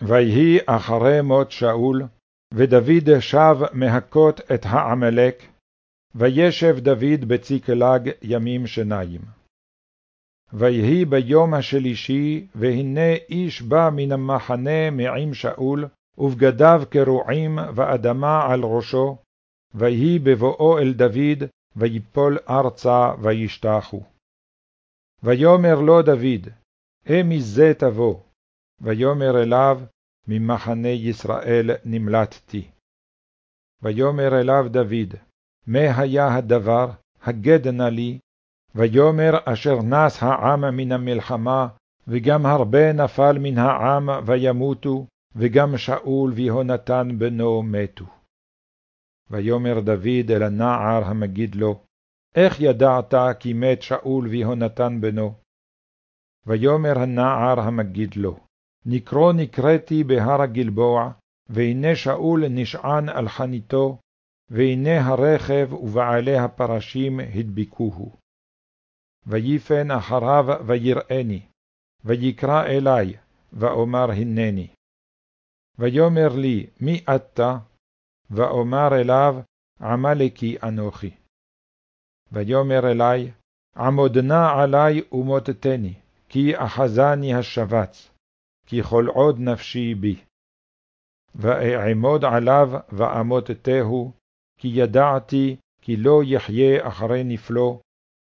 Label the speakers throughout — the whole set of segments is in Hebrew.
Speaker 1: ויהי אחרי מות שאול, ודוד שב מהכות את העמלק, וישב דוד בציקלג ימים שניים. ויהי ביום השלישי, והנה איש בא מן המחנה מעם שאול, ובגדיו קרועים ואדמה על ראשו, ויהי בבואו אל דוד, ויפול ארצה וישתחו. ויאמר לו דוד, אמי זה תבוא, ויאמר אליו, ממחנה ישראל נמלטתי. ויאמר אליו דוד, מה היה הדבר, הגד נא לי, ויאמר אשר נס העם מן המלחמה, וגם הרבה נפל מן העם וימותו, וגם שאול ויהונתן בנו מתו. ויאמר דוד אל הנער המגיד לו, איך ידעת כי מת שאול ויהונתן בנו? ויאמר הנער המגיד לו, נקרו נקראתי בהר הגלבוע, והנה שאול נשען על חניתו, והנה הרכב ובעלי הפרשים הדביקוהו. ויפן אחריו ויראני, ויקרא אלי, ואומר הנני. ויאמר לי, מי אתה? ואומר אליו, עמלקי אנוכי. ויאמר אלי, עמוד נא עלי ומוטטני, כי אחזני השבץ, כי כל עוד נפשי בי. ואעמוד עליו ואמוטטהו, כי ידעתי כי לא יחיה אחרי נפלו,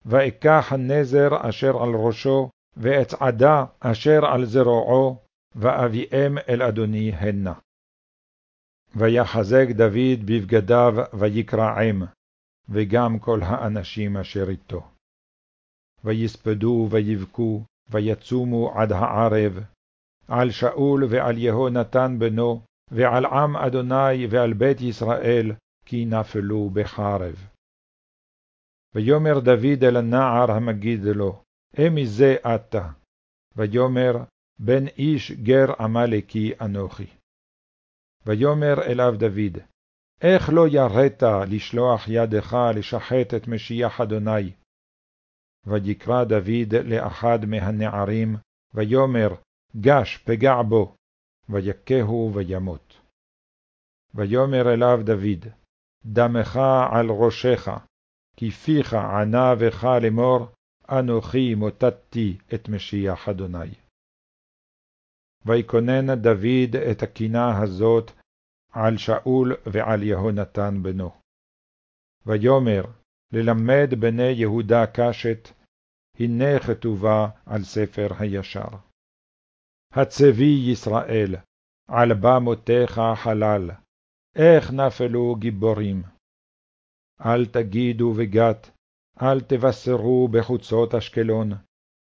Speaker 1: ואקח הנזר אשר על ראשו, ואצעדה אשר על זרועו, ואביאם אל אדוני הנה. ויחזק דוד בבגדיו ויקרעם, וגם כל האנשים אשר איתו. ויספדו ויבכו, ויצומו עד הערב, על שאול ועל יהונתן בנו, ועל עם אדוני ועל בית ישראל, כי נפלו בחרב. ויאמר דוד אל הנער המגיד לו, אמי זה אתה. ויאמר, בן איש גר עמלקי אנוכי. ויאמר אליו דוד, איך לא יראת לשלוח ידך לשחט את משיח אדוני? ויקרא דוד לאחד מהנערים, ויאמר, גש פגע בו, ויכהו וימות. ויאמר אליו דוד, דמך על ראשך, כי פיך ענה בך לאמור, אנוכי מוטטתי את משיח אדוני. ויקונן דוד את הקינה הזאת על שאול ועל יהונתן בנו. ויאמר, ללמד בני יהודה קשת, הנה כתובה על ספר הישר. הצבי ישראל, על במותיך חלל, איך נפלו גיבורים. אל תגידו בגת, אל תבשרו בחוצות אשקלון,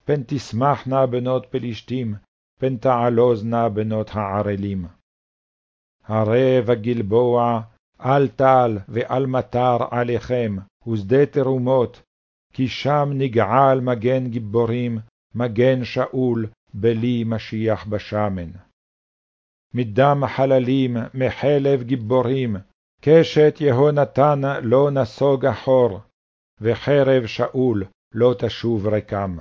Speaker 1: פן תשמחנה בנות פלישתים, פן תעלוזנה בנות הערלים. הרי בגלבוע, אל טל ואל מטר עליכם, ושדה תרומות, כי שם נגעל מגן גיבורים, מגן שאול, בלי משיח בשמן. מדם חללים, מחלב גיבורים, קשת יהונתן לא נסוג אחור, וחרב שאול לא תשוב רקם.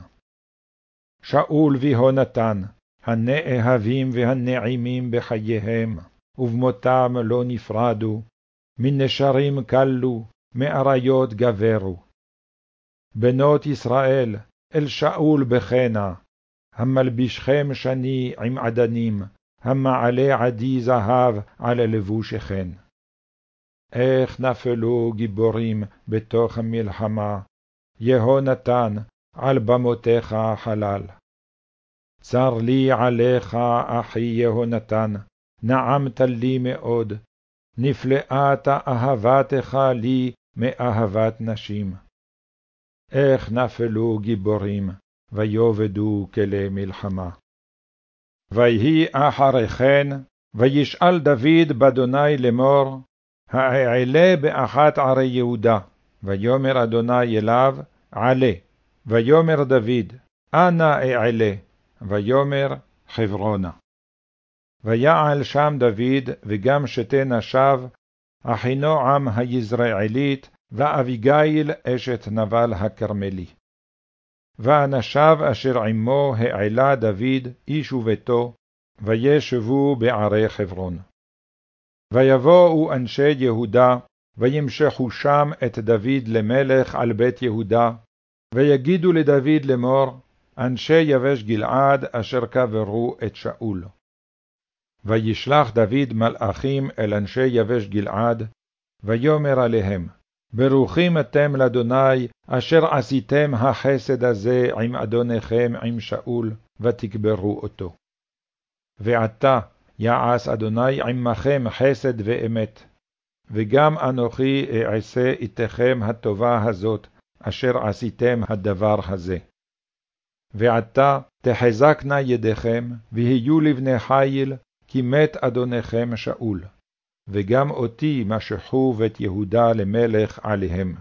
Speaker 1: שאול ויהונתן, הנאהבים והנעימים בחייהם, ובמותם לא נפרדו, מנשרים כלו, מאריות גברו. בנות ישראל, אל שאול בחנה, המלבישכם שני עם עדנים, המעלה עדי זהב על לבושכן. איך נפלו גיבורים בתוך המלחמה, יהונתן על במותיך חלל. צר לי עליך, אחי יהונתן, נעמת לי מאוד, נפלאת אהבתך לי מאהבת נשים. איך נפלו גיבורים, ויאבדו כלי מלחמה. ויהי אחרי כן, וישאל דוד באדוני לאמור, האעלה באחת ערי יהודה, ויאמר אדוני אליו, עלה. ויאמר דוד, אנה אעלה, ויאמר חברונה. ויעל שם דוד, וגם שתי נשיו, אחינועם היזרעאלית, ואביגיל אשת נבל הכרמלי. ואנשיו אשר עמו העלה דוד, איש וביתו, וישבו בערי חברון. ויבואו אנשי יהודה, וימשכו שם את דוד למלך על בית יהודה, ויגידו לדוד לאמור, אנשי יבש גלעד אשר קברו את שאול. וישלח דוד מלאכים אל אנשי יבש גלעד, ויאמר עליהם, ברוכים אתם לאדוני, אשר עשיתם החסד הזה עם אדוניכם עם שאול, ותקברו אותו. ועתה יעש אדוני עמכם חסד ואמת, וגם אנוכי אעשה איתכם הטובה הזאת, אשר עשיתם הדבר הזה. ועתה תחזקנה ידיכם, ויהיו לבני חיל, כי מת אדוניכם שאול, וגם אותי משכו בית יהודה למלך עליהם.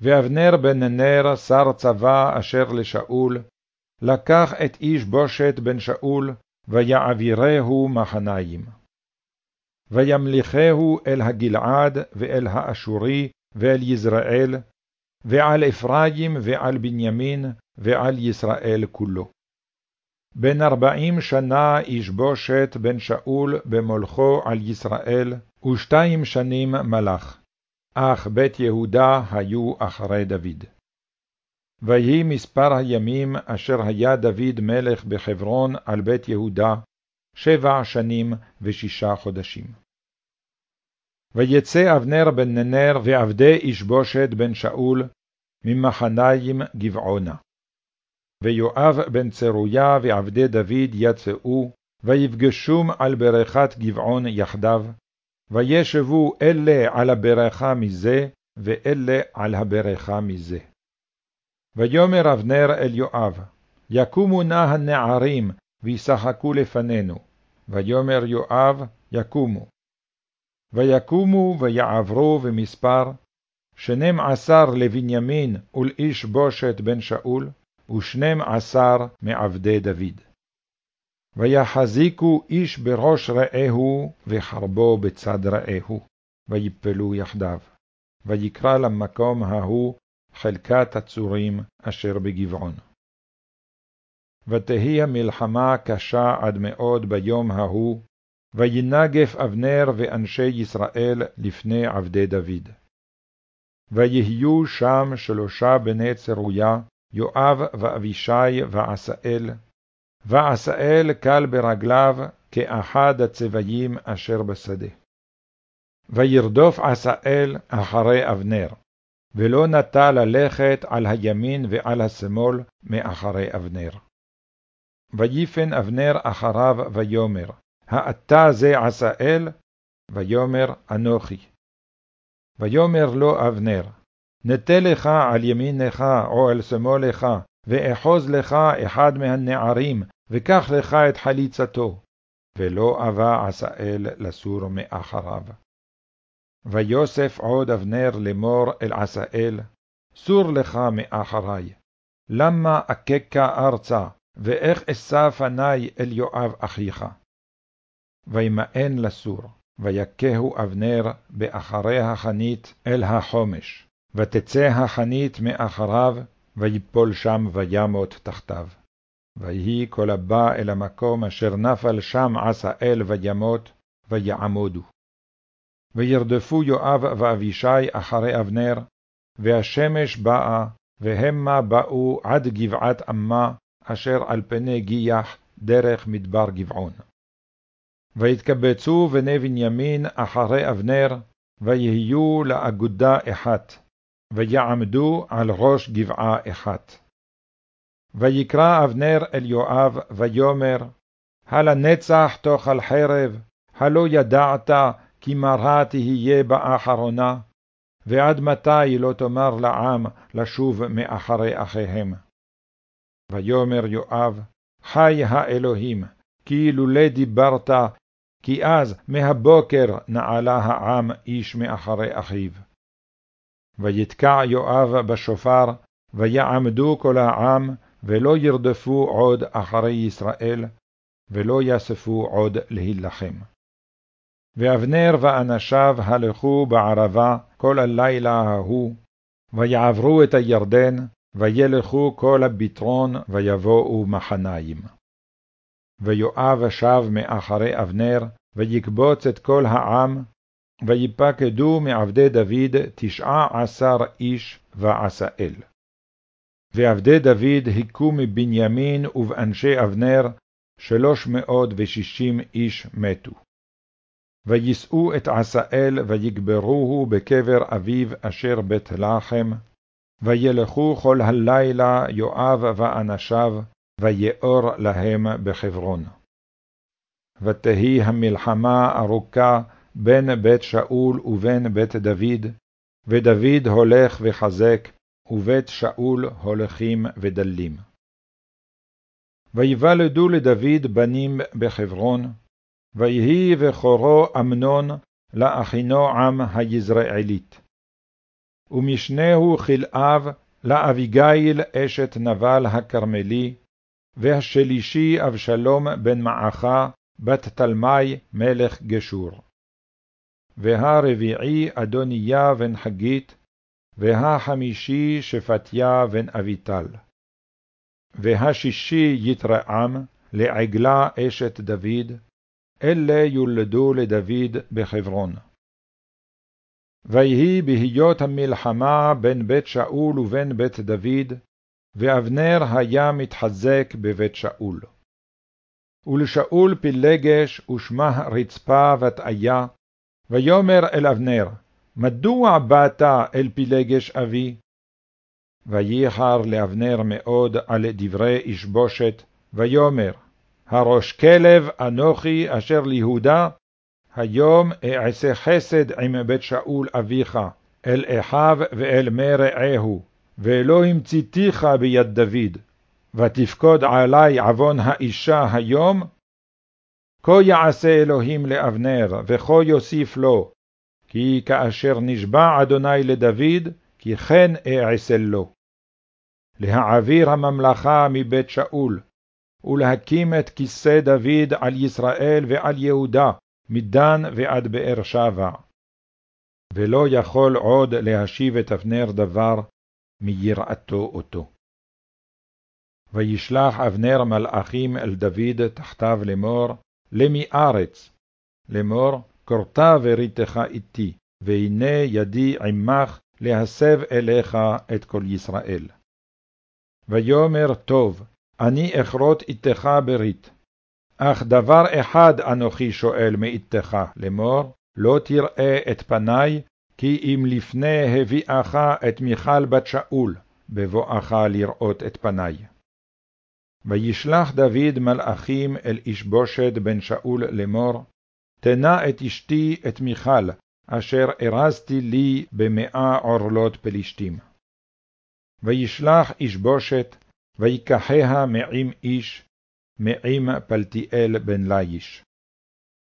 Speaker 1: ואבנר בן נר, שר צבא אשר לשאול, לקח את איש בושת בן שאול, ויעבירהו מחניים. וימליכהו אל הגלעד, ואל האשורי, ואל יזרעאל, ועל אפרים, ועל בנימין, ועל ישראל כולו. בן ארבעים שנה איש בושת בן שאול במולכו על ישראל, ושתיים שנים מלך. אך בית יהודה היו אחרי דוד. ויהי מספר הימים אשר היה דוד מלך בחברון על בית יהודה, שבע שנים ושישה חודשים. ויצא אבנר בן ננר ועבדי איש בושת בן שאול, ממחניים גבעונה. ויואב בן צרויה ועבדי דוד יצאו, ויפגשום על ברכת גבעון יחדיו, וישבו אלה על הברכה מזה, ואלה על הברכה מזה. ויאמר אבנר אל יואב, יקומו נא הנערים, וישחקו לפנינו. ויאמר יואב, יקומו. ויקומו ויעברו במספר, שנים עשר לבנימין ולאיש בושת בן שאול, ושנים עשר מעבדי דוד. ויחזיקו איש בראש רעהו, וחרבו בצד רעהו, ויפלו יחדיו. ויקרא למקום ההוא חלקת הצורים אשר בגבעון. ותהי המלחמה קשה עד מאוד ביום ההוא, וינגף אבנר ואנשי ישראל לפני עבדי דוד. ויהיו שם שלושה בני צרויה, יואב ואבישי ועשאל, ועשאל קל ברגליו כאחד הצבעים אשר בשדה. וירדוף עשאל אחרי אבנר, ולא נטה ללכת על הימין ועל השמאל מאחרי אבנר. ויפן אבנר אחריו ויאמר, האתה זה עשאל? ויאמר אנוכי. ויאמר לו אבנר, נטה לך על ימינך או על שמאלך, ואחוז לך אחד מהנערים, וקח לך את חליצתו. ולא אבה עשאל לסור מאחריו. ויוסף עוד אבנר לאמור אל עשאל, סור לך מאחרי, למה אככה ארצה, ואיך אשא פני אל יואב אחיך. וימאן לסור, ויכהו אבנר באחרי החנית אל החומש, ותצא החנית מאחריו, ויפול שם וימות תחתיו. ויהי כל הבא אל המקום אשר נפל שם עשאל וימות, ויעמודו. וירדפו יואב ואבישי אחרי אבנר, והשמש באה, והמה באו עד גבעת אמה, אשר על פני גיח, דרך מדבר גבעון. ויתקבצו בני בנימין אחרי אבנר, ויהיו לאגודה אחת, ויעמדו על ראש גבעה אחת. ויקרא אבנר אל יואב, ויאמר, הלנצח תאכל חרב, הלא ידעת כי מרה תהיה באחרונה, ועד מתי לא תאמר לעם לשוב מאחרי אחיהם. ויאמר יואב, חי האלוהים, כי לולא דיברת, כי אז מהבוקר נעלה העם איש מאחרי אחיו. ויתקע יואב בשופר, ויעמדו כל העם, ולא ירדפו עוד אחרי ישראל, ולא יאספו עוד להילחם. ואבנר ואנשיו הלכו בערבה כל הלילה ההוא, ויעברו את הירדן, וילכו כל הביטרון, ויבואו מחניים. ויואב שב מאחרי אבנר, ויקבוץ את כל העם, ויפקדו מעבדי דוד תשעה עשר איש ועשאל. ועבדי דוד היכו מבנימין ובאנשי אבנר, שלוש מאות ושישים איש מתו. ויישאו את עשאל ויגברוהו בקבר אביו אשר בית לחם, וילכו כל הלילה יואב ואנשיו, ויאור להם בחברון. ותהי המלחמה ארוכה בין בית שאול ובין בית דוד, ודוד הולך וחזק, ובית שאול הולכים ודלים. ויוולדו לדוד בנים בחברון, ויהי בכורו אמנון לאחינועם היזרעאלית. ומשנהו כלאב לאביגיל אשת נבל הכרמלי, והשלישי אבשלום בן מעכה, בת תלמי מלך גשור. והרביעי אדוניה בן חגית, והחמישי שפטיה בן אביטל. והשישי יתרעם, לעגלה אשת דוד, אלה יולדו לדוד בחברון. ויהי בהיות המלחמה בין בית שאול ובין בית דוד, ואבנר היה מתחזק בבית שאול. ולשאול פילגש ושמה רצפה ותאיה, ויאמר אל אבנר, מדוע באת אל פילגש אבי? וייחר לאבנר מאוד על דברי איש בושת, ויאמר, הראש כלב אנוכי אשר ליהודה, היום אעשה חסד עם בית שאול אביך, אל אחיו ואל מרעהו, ולא המציתיך ביד דוד, ותפקוד עלי עוון האישה היום? כה יעשה אלוהים לאבנר, וכה יוסיף לו, כי כאשר נשבע אדוני לדוד, כי כן אעשה לו. להעביר הממלכה מבית שאול, ולהקים את כיסא דוד על ישראל ועל יהודה, מדן ועד באר שבע. ולא יכול עוד להשיב את אבנר דבר מיראתו אותו. וישלח אבנר מלאכים אל דוד תחתיו לאמור, למי ארץ, לאמור, כורתה וריתך איתי, והנה ידי עמך להסב אליך את כל ישראל. ויאמר טוב, אני אכרות איתך ברית. אך דבר אחד אנוכי שואל מאיתך לאמור, לא תראה את פני, כי אם לפני הביאך את מיכל בת שאול, בבואך לראות את פני. וישלח דוד מלאכים אל איש בושת בן שאול לאמור, תנה את אשתי את מיכל, אשר ארזתי לי במאה עורלות פלישתים. וישלח איש בושת, ויקחיה מעם איש, מעם פלטיאל בן ליש.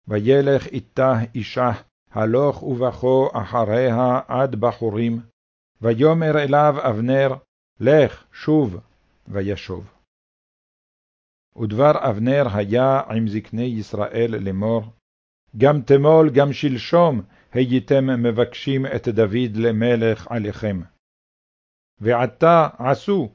Speaker 1: וילך איתה אישה, הלוך ובכו אחריה עד בחורים, ויאמר אליו אבנר, לך, שוב, וישוב. ודבר אבנר היה עם זקני ישראל לאמור, גם תמול גם שלשום הייתם מבקשים את דוד למלך עליכם. ועתה עשו,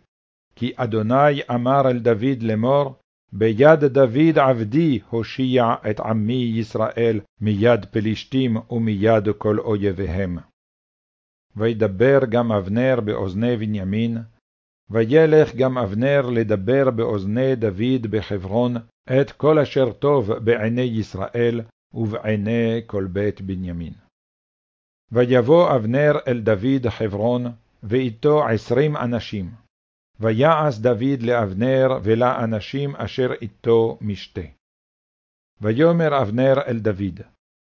Speaker 1: כי אדוני אמר אל דוד לאמור, ביד דוד עבדי הושיע את עמי ישראל מיד פלישתים ומיד כל אויביהם. וידבר גם אבנר באוזני בנימין, וילך גם אבנר לדבר באוזני דוד בחברון את כל אשר טוב בעיני ישראל ובעיני כל בית בנימין. ויבוא אבנר אל דוד חברון, ואיתו עשרים אנשים. ויעש דוד לאבנר ולאנשים אשר איתו משתה. ויאמר אבנר אל דוד,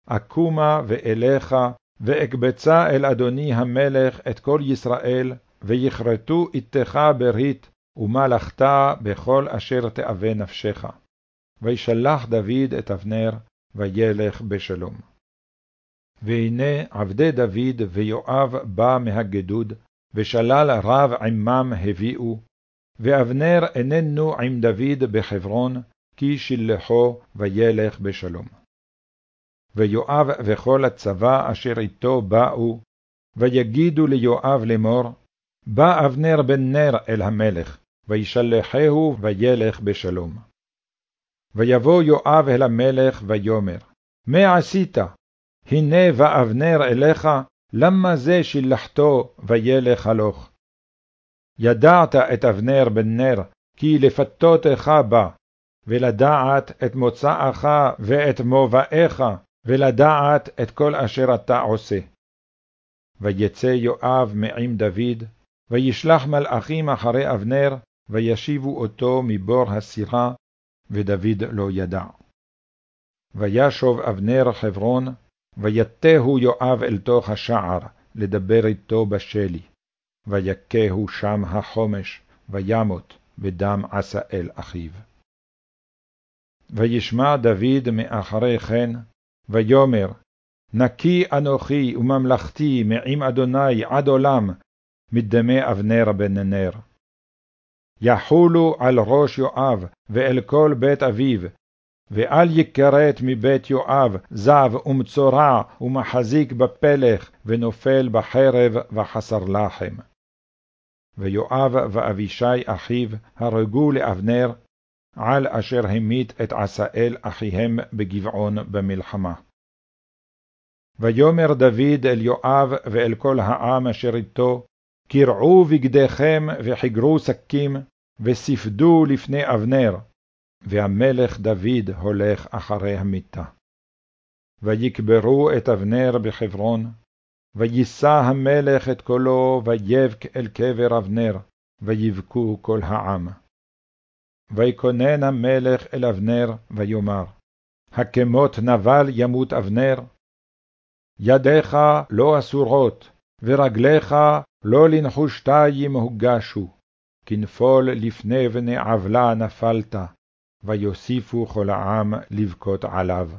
Speaker 1: אקומה ואליך, ואקבצה אל אדוני המלך את כל ישראל, ויכרתו איתך ברית, ומלכת בכל אשר תאווה נפשך. וישלח דוד את אבנר, וילך בשלום. והנה עבדי דוד ויואב בא מהגדוד, ושלל רב עמם הביאו, ואבנר איננו עם דוד בחברון, כי שלחו וילך בשלום. ויואב וכל הצבא אשר איתו באו, ויגידו ליואב לאמור, בא אבנר בן נר אל המלך, וישלחהו וילך בשלום. ויבוא יואב אל המלך ויאמר, מה עשית? הנה בא אבנר אליך, למה זה שילחתו וילך הלוך? ידעת את אבנר בן נר, כי לפתותך בא, ולדעת את מוצאך ואת מובאיך, ולדעת את כל אשר אתה עושה. ויצא יואב מעם דוד, וישלח מלאכים אחרי אבנר, וישיבו אותו מבור הסירה, ודוד לא ידע. וישוב אבנר חברון, ויתהו יואב אל תוך השער, לדבר איתו בשלי. ויכהו שם החומש, וימות, בדם עשאל אחיו. וישמע דוד מאחרי כן, ויאמר, נקי אנוכי וממלכתי מעם אדוני עד עולם, מדמי אבנר בן נר. יחולו על ראש יואב ואל כל בית אביו, ואל יכרת מבית יואב זב ומצורע ומחזיק בפלך ונופל בחרב וחסר לחם. ויואב ואבישי אחיו הרגו לאבנר, על אשר המית את עשאל אחיהם בגבעון במלחמה. ויאמר דוד אל יואב ואל כל העם אשר איתו, קרעו בגדיכם וחיגרו שקים, וספדו לפני אבנר, והמלך דוד הולך אחרי המיתה. ויקברו את אבנר בחברון, ויישא המלך את קולו, ויבק אל קבר אבנר, ויבכו כל העם. ויקונן המלך אל אבנר, ויאמר, הקמות נבל ימות אבנר? ידיך לא אסורות, ורגליך לא לנחושתיים הוגשו, כנפול לפני בני עוולה נפלת, ויוסיפו כל העם לבכות עליו.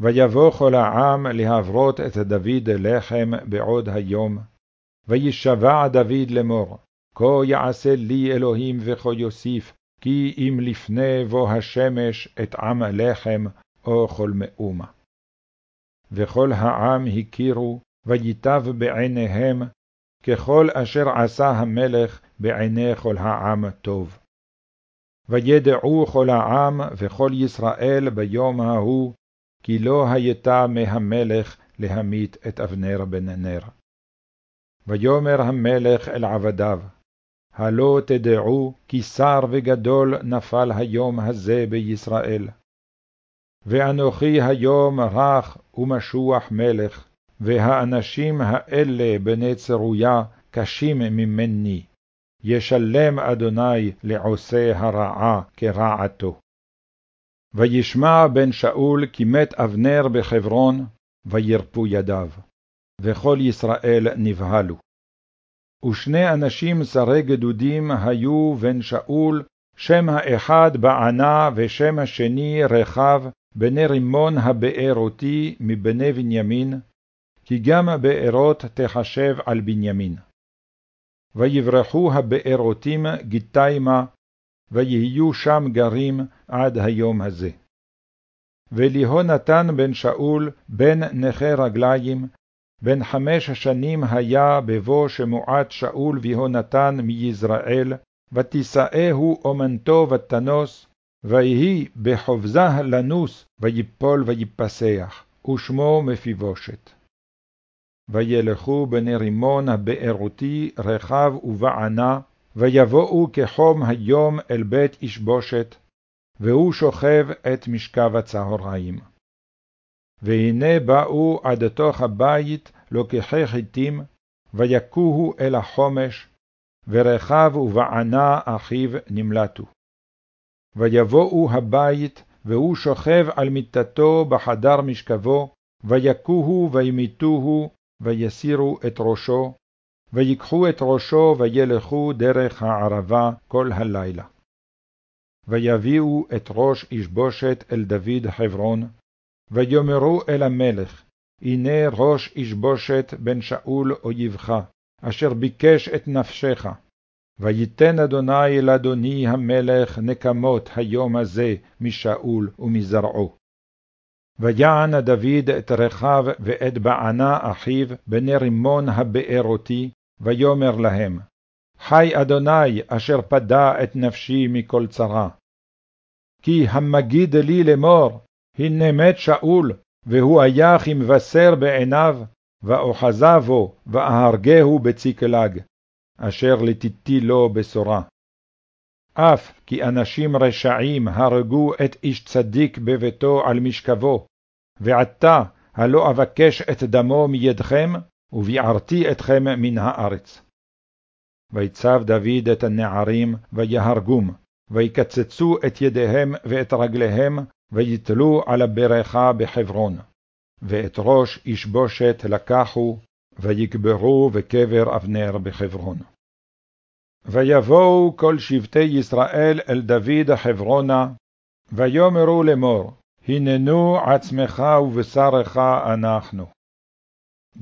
Speaker 1: ויבוא כל העם להברות את דוד לחם בעוד היום, וישבע דוד לאמור, כה יעשה לי אלוהים וכה יוסיף, כי אם לפני בוא השמש את עם לחם, או כל מאומה. וכל העם הכירו, ויטב בעיניהם, ככל אשר עשה המלך בעיני כל העם טוב. וידעו כל העם וכל ישראל ביום ההוא, כי לא הייתה מהמלך להמית את אבנר בן נר. ויאמר המלך אל עבדיו, הלא תדעו כי שר וגדול נפל היום הזה בישראל. ואנוכי היום רך ומשוח מלך, והאנשים האלה בני צרויה קשים ממני. ישלם אדוני לעושה הרעה כרעתו. וישמע בן שאול כי מת אבנר בחברון, וירפו ידיו, וכל ישראל נבהלו. ושני אנשים שרי גדודים היו בן שאול, שם האחד בענה ושם השני רחב, בני רימון הבארותי מבני בנימין, כי גם הבארות תחשב על בנימין. ויברחו הבארותים גיתימה, ויהיו שם גרים עד היום הזה. וליהונתן בן שאול, בן נכה רגליים, בן חמש שנים היה בבוא שמועט שאול ויהונתן מיזרעאל, ותישאהו אומנתו ותנוס, ויהי בחובזה לנוס, ויפול ויפסח, ושמו מפיבושת. וילכו בני רימון הבארותי רחב ובענה, ויבואו כחום היום אל בית בושת, והוא שוכב את משכב הצהריים. והנה באו עד תוך הבית לוקחי חיטים, ויכוהו אל החומש, ורחב ובענה אחיו נמלטו. ויבואו הבית, והוא שוכב על מיטתו בחדר משכבו, ויכוהו וימיתוהו, ויסירו את ראשו, ויקחו את ראשו וילכו דרך הערבה כל הלילה. ויביאו את ראש בושת אל דוד חברון, ויאמרו אל המלך, הנה ראש בושת בן שאול אויבך, אשר ביקש את נפשך. ויתן אדוני לאדוני המלך נקמות היום הזה משאול ומזרעו. ויען דוד את רחב ואת בענה אחיו בני רימון הבארותי, ויאמר להם, חי אדוני אשר פדה את נפשי מכל צרה. כי המגיד לי לאמור, הנה מת שאול, והוא היה כמבשר בעיניו, ואוחזה בו, ואהרגהו בצקלג, אשר לתיתי לו בשורה. אף כי אנשים רשעים הרגו את איש צדיק בביתו על משכבו, ועתה הלא אבקש את דמו מידכם, וביערתי אתכם מן הארץ. ויצב דוד את הנערים, ויהרגום, ויקצצו את ידיהם ואת רגליהם, ויתלו על הברכה בחברון. ואת ראש איש בושת לקחו, ויקברו בקבר אבנר בחברון. ויבואו כל שבטי ישראל אל דוד חברונה, ויאמרו לאמור, הננו עצמך ובשרך אנחנו.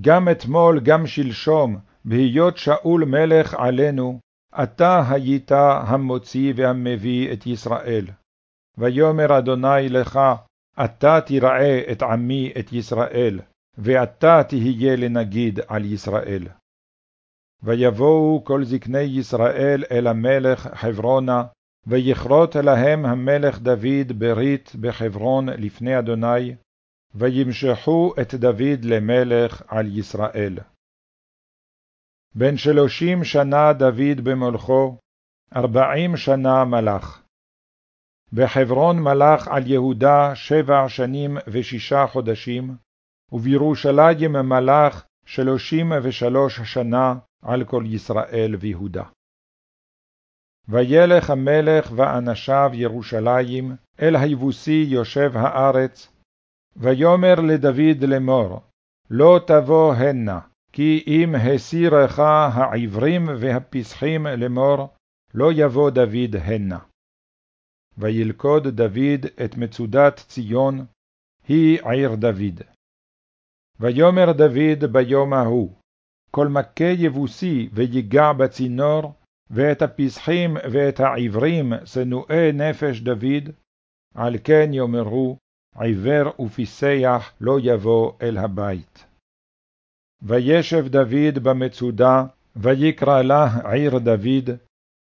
Speaker 1: גם אתמול, גם שלשום, בהיות שאול מלך עלינו, אתה היית המוציא והמביא את ישראל. ויאמר אדוני לך, אתה תראה את עמי את ישראל, ואתה תהיה לנגיד על ישראל. ויבואו כל זקני ישראל אל המלך חברונה, ויכרות להם המלך דוד ברית בחברון לפני אדוני, וימשכו את דוד למלך על ישראל. בן שלושים שנה דוד במולכו, ארבעים שנה מלך. בחברון מלך על יהודה שבע שנים ושישה חודשים, ובירושלים מלך שלושים ושלוש שנה על כל ישראל ויהודה. וילך המלך ואנשיו ירושלים אל היבוסי יושב הארץ, ויאמר לדוד לאמור, לא תבוא הנה, כי אם הסירך העברים והפסחים לאמור, לא יבוא דוד הנה. וילכוד דוד את מצודת ציון, היא עיר דוד. ויאמר דוד ביום ההוא, כל מכה יבוסי ויגע בצינור, ואת הפסחים ואת העברים שנואי נפש דוד, על כן יאמרו, עיוור ופיסח לא יבוא אל הבית. וישב דוד במצודה, ויקרא לה עיר דוד,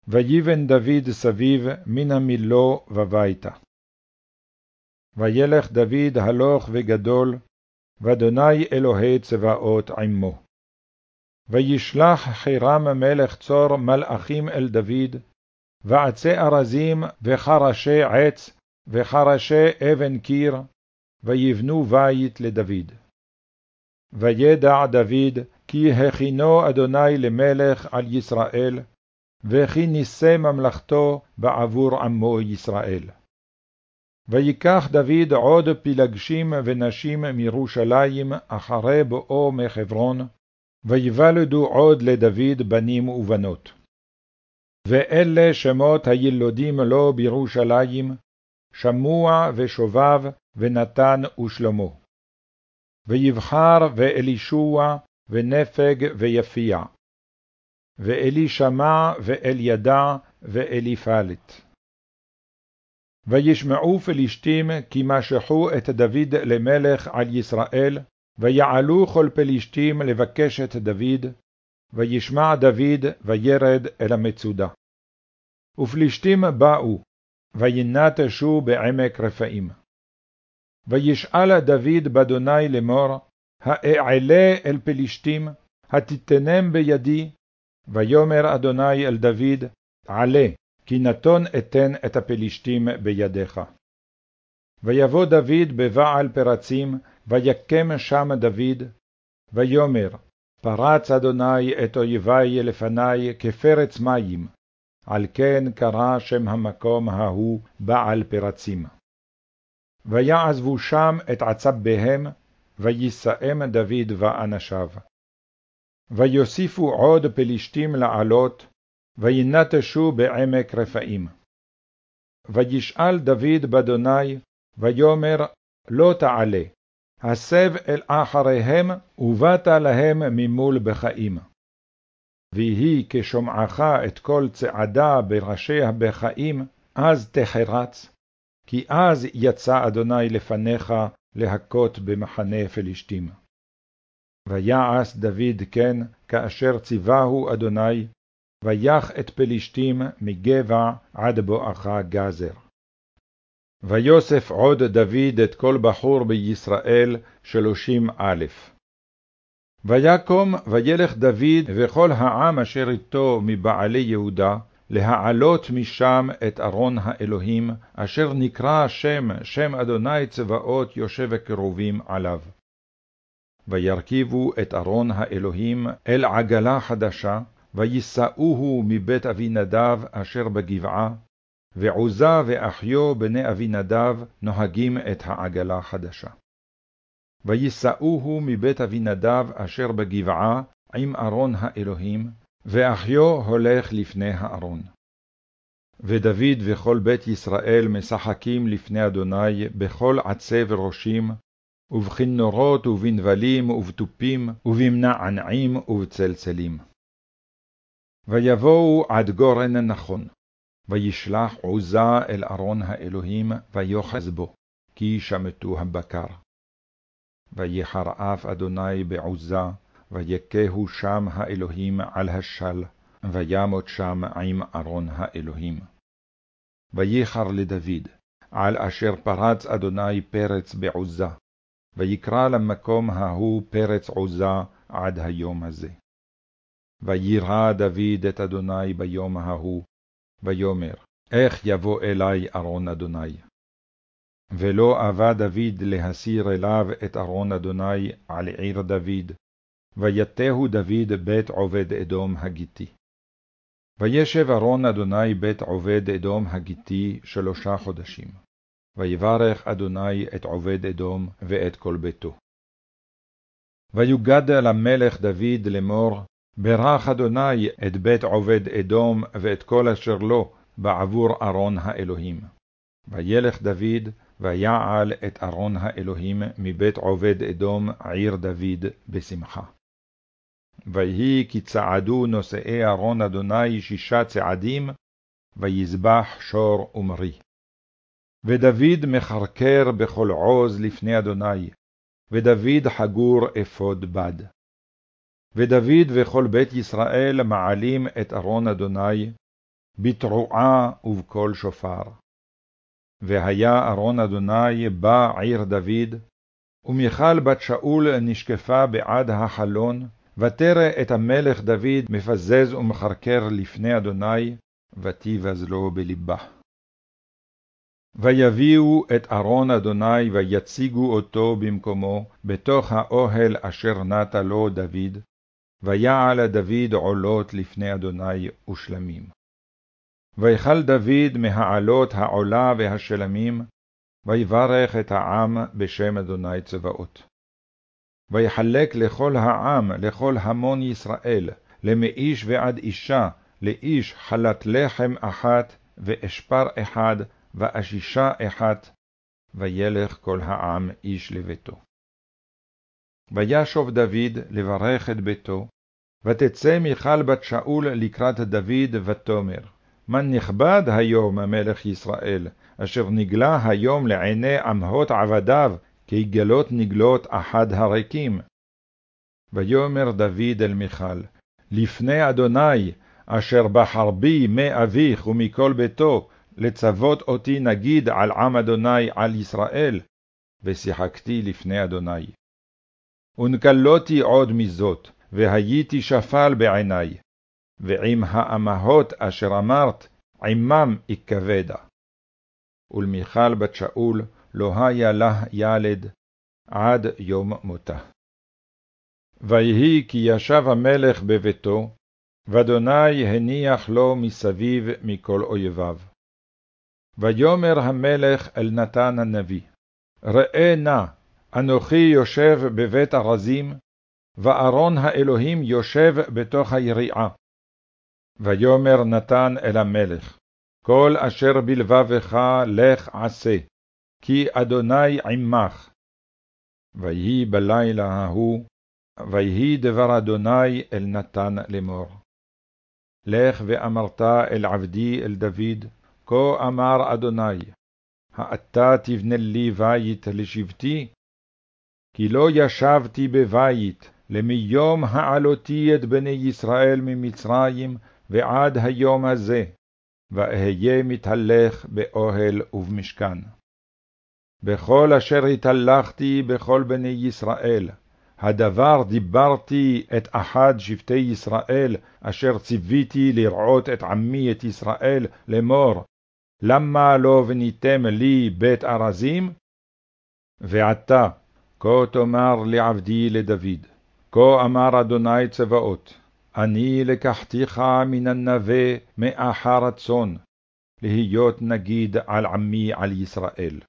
Speaker 1: ויבן דוד סביב מן המילו וביתה. וילך דוד הלוך וגדול, ואדוני אלוהי צבאות עמו. וישלח חירם מלך צור מלאכים אל דוד, ועצי ארזים וחרשי עץ, וחרשי אבן קיר, ויבנו בית לדוד. וידע דוד, כי הכינו אדוני למלך על ישראל, וכי נישא ממלכתו בעבור עמו ישראל. ויקח דוד עוד פלגשים ונשים מירושלים אחרי בואו מחברון, ויוולדו עוד לדוד בנים ובנות. ואלה שמות הילודים לו בירושלים, שמוע ושובב ונתן ושלמה. ויבחר ואלישוע ונפג ויפיע. ואלישמע ואלידע ואליפלת. וישמעו פלישתים כי משכו את דוד למלך על ישראל, ויעלו כל פלישתים לבקש את דוד, וישמע דוד וירד אל המצודה. ופלישתים באו, וינטשו בעמק רפאים. וישאל דוד באדוני לאמור, האעלה אל פלישתים, התיתנם בידי? ויאמר אדוני אל דוד, עלה, כי נתון אתן את הפלישתים בידיך. ויבוא דוד בבעל פרצים, ויקם שם דוד, ויאמר, פרץ אדוני את אויבי לפני כפרץ מים, על כן קרא שם המקום ההוא בעל פרצים. ויעזבו שם את עצביהם, ויסאם דוד ואנשיו. ויוסיפו עוד פלישתים לעלות, וינטשו בעמק רפאים. וישאל דוד באדוני, ויאמר לא תעלה, הסב אל אחריהם, ובאת להם ממול בחיים. ויהי כשומעך את כל צעדה בראשי הבחיים, אז תחרץ, כי אז יצא אדוני לפניך להכות במחנה פלישתים. ויעש דוד כן, כאשר ציווהו אדוני, ויח את פלישתים מגבע עד בואכה גזר. ויוסף עוד דוד את כל בחור בישראל שלושים א'. ויקום וילך דוד וכל העם אשר איתו מבעלי יהודה, להעלות משם את ארון האלוהים, אשר נקרא שם, שם אדוני צבאות יושב הקרובים עליו. וירכיבו את ארון האלוהים אל עגלה חדשה, ויישאוהו מבית אבינדב אשר בגבעה, ועוזה ואחיו בני אבינדב נוהגים את העגלה חדשה. ויישאוהו מבית אבינדב אשר בגבעה עם ארון האלוהים, ואחיו הולך לפני הארון. ודוד וכל בית ישראל משחקים לפני אדוני בכל עצי וראשים, ובכינורות ובנבלים ובתופים, ובמנענעים ובצלצלים. ויבואו עד גורן נכון, וישלח עוזה אל ארון האלוהים, ויוחז בו, כי שמטו הבקר. ויחר אף אדוני בעוזה, ויכהו שם האלוהים על השל, וימות שם עם ארון האלוהים. וייחר לדוד, על אשר פרץ אדוני פרץ בעוזה, ויקרא למקום ההוא פרץ עוזה עד היום הזה. וירא דוד את אדוני ביום ההוא, ויאמר, איך יבוא אלי ארון אדוני? ולא אבה דוד להסיר אליו את ארון אדוני על עיר דוד, ויתהו דוד בית עובד אדום הגיתי. וישב ארון אדוני בית עובד אדום הגיתי שלושה חודשים. ויברך אדוני את עובד אדום ואת כל ביתו. ויוגד למלך דוד לאמור, ברך אדוני את בית עובד אדום ואת כל אשר לו בעבור ארון האלוהים. וילך דוד, ויעל את ארון האלוהים מבית עובד אדום עיר דוד בשמחה. ויהי כי צעדו נושאי ארון אדוני שישה צעדים, ויזבח שור ומרי. ודוד מחרקר בכל עוז לפני אדוני, ודוד חגור אפוד בד. ודוד וכל בית ישראל מעלים את ארון אדוני, בתרועה ובקול שופר. והיה ארון אדוני בא עיר דוד, ומיכל בת שאול נשקפה בעד החלון, ותרא את המלך דוד מפזז ומחרקר לפני אדוני, ותיבז לו בלבה. ויביאו את ארון אדוני ויציגו אותו במקומו בתוך האוהל אשר נטה לו דוד, ויעל דוד עולות לפני אדוני ושלמים. ויכל דוד מהעלות העולה והשלמים, ויברך את העם בשם אדוני צבאות. ויחלק לכל העם, לכל המון ישראל, למאיש ועד אישה, לאיש חלת לחם אחת, ואשפר אחד, ואשישה אחת, וילך כל העם איש לביתו. וישוב דוד לברך את ביתו, ותצא מיכל בת שאול לקראת דוד, ותאמר, מה נכבד היום המלך ישראל, אשר נגלה היום לעיני עמהות עבדיו, כי גלות נגלות אחד הריקים. ויאמר דוד אל מיכל, לפני אדוני, אשר בחר בי מאביך ומכל ביתו, לצוות אותי נגיד על עם אדוני על ישראל, ושיחקתי לפני אדוני. ונקלותי עוד מזאת, והייתי שפל בעיני, ועם האמהות אשר אמרת, עמם אכבדה. ולמיכל בת שאול לא היה לה ילד עד יום מותה. ויהי כי ישב המלך בביתו, ואדוני הניח לו מסביב מכל אויביו. ויאמר המלך אל נתן הנביא, ראה נא, אנוכי יושב בבית ארזים, וארון האלוהים יושב בתוך היריעה. ויאמר נתן אל המלך, כל אשר בלבבך לך עשה, כי אדוני עמך. ויהי בלילה ההוא, ויהי דבר אדוני אל נתן לאמור. לך ואמרת אל עבדי אל דוד, כה אמר אדוני, האתה תבנה לי בית לשבטי? כי לא ישבתי בבית, למיום העלותי את בני ישראל ממצרים ועד היום הזה, ואהיה מתהלך באוהל ובמשכן. בכל אשר התהלכתי בכל בני ישראל, הדבר דיברתי את אחד שבטי ישראל, אשר ציוויתי לרעות את עמי את ישראל, לאמור, למה לא בניתם לי בית ארזים? ועתה, כה תאמר לעבדי לדוד, כה אמר אדוני צבאות, אני לקחתיך מן הנווה מאחר הצאן, להיות נגיד על עמי על ישראל.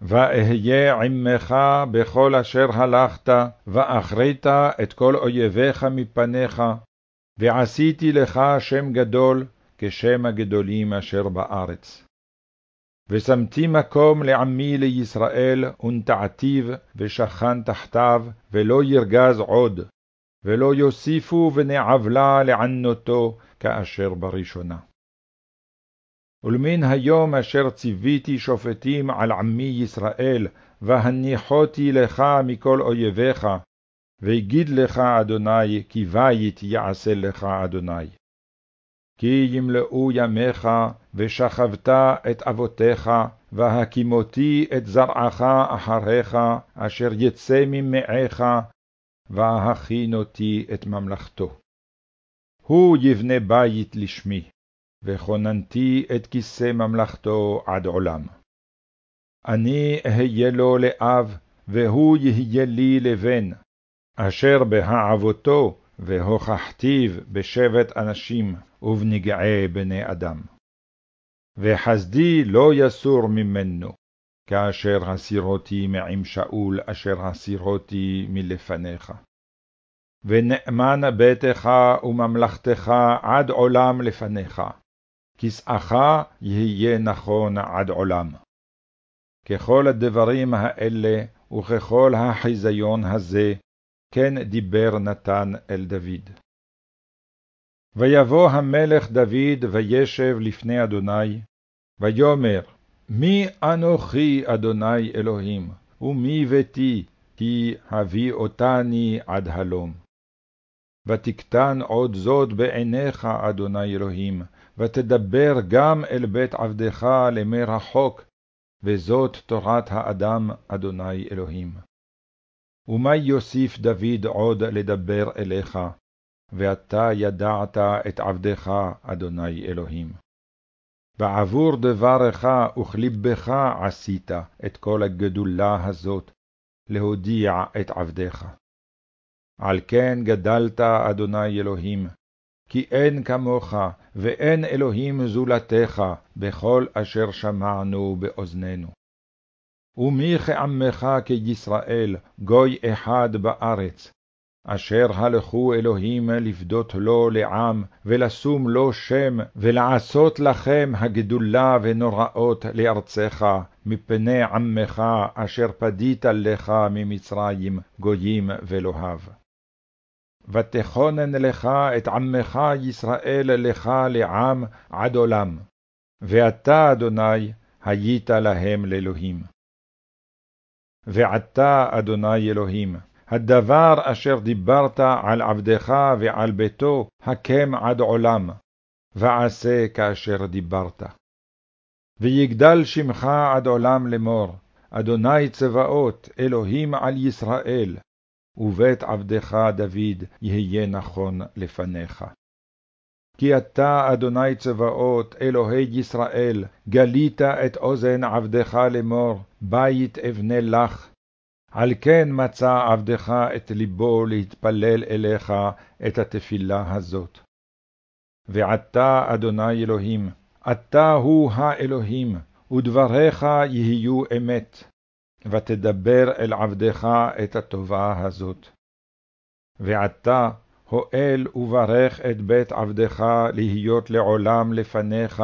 Speaker 1: ואהיה עמך בכל אשר הלכת, ואחרית את כל אויביך מפניך, ועשיתי לך שם גדול, כשם הגדולים אשר בארץ. ושמתי מקום לעמי לישראל, ונטעתיו, ושכן תחתיו, ולא ירגז עוד, ולא יוסיפו בני עוולה לענותו, כאשר בראשונה. ולמן היום אשר ציוויתי שופטים על עמי ישראל, והניחותי לך מכל אויביך, ויגיד לך אדוני, כי בית יעשה לך אדוני. כי ימלאו ימיך, ושכבת את אבותיך, והקימותי את זרעך אחריך, אשר יצא ממעיך, והכינותי את ממלכתו. הוא יבנה בית לשמי, וכוננתי את כיסא ממלכתו עד עולם. אני אהיה לו לאב, והוא יהיה לי לבן, אשר בהעבותו והוכחתיו בשבט אנשים ובנגעי בני אדם. וחסדי לא יסור ממנו, כאשר הסירותי מעם שאול אשר הסירותי מלפניך. ונאמן ביתך וממלכתך עד עולם לפניך, כסאך יהיה נכון עד עולם. ככל הדברים האלה וככל החיזיון הזה, כן דיבר נתן אל דוד. ויבוא המלך דוד וישב לפני אדוני, ויאמר, מי אנוכי אדוני אלוהים, ומי ביתי, כי הביא אותני עד הלום. ותקטן עוד זאת בעיניך, אדוני אלוהים, ותדבר גם אל בית עבדך למי רחוק, וזאת תורת האדם, אדוני אלוהים. ומה יוסיף דוד עוד לדבר אליך, ואתה ידעת את עבדך, אדוני אלוהים. בעבור דברך וכליבך עשית את כל הגדולה הזאת, להודיע את עבדך. על כן גדלת, אדוני אלוהים, כי אין כמוך, ואין אלוהים זולתך, בכל אשר שמענו באוזנינו. ומי כעמך כישראל, גוי אחד בארץ, אשר הלכו אלוהים לפדות לו לעם, ולשום לו שם, ולעשות לכם הגדולה ונוראות לארצך, מפני עמך אשר פדית לך ממצרים, גויים ולוהב. ותכונן לך את עמך ישראל לך לעם עד עולם, ואתה, אדוני, היית להם לאלוהים. ועתה, אדוני אלוהים, הדבר אשר דיברת על עבדך ועל ביתו, הקם עד עולם, ועשה כאשר דיברת. ויגדל שמך עד עולם לאמור, אדוני צבאות, אלוהים על ישראל, ובית עבדך דוד יהיה נכון לפניך. כי אתה, אדוני צבאות, אלוהי ישראל, גלית את אוזן עבדך לאמור, בית אבנה לך. על כן מצא עבדך את ליבו להתפלל אליך את התפילה הזאת. ועתה, אדוני אלוהים, אתה הוא האלוהים, ודבריך יהיו אמת, ותדבר אל עבדך את הטובה הזאת. ועתה, הואל וברך את בית עבדך להיות לעולם לפניך,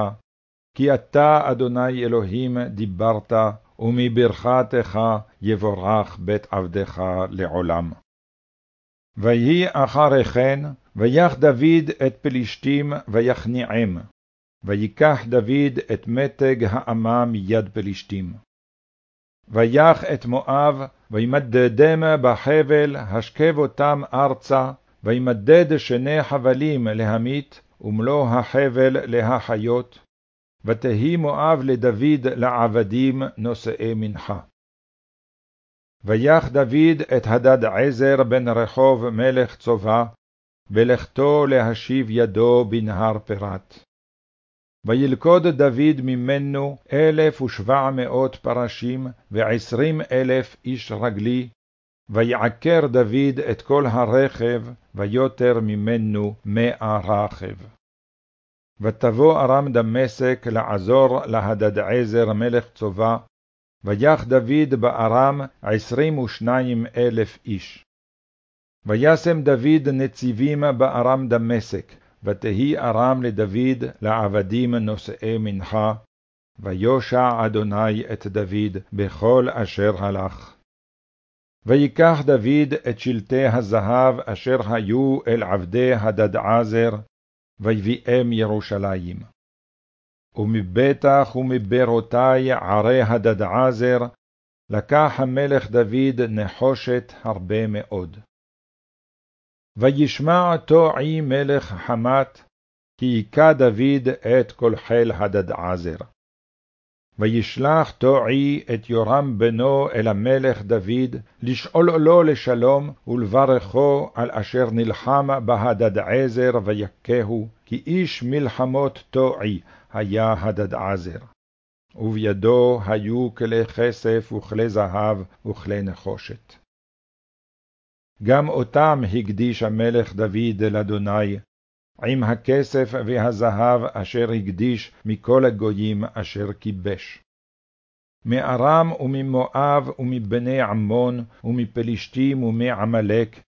Speaker 1: כי אתה, אדוני אלוהים, דיברת, ומברכתך יבורך בית עבדך לעולם. ויהי אחרי כן, ויח דוד את פלישתים ויכניעם, ויקח דוד את מתג האמה מיד פלישתים. ויח את מואב, וימדדם בחבל, השכב אותם ארצה, וימדד שני חבלים להמית, ומלוא החבל להחיות, ותהי מואב לדוד לעבדים נושאי מנחה. ויח דוד את הדד עזר בן רחוב מלך צובה, בלכתו להשיב ידו בנהר פרת. וילכוד דוד ממנו אלף ושבע מאות פרשים, ועשרים אלף איש רגלי, ויעקר דוד את כל הרכב, ויותר ממנו מאה רכב. ותבוא ארם דמשק לעזור להדדעזר מלך צובה, ויח דוד בארם עשרים ושניים אלף איש. וישם דוד נציבים בארם דמשק, ותהי ארם לדוד לעבדים נושאי מנחה, ויושע אדוני את דוד בכל אשר הלך. ויקח דוד את שלטי הזהב אשר היו אל עבדי הדדעזר, ויביאם ירושלים. ומבטח ומברותי ערי הדדעזר, לקח המלך דוד נחושת הרבה מאוד. וישמע תועי מלך חמת, כי היכה דוד את כל חיל הדדעזר. וישלח תועי את יורם בנו אל המלך דוד, לשאול לו לשלום, ולברכו על אשר נלחם בהדדעזר ויכהו, כי איש מלחמות תועי היה הדדעזר. ובידו היו כלי כסף וכלי זהב וכלי נחושת. גם אותם הקדיש המלך דוד לאדוני, עם הכסף והזהב אשר הקדיש מכל הגויים אשר כיבש. מארם וממואב ומבני עמון ומפלישתים ומעמלק,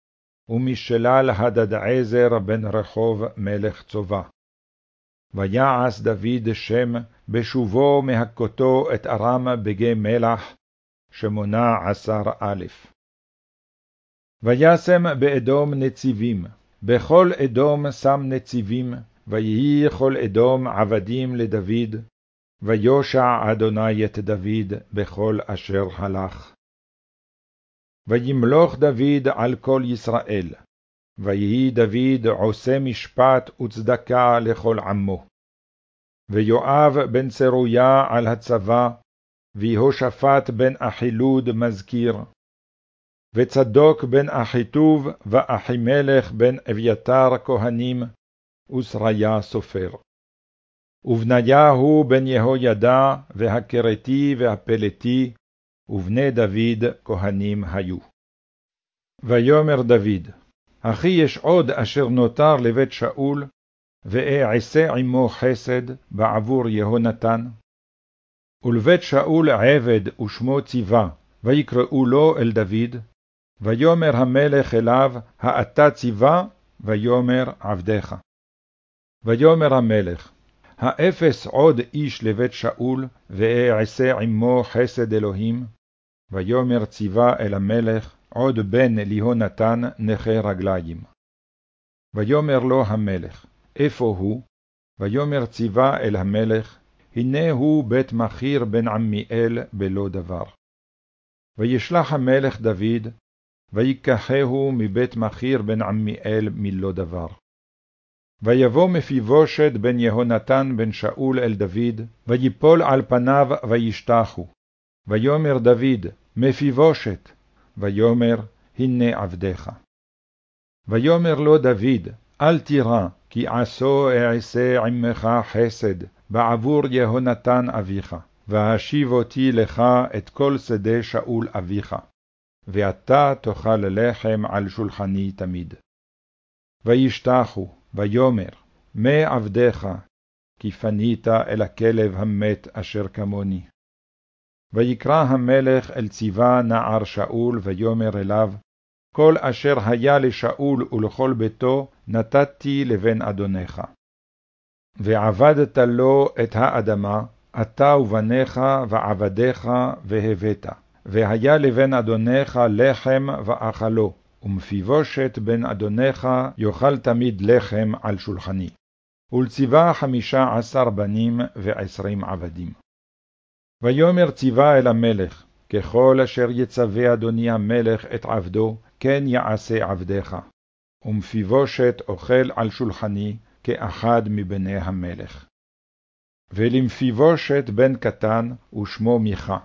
Speaker 1: ומשלל הדדעזר בן רחוב מלך צובה. ויעש דוד שם בשובו מהכותו את ארם בגי מלח, שמונה עשר א'. וישם באדום נציבים, בכל אדום שם נציבים, ויהי כל אדום עבדים לדוד, ויושע אדוני את דוד בכל אשר הלך. וימלוך דוד על כל ישראל, ויהי דוד עושה משפט וצדקה לכל עמו. ויואב בן צרויה על הצבא, ויהושפט בן אחילוד מזכיר, וצדוק בן אחיטוב, ואחימלך בן אביתר כהנים, ושריה סופר. ובניהו בן יהוידע, והכרתי והפלתי, ובני דוד כהנים היו. ויאמר דוד, אחי יש עוד אשר נותר לבית שאול, ואעשה עמו חסד בעבור יהונתן. ולבית שאול עבד ושמו ציווה, ויקראו לו אל דוד, ויאמר המלך אליו, האתה ציווה, ויאמר עבדך. ויאמר המלך, האפס עוד איש לבית שאול, ואעשה עמו חסד אלוהים? ויאמר ציווה אל המלך, עוד בן ליהונתן נכה רגליים. ויאמר לו המלך, איפה הוא? ויאמר ציווה אל המלך, הנה הוא בית מכיר בן עמיאל בלא דבר. וישלח המלך דוד, ויקחהו מבית מכיר בן עמיאל מלא דבר. ויבוא מפיבושת בן יהונתן בן שאול אל דוד, ויפול על פניו וישתחו. ויאמר דוד, מפיבושת, ויאמר, הנה עבדך. ויאמר לו דוד, אל תירא, כי עשו אעשה עמך חסד, בעבור יהונתן אביך, והשיב אותי לך את כל שדה שאול אביך, ואתה תאכל לחם על שולחני תמיד. וישתחו, ויאמר, מה עבדך, כי פנית אל הכלב המת אשר כמוני. ויקרא המלך אל ציווה נער שאול, ויאמר אליו, כל אשר היה לשאול ולכל ביתו, נתתי לבן אדונך. ועבדת לו את האדמה, אתה ובניך ועבדיך והבאת, והיה לבן אדונך לחם ואכלו, ומפיבושת בן אדונך יאכל תמיד לחם על שולחני. ולציווה חמישה עשר בנים ועשרים עבדים. ויאמר ציווה אל המלך, ככל אשר יצווה אדוני המלך את עבדו, כן יעשה עבדך. ומפיבושת אוכל על שולחני, כאחד מבני המלך. ולמפיבושת בן קטן, ושמו מיכה,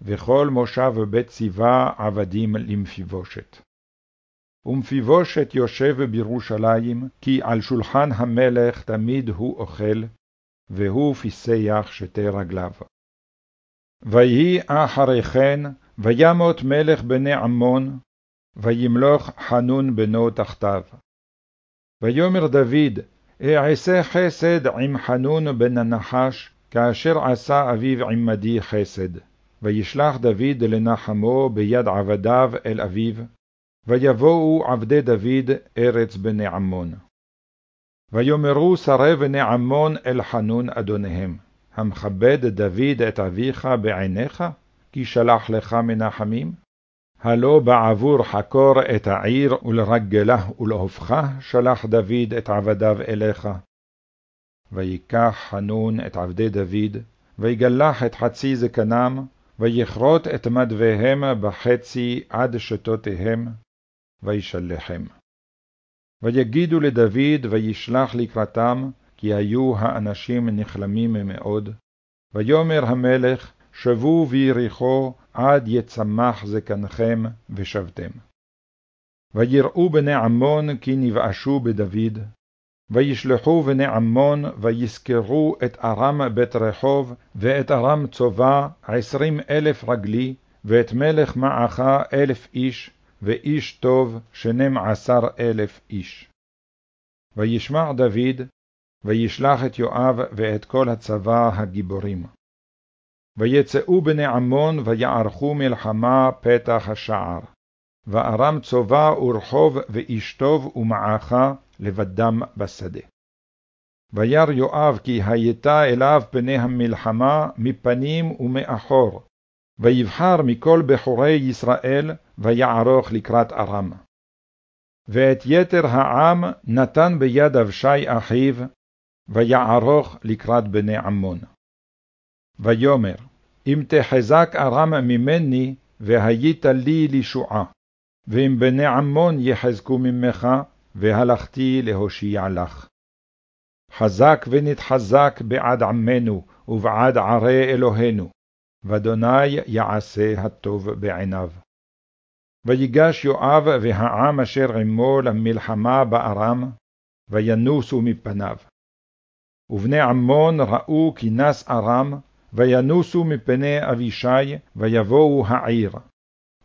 Speaker 1: וכל מושב בית ציווה עבדים למפיבושת. ומפיבושת יושב בירושלים, כי על שולחן המלך תמיד הוא אוכל, והוא פיסח שתי רגליו. ויהי אחרי כן, וימות מלך בני עמון, וימלוך חנון בנו תחתיו. ויאמר דוד, אעשה חסד עם חנון בן הנחש, כאשר עשה אביו עמדי חסד. וישלח דוד לנחמו ביד עבדיו אל אביו, ויבואו עבדי דוד ארץ בני עמון. ויאמרו שרי בני עמון אל חנון אדוניהם, המכבד דוד את אביך בעיניך, כי שלח לך מנחמים? הלא בעבור חקור את העיר ולרגלה ולהופכה, שלח דוד את עבדיו אליך. ויקח חנון את עבדי דוד, ויגלח את חצי זקנם, ויכרות את מדוויהם בחצי עד שתותיהם, וישלחם. ויגידו לדוד, וישלח לקראתם, כי היו האנשים נכלמים מאוד. ויאמר המלך, שבו ביריחו עד יצמח זקנכם, ושבתם. ויראו בני עמון כי נבאשו בדוד, וישלחו בני עמון, ויזכרו את ארם בית רחוב, ואת ארם צובה, עשרים אלף רגלי, ואת מלך מעכה אלף איש, ואיש טוב שנים עשר אלף איש. וישמע דוד, וישלח את יואב ואת כל הצבא הגיבורים. ויצאו בני עמון, ויערכו מלחמה פתח השער. וארם צובה ורחוב ואיש טוב ומעכה לבדם בשדה. וירא יואב כי הייתה אליו פני המלחמה מפנים ומאחור, ויבחר מכל בחורי ישראל, ויערוך לקראת ארם. ואת יתר העם נתן ביד אבשי אחיו, ויערוך לקראת בני עמון. ויאמר, אם תחזק ארם ממני, והיית לי לישועה, ואם בני עמון יחזקו ממך, והלכתי להושיע לך. חזק ונתחזק בעד עמנו, ובעד ערי אלוהינו, ואדוני יעשה הטוב בעיניו. ויגש יואב והעם אשר עמו למלחמה בארם, וינוסו מפניו. ובני עמון ראו כי נס ארם, וינוסו מפני אבישי, ויבואו העיר.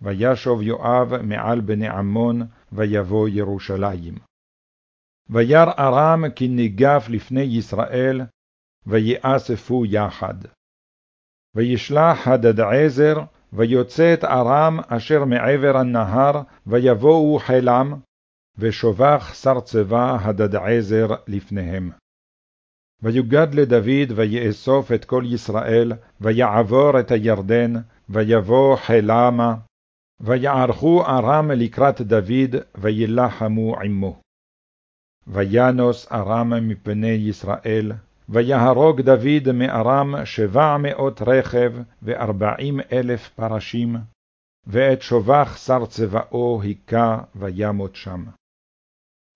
Speaker 1: וישוב יואב מעל בני עמון, ויבוא ירושלים. וירא ארם כי ניגף לפני ישראל, ויאספו יחד. וישלח הדדעזר, ויוצא את ארם אשר מעבר הנהר, ויבואו חילם, ושובח שר צבא הדדעזר לפניהם. ויוגד לדוד ויאסוף את כל ישראל, ויעבור את הירדן, ויבוא חילמה, ויערכו ארם לקראת דוד, וילחמו עמו. וינוס ארם מפני ישראל, ויהרוג דוד מארם שבע מאות רכב וארבעים אלף פרשים, ואת שובח שר צבאו היכה וימות שם.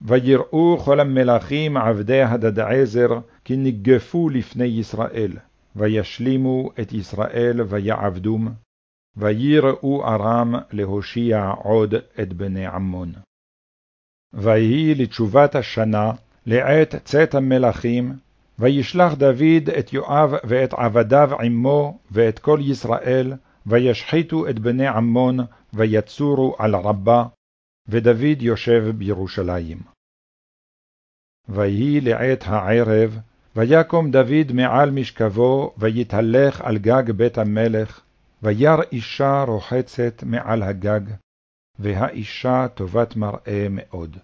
Speaker 1: ויראו כל המלכים עבדי הדדעזר, כי ניגפו לפני ישראל, וישלימו את ישראל ויעבדום, ויראו ארם להושיע עוד את בני עמון. ויהי לתשובת השנה, לעת צאת המלכים, וישלח דוד את יואב ואת עבדיו עמו, ואת כל ישראל, וישחיתו את בני עמון, ויצורו על רבה, ודוד יושב בירושלים. ויהי לעת הערב, ויקום דוד מעל משכבו, ויתהלך על גג בית המלך, וירא אישה רוחצת מעל הגג, והאישה טובת מראה מאוד.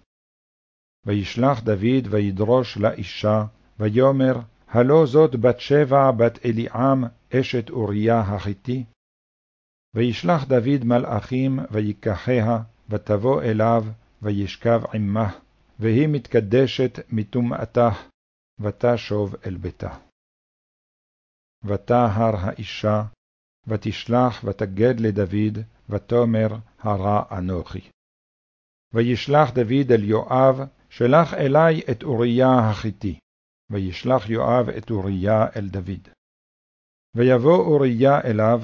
Speaker 1: וישלח דוד וידרוש לאישה, ויאמר, הלא זאת בת שבע בת אליעם, אשת אוריה החיתי? וישלח דוד מלאכים, ויקחיה, ותבוא אליו, וישכב עמה, והיא מתקדשת מטומאתה, ותשוב אל ביתה. ותהר האישה, ותשלח ותגד לדוד, ותאמר, הרע אנוכי. וישלח דוד אל יואב, שלח אלי את אוריה החיתי. וישלח יואב את אוריה אל דוד. ויבוא אוריה אליו,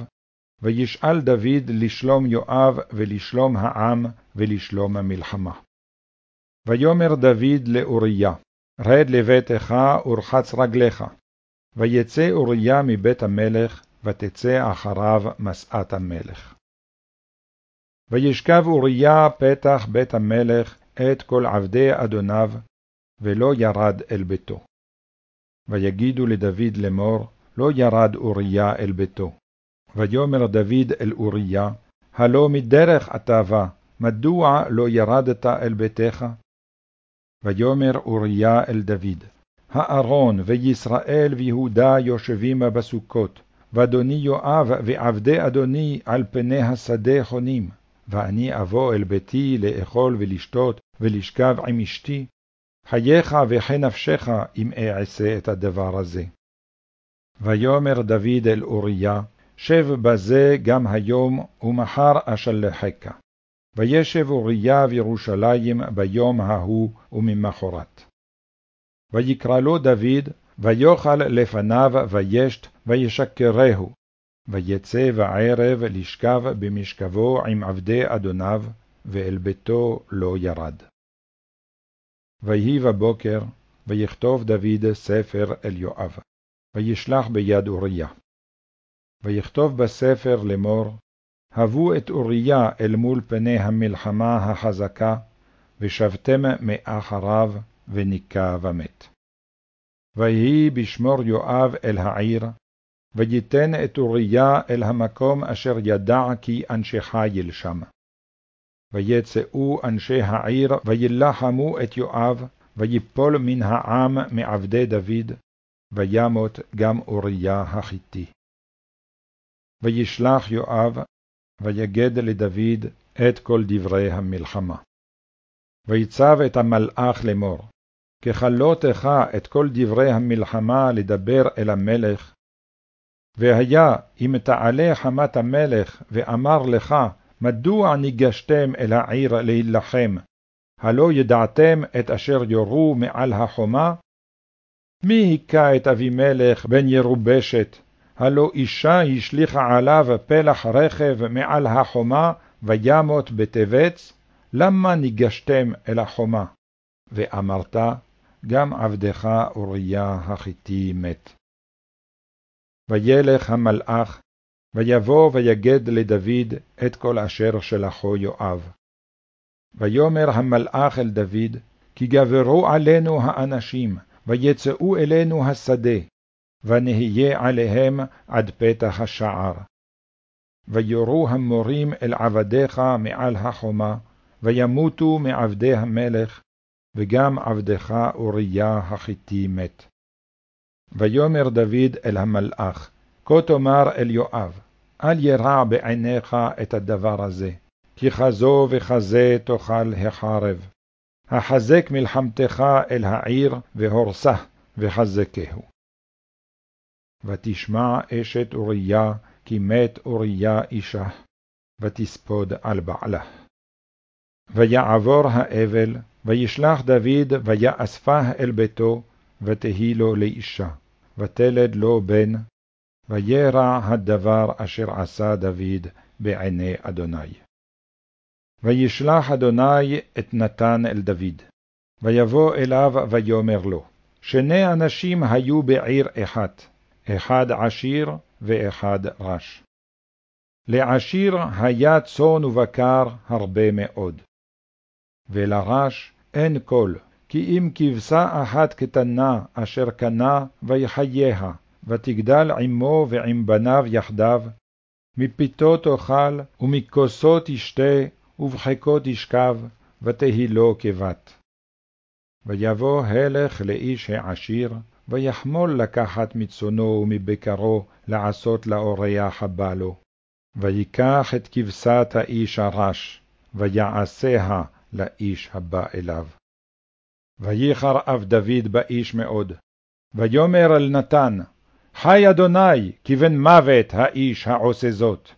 Speaker 1: וישאל דוד לשלום יואב ולשלום העם ולשלום המלחמה. ויאמר דוד לאוריה, רד לביתך ורחץ רגליך. ויצא אוריה מבית המלך, ותצא אחריו משאת המלך. וישכב אוריה פתח בית המלך את כל עבדי אדוניו, ולא ירד אל ביתו. ויגידו לדוד לאמור, לא ירד אוריה אל ביתו. ויאמר דוד אל אוריה, הלא מדרך אתה בא, מדוע לא ירדת אל ביתך? ויאמר אוריה אל דוד, הארון וישראל ויהודה יושבים בסוכות, ואדוני יואב ועבדי אדוני על פני השדה חונים, ואני אבוא אל ביתי לאכול ולשתות ולשכב עם אשתי, חייך וכן נפשך אם אעשה את הדבר הזה. ויאמר דוד אל אוריה, שב בזה גם היום, ומחר אשלחך. וישב אוריה בירושלים ביום ההוא וממחרת. ויקרא לו דוד, ויאכל לפניו וישת, וישקרהו. ויצא בערב לשכב במשכבו עם עבדי אדוניו, ואל ביתו לא ירד. ויהי בבוקר, ויכתוב דוד ספר אל יואב, וישלח ביד אוריה. ויכתוב בספר לאמור, הבו את אוריה אל מול פני המלחמה החזקה, ושבתם מאחריו, וניקה ומת. ויהי בשמור יואב אל העיר, ויתן את אוריה אל המקום אשר ידע כי אנשי חיל שם. ויצאו אנשי העיר, וילחמו את יואב, ויפול מן העם מעבדי דוד, וימות גם אוריה החיתי. וישלח יואב, ויגד לדוד את כל דברי המלחמה. ויצב את המלאך לאמור, ככלותך את כל דברי המלחמה לדבר אל המלך, והיה אם תעלה חמת המלך, ואמר לך, מדוע ניגשתם אל העיר להילחם? הלא ידעתם את אשר יורו מעל החומה? מי היכה את אבימלך בן ירובשת? הלא אישה השליכה עליו פלח רכב מעל החומה, וימות בטבץ? למה ניגשתם אל החומה? ואמרת, גם עבדך אוריה החיתי מת. וילך המלאך, ויבוא ויגד לדוד את כל אשר שלחו יואב. ויאמר המלאך אל דוד, כי גברו עלינו האנשים, ויצאו אלינו השדה, ונהיה עליהם עד פתח השער. ויורו המורים אל עבדיך מעל החומה, וימותו מעבדי המלך, וגם עבדך אוריה החיתי מת. ויאמר דוד אל המלאך, כה תאמר אל יואב, אל ירע בעיניך את הדבר הזה, כי כזו וכזה תאכל החרב. החזק מלחמתך אל העיר, והורסה, וחזקהו. ותשמע אשת אוריה, כי מת אוריה אישה, ותספוד על בעלה. ויעבור האבל, וישלח דוד, ויאספה אל ביתו, ותהי לו לאישה, ותלד לו בן, וירע הדבר אשר עשה דוד בעיני אדוני. וישלח אדוני את נתן אל דוד, ויבוא אליו ויאמר לו, שני אנשים היו בעיר אחת, אחד עשיר ואחד רש. לעשיר היה צאן ובקר הרבה מאוד, ולרש אין כל, כי אם כבשה אחת קטנה אשר קנה ויחייה, ותגדל עמו ועם בניו יחדיו, מפיתו תאכל, ומכוסו תשתה, ובחיקו תשכב, ותהי לו כבת. ויבוא הלך לאיש העשיר, ויחמול לקחת מצונו ומבקרו, לעשות לאורח הבא לו. ויקח את כבשת האיש הרש, ויעשיה לאיש הבא אליו. וייחר אב דוד באיש מאוד, ויאמר אל נתן, חי אדוני, כבן מוות האיש העושה זאת.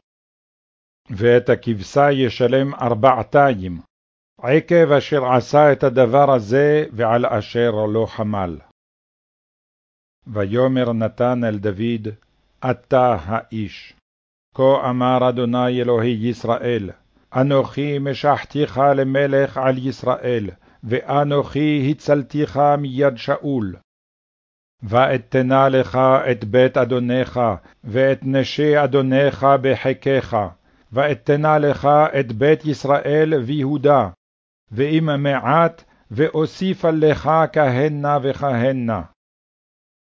Speaker 1: ואת הכבשה ישלם ארבעתיים, עקב אשר עשה את הדבר הזה ועל אשר לא חמל. ויאמר נתן אל דוד, אתה האיש. כה אמר אדוני אלוהי ישראל, אנוכי משחתיך למלך על ישראל, ואנוכי הצלתיך מיד שאול. ואתנה לך את בית אדונך, ואת נשי אדונך בחיקך, ואתנה לך את בית ישראל ויהודה, ואם מעט, ואוסיפה לך כהנה וכהנה.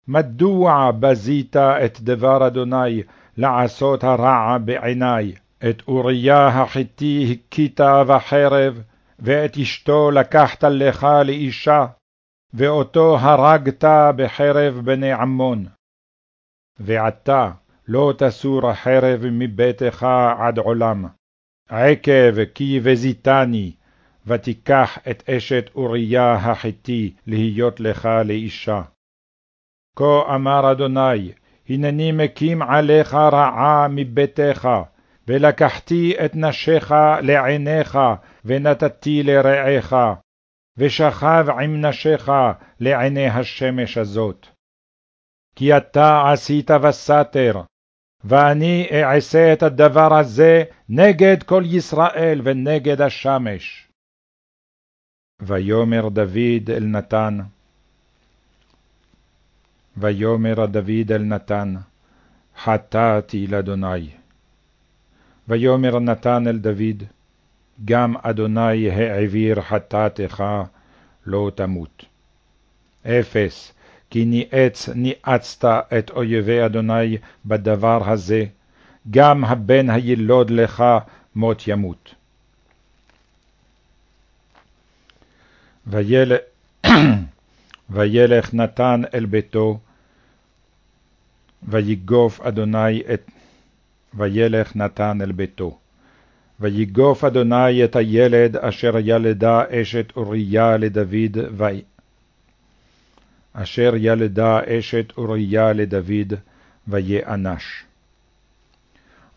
Speaker 1: מדוע בזית את דבר אדוני לעשות הרע בעיני? את אוריה החיתי הכית בחרב, ואת אשתו לקחת לך לאישה, ואותו הרגת בחרב בני עמון. ועתה לא תסור החרב מביתך עד עולם, עקב כי בזיתני, ותיקח את אשת אוריה החיתי להיות לך לאישה. כה אמר אדוני, הנני מקים עליך רעה מביתך, ולקחתי את נשיך לעיניך, ונתתי לרעך, ושכב עם נשיך לעיני השמש הזאת. כי אתה עשית בסתר, ואני אעשה את הדבר הזה נגד כל ישראל ונגד השמש. ויאמר דוד אל נתן, ויאמר דוד אל נתן, חטאתי לאדוני. ויאמר נתן אל דוד, גם אדוני העביר חטאתך, לא תמות. אפס, כי ניאץ ניאצת את אויבי אדוני בדבר הזה, גם הבן הילוד לך מות ימות. ויל... וילך נתן אל ביתו, ויגוף אדוני את... וילך נתן אל ביתו. ויגוף אדוני את הילד אשר ילדה אשת אוריה לדוד, ו... אשר ילדה אשת אוריה לדוד, ויאנש.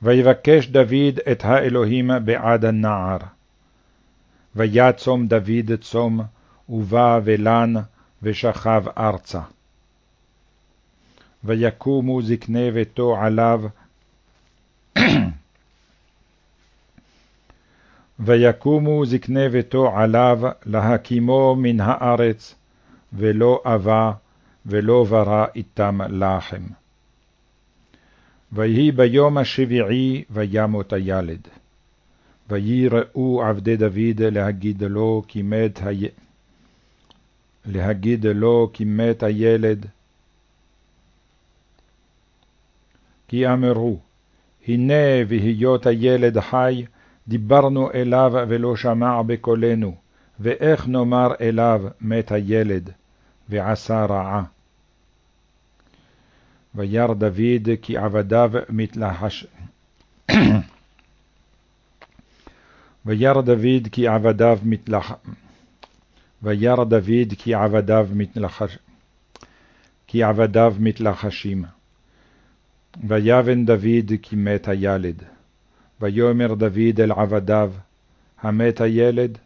Speaker 1: ויבקש דוד את האלוהים בעד הנער. ויצום דוד צום, ובא ולן, ושכב ארצה. ויקומו זקני ביתו עליו, ויקומו זקני ביתו עליו להקימו מן הארץ, ולא אבה, ולא ברא איתם לחם. ויהי ביום השביעי וימות הילד. ויראו עבדי דוד להגיד לו כי מת, הי... להגיד לו כי מת הילד. כי אמרו, הנה והיות הילד חי, דיברנו אליו ולא שמע בקולנו, ואיך נאמר אליו מת הילד, ועשה רעה. וירא דוד כי עבדיו מתלחש... וירא דוד כי עבדיו מתלח... וירא דוד כי עבדיו מתלחש... כי עבדיו מתלחשים. ויבן דוד כי מת הילד. ויאמר דוד אל עבדיו, המת הילד?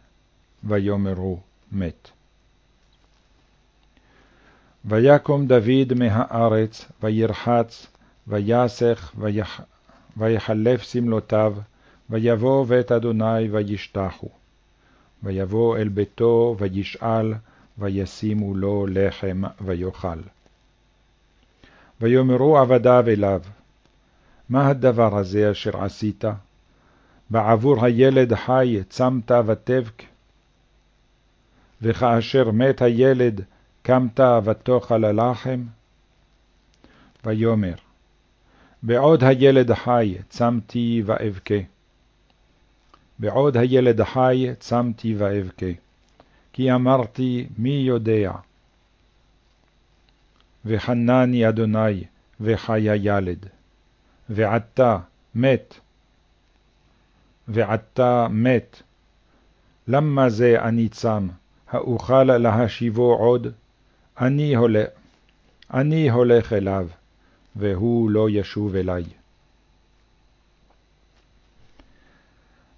Speaker 1: ויאמרו, מת. ויקום דוד מהארץ, וירחץ, ויסך, ויח... ויחלף סמלותיו, ויבוא בית אדוני וישתחו. ויבוא אל ביתו, וישאל, וישימו לו לחם, ויאכל. ויאמרו עבדיו אליו, מה הדבר הזה אשר עשית? בעבור הילד חי צמת ותבק? וכאשר מת הילד, קמת ותאכל הלחם? ויאמר, בעוד הילד חי צמתי ואבכה. בעוד הילד חי צמתי ואבכה, כי אמרתי מי יודע. וחנני אדוני, וחי הילד. ועתה מת. ועתה מת. למה זה אני צם, האוכל להשיבו עוד? אני הולך, אני הולך אליו, והוא לא ישוב אלי.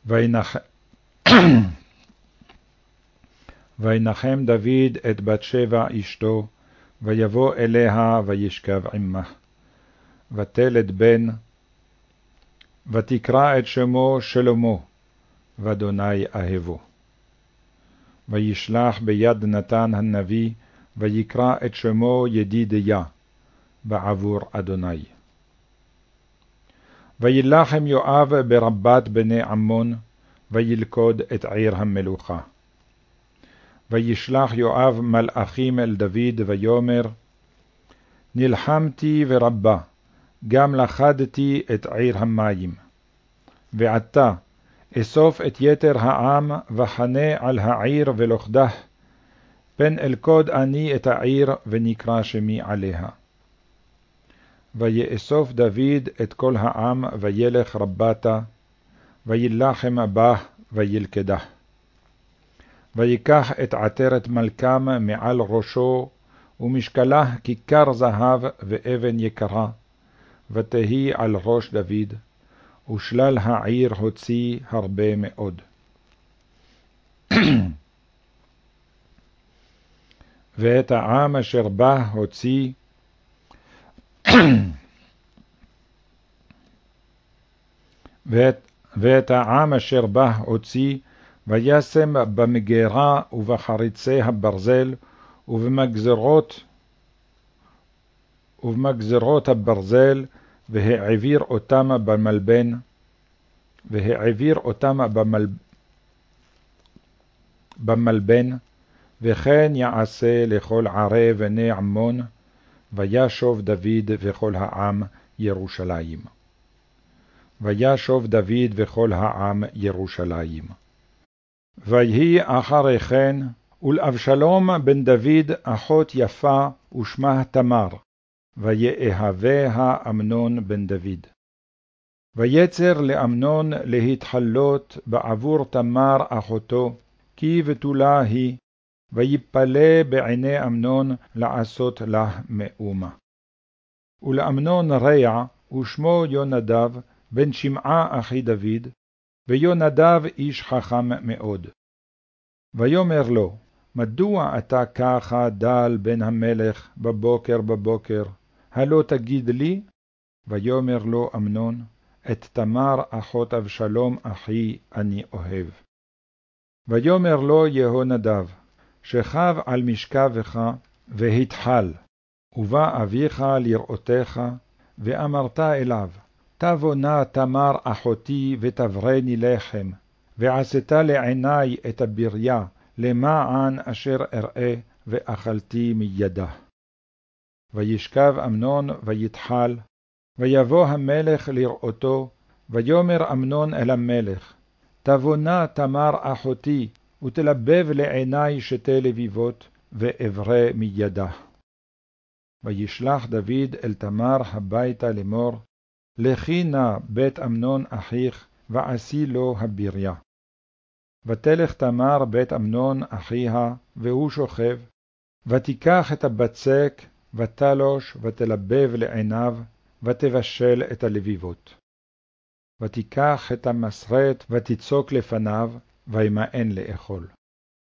Speaker 1: וינח... וינחם דוד את בת שבע אשתו, ויבוא אליה וישכב עמה. ותלד בן, ותקרא את שמו שלמה, ואדוני אהבו. וישלח ביד נתן הנביא, ויקרא את שמו ידידיה, בעבור אדוני. וילחם יואב ברבת בני עמון, וילכוד את עיר המלוכה. וישלח יואב מלאכים אל דוד, ויאמר, נלחמתי ורבה, גם לכדתי את עיר המים. ועתה, אסוף את יתר העם, וחנה על העיר ולוכדה, פן אלכוד אני את העיר, ונקרא שמי עליה. ויאסוף דוד את כל העם, וילך רבתה, וילחם בה, וילכדה. ויקח את עטרת מלכם מעל ראשו, ומשקלה כיכר זהב ואבן יקרה, ותהי על ראש דוד, ושלל העיר הוציא הרבה מאוד. ואת העם אשר בה הוציא, ואת, ואת העם אשר בה הוציא, וישם במגרה ובחריצי הברזל ובמגזרות ובמגזרות הברזל, והעביר אותם במלבן, והעביר אותם במל... במלבן, וכן יעשה לכל ערי בני עמון, וישוב דוד וכל העם ירושלים. וישוב דוד וכל העם ירושלים. ויהי אחרי כן, ולאבשלום בן דוד אחות יפה, ושמה תמר, ויאהביה אמנון בן דוד. ויצר לאמנון להתחלות בעבור תמר אחותו, כי בתולה היא, ויפלא בעיני אמנון לעשות לה מאומה. ולאמנון רע, ושמו יונדב, בן שמעה אחי דוד, ויונדב איש חכם מאוד. ויאמר לו, מדוע אתה ככה דל בן המלך בבוקר בבוקר, הלא תגיד לי? ויאמר לו אמנון, את תמר אחות אבשלום אחי אני אוהב. ויאמר לו יהונדב, שכב על משכבך, והתחל, ובא אביך לראותך, ואמרת אליו, תבוא נא תמר אחותי ותברני לחם, ועשית לעיני את הבריה, למען אשר אראה, ואכלתי מידה. וישכב אמנון ויתחל, ויבוא המלך לראותו, ויאמר אמנון אל המלך, תבונה תמר אחותי, ותלבב לעיני שתי לביבות, ואברה מידה. וישלח דוד אל תמר הביתה לאמור, לכי נא בית אמנון אחיך, ועשי לו הבריה. ותלך תמר בית אמנון אחיה, והוא שוכב, ותיקח את הבצק, ותלוש, ותלבב לעיניו, ותבשל את הלביבות. ותיקח את המסרט, ותצוק לפניו, וימאן לאכול.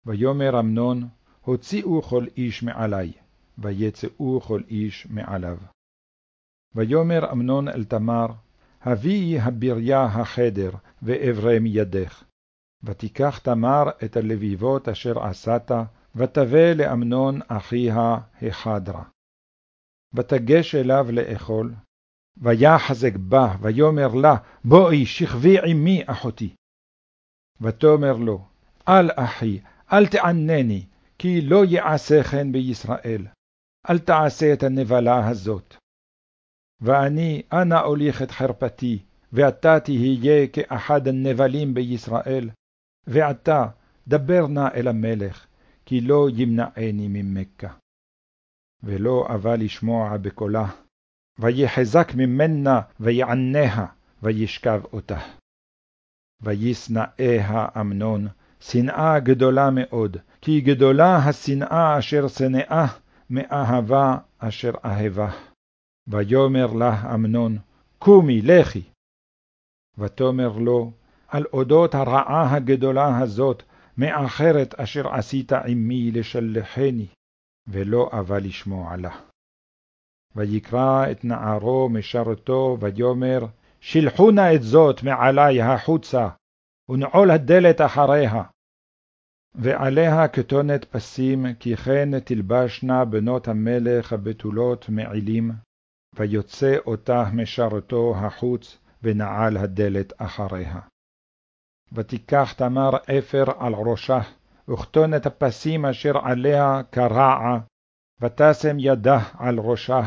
Speaker 1: ויאמר אמנון, הוציאו כל איש מעלי, ויצאו כל איש מעליו. ויאמר אמנון אל תמר, הביאי הבריה החדר, ואברה מידך. ותיקח תמר את הלביבות אשר עשת, ותבא לאמנון אחיה החדרה. ותגש אליו לאכול, ויחזק בה, ויאמר לה, בואי שכבי עמי אחותי. ותאמר לו, אל אחי, אל תענני, כי לא יעשה כן בישראל, אל תעשה את הנבלה הזאת. ואני, אנה אוליך את חרפתי, ואתה תהיה כאחד הנבלים בישראל, ועתה דבר נא אל המלך, כי לא ימנעני ממכה. ולא אבה לשמוע בקולה, ויחזק ממנה, ויעניה, וישכב אותה. וישנאיה אמנון, שנאה גדולה מאוד, כי גדולה השנאה אשר שנאה, מאהבה אשר אהבה. ויאמר לה אמנון, קומי, לכי. ותאמר לו, על אודות הרעה הגדולה הזאת, מאחרת אשר עשית עמי לשלחני. ולא אבה לשמוע לה. ויקרא את נערו משרתו, ויאמר, שלחו נא את זאת מעלי החוצה, ונעול הדלת אחריה. ועליה כתונת פסים, כי כן תלבשנה בנות המלך הבתולות מעילים, ויוצא אותה משרתו החוץ, ונעל הדלת אחריה. ותיקח תמר אפר על ראשה, וכתונת הפסים אשר עליה קרעה, ותשם ידה על ראשה,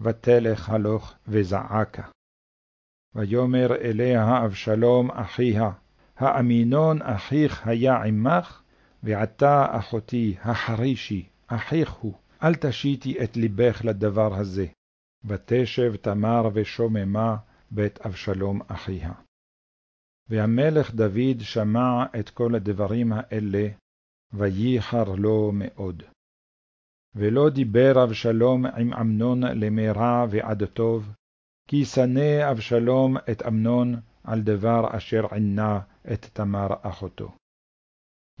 Speaker 1: ותלך הלוך וזעקה. ויאמר אליה אבשלום אחיה, האמינון אחיך היה עמך? ועתה אחותי, החרישי, אחיך הוא, אל תשיתי את לבך לדבר הזה. ותשב תמר ושוממה בית אבשלום אחיה. והמלך דוד שמע את כל הדברים האלה, וייחר לו מאוד. ולא דיבר אבשלום עם אמנון למרע ועד טוב, כי שנא אבשלום את אמנון על דבר אשר עינה את תמר אחותו.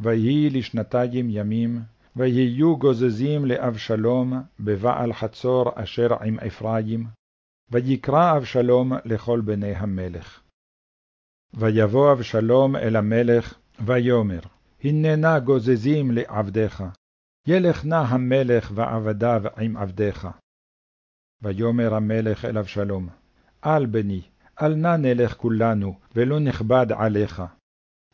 Speaker 1: ויהי לשנתיים ימים, ויהיו גוזזים לאבשלום בבעל חצור אשר עם אפרים, ויקרא אבשלום לכל בני המלך. ויבוא אבשלום אל המלך, ויאמר, הננה גוזזים לעבדיך, ילך נא המלך ועבדיו עם עבדיך. ויאמר המלך אל אבשלום, אל בני, אל נא נלך כולנו, ולא נכבד עליך.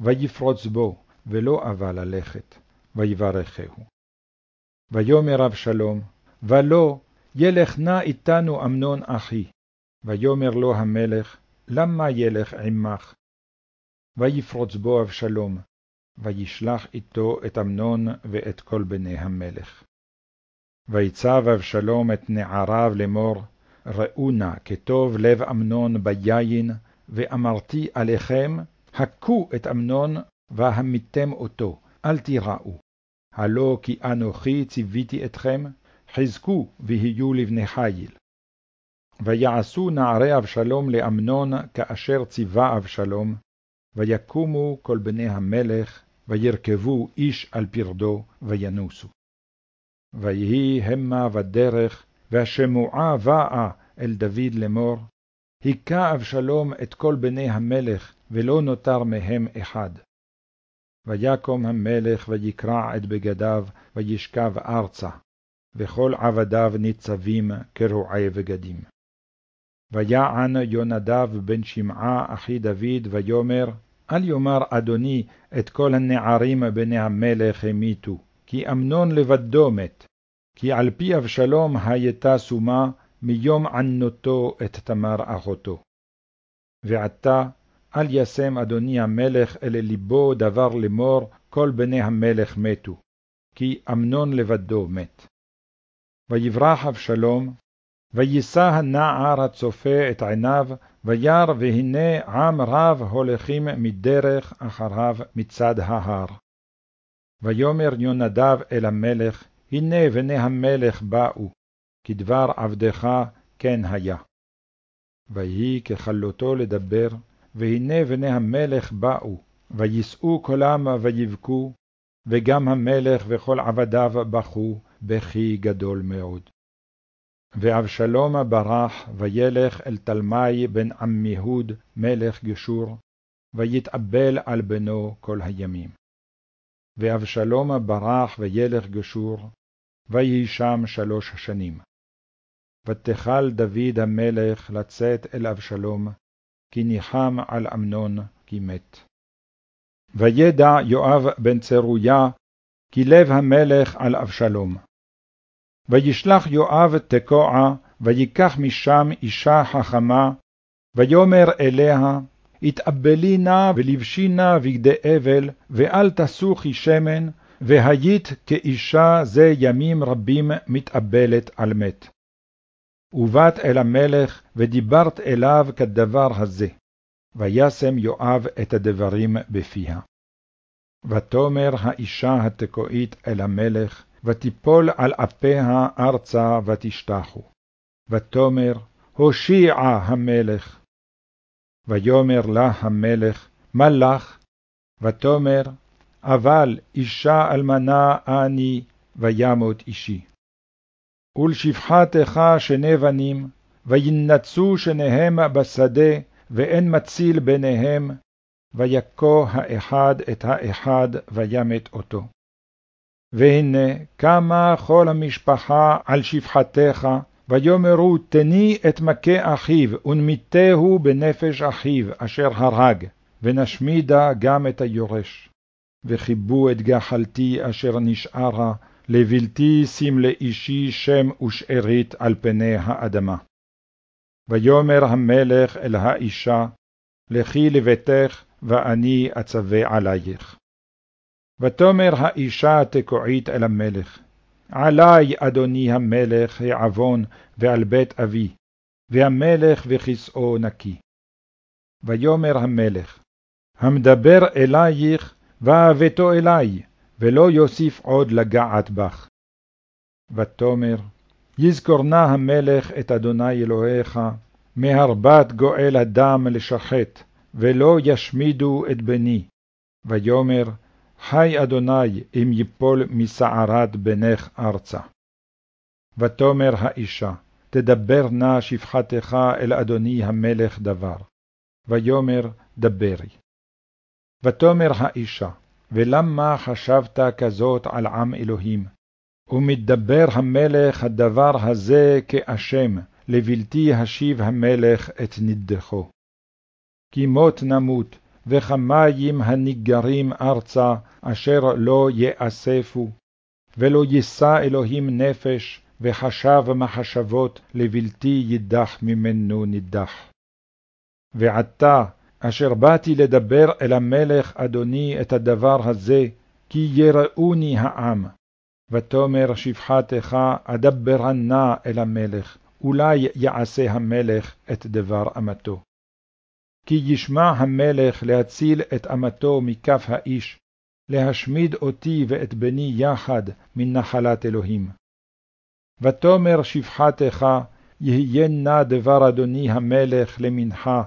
Speaker 1: ויפרוץ בו, ולא אבה ללכת, ויברכהו. ויאמר אבשלום, ולא, ילך נא איתנו אמנון אחי. ויאמר לו המלך, למה ילך עמך? ויפרוץ בו אבשלום, וישלח איתו את אמנון ואת כל בני המלך. ויצב אבשלום את נעריו לאמור, ראו נא כטוב לב אמנון ביין, ואמרתי עליכם, הכו את אמנון והמיתם אותו, אל תיראו. הלא כי אנוכי ציוויתי אתכם, חזקו ויהיו לבני חיל. ויעשו נערי אבשלום לאמנון כאשר ציווה אבשלום, ויקומו כל בני המלך, וירכבו איש על פרדו, וינוסו. ויהי המה בדרך, והשמועה באה אל דוד לאמור, היכה אבשלום את כל בני המלך, ולא נותר מהם אחד. ויקום המלך ויקרע את בגדיו, וישכב ארצה, וכל עבדיו ניצבים כרועי בגדים. ויען יונדב בן שמעה אחי דוד, ויאמר, אל יאמר אדוני את כל הנערים בני המלך המיתו, כי אמנון לבדו מת, כי על פי אבשלום הייתה סומה מיום ענותו את תמר אחותו. ועתה אל ישם אדוני המלך אל ליבו דבר לאמור, כל בני המלך מתו, כי אמנון לבדו מת. ויברח אבשלום, ויישא הנער הצופה את עיניו, וירא והנה עם רב הולכים מדרך אחריו מצד ההר. ויאמר יונדב אל המלך, הנה בני המלך באו, כדבר עבדך כן היה. ויהי ככלותו לדבר, והנה בני המלך באו, ויישאו קולם ויבכו, וגם המלך וכל עבדיו בכו, בכי גדול מאוד. ואבשלום ברח, וילך אל תלמי בן עמיהוד, מלך גשור, ויתאבל על בנו כל הימים. ואבשלום ברח וילך גשור, ויהי שם שלוש שנים. ותכל דוד המלך לצאת אל אבשלום, כי ניחם על אמנון כי מת. וידע יואב בן צרויה, כי לב המלך על אבשלום. וישלח יואב תקוע, ויקח משם אישה חכמה, ויאמר אליה, התאבלי נא ולבשי נא בגדי אבל, ואל תסוכי שמן, והיית כאישה זה ימים רבים מתאבלת על מת. ובאת אל המלך, ודיברת אליו כדבר הזה. וישם יואב את הדברים בפיה. ותאמר האישה התקועית אל המלך, ותיפול על אפיה ארצה ותשתחו. ותאמר, הושיע המלך. ויאמר לה המלך, מה לך? ותאמר, אבל אישה אלמנה אני, וימות אישי. ולשפחתך שני בנים, וינצו שניהם בשדה, ואין מציל ביניהם, ויכו האחד את האחד, וימת אותו. והנה קמה כל המשפחה על שפחתך, ויאמרו תני את מכה אחיו, ונמיתהו בנפש אחיו, אשר הרג, ונשמידה גם את היורש. וכיבו את גחלתי אשר נשארה, לבלתי שים לאישי שם ושארית על פני האדמה. ויאמר המלך אל האישה, לכי לביתך, ואני אצווה עלייך. ותאמר האישה התקועית אל המלך, עלי, אדוני המלך, העוון ועל בית אבי, והמלך וכסאו נקי. ויאמר המלך, המדבר אלייך, ואהבתו אלי, ולא יוסיף עוד לגעת בך. ותאמר, יזכור נא המלך את אדוני אלוהיך, מהרבת גואל הדם לשחט, ולא ישמידו את בני. ויאמר, חי אדוני אם יפול מסערת בנך ארצה. ותאמר האישה, תדבר נא שפחתך אל אדוני המלך דבר. ויאמר, דברי. ותאמר האישה, ולמה חשבת כזאת על עם אלוהים? ומדבר המלך הדבר הזה כאשם, לבלתי השיב המלך את נדחו. כי מות נמות, וכמים הניגרים ארצה, אשר לא יאספו, ולא יישא אלוהים נפש, וחשב מחשבות לבלתי יידח ממנו נידח. ועתה, אשר באתי לדבר אל המלך אדוני את הדבר הזה, כי יראוני העם. ותאמר שפחתך אדברנה אל המלך, אולי יעשה המלך את דבר אמתו. כי ישמע המלך להציל את אמתו מכף האיש, להשמיד אותי ואת בני יחד מן נחלת אלוהים. ותאמר שפחתך, יהיה נא דבר אדוני המלך למנחה,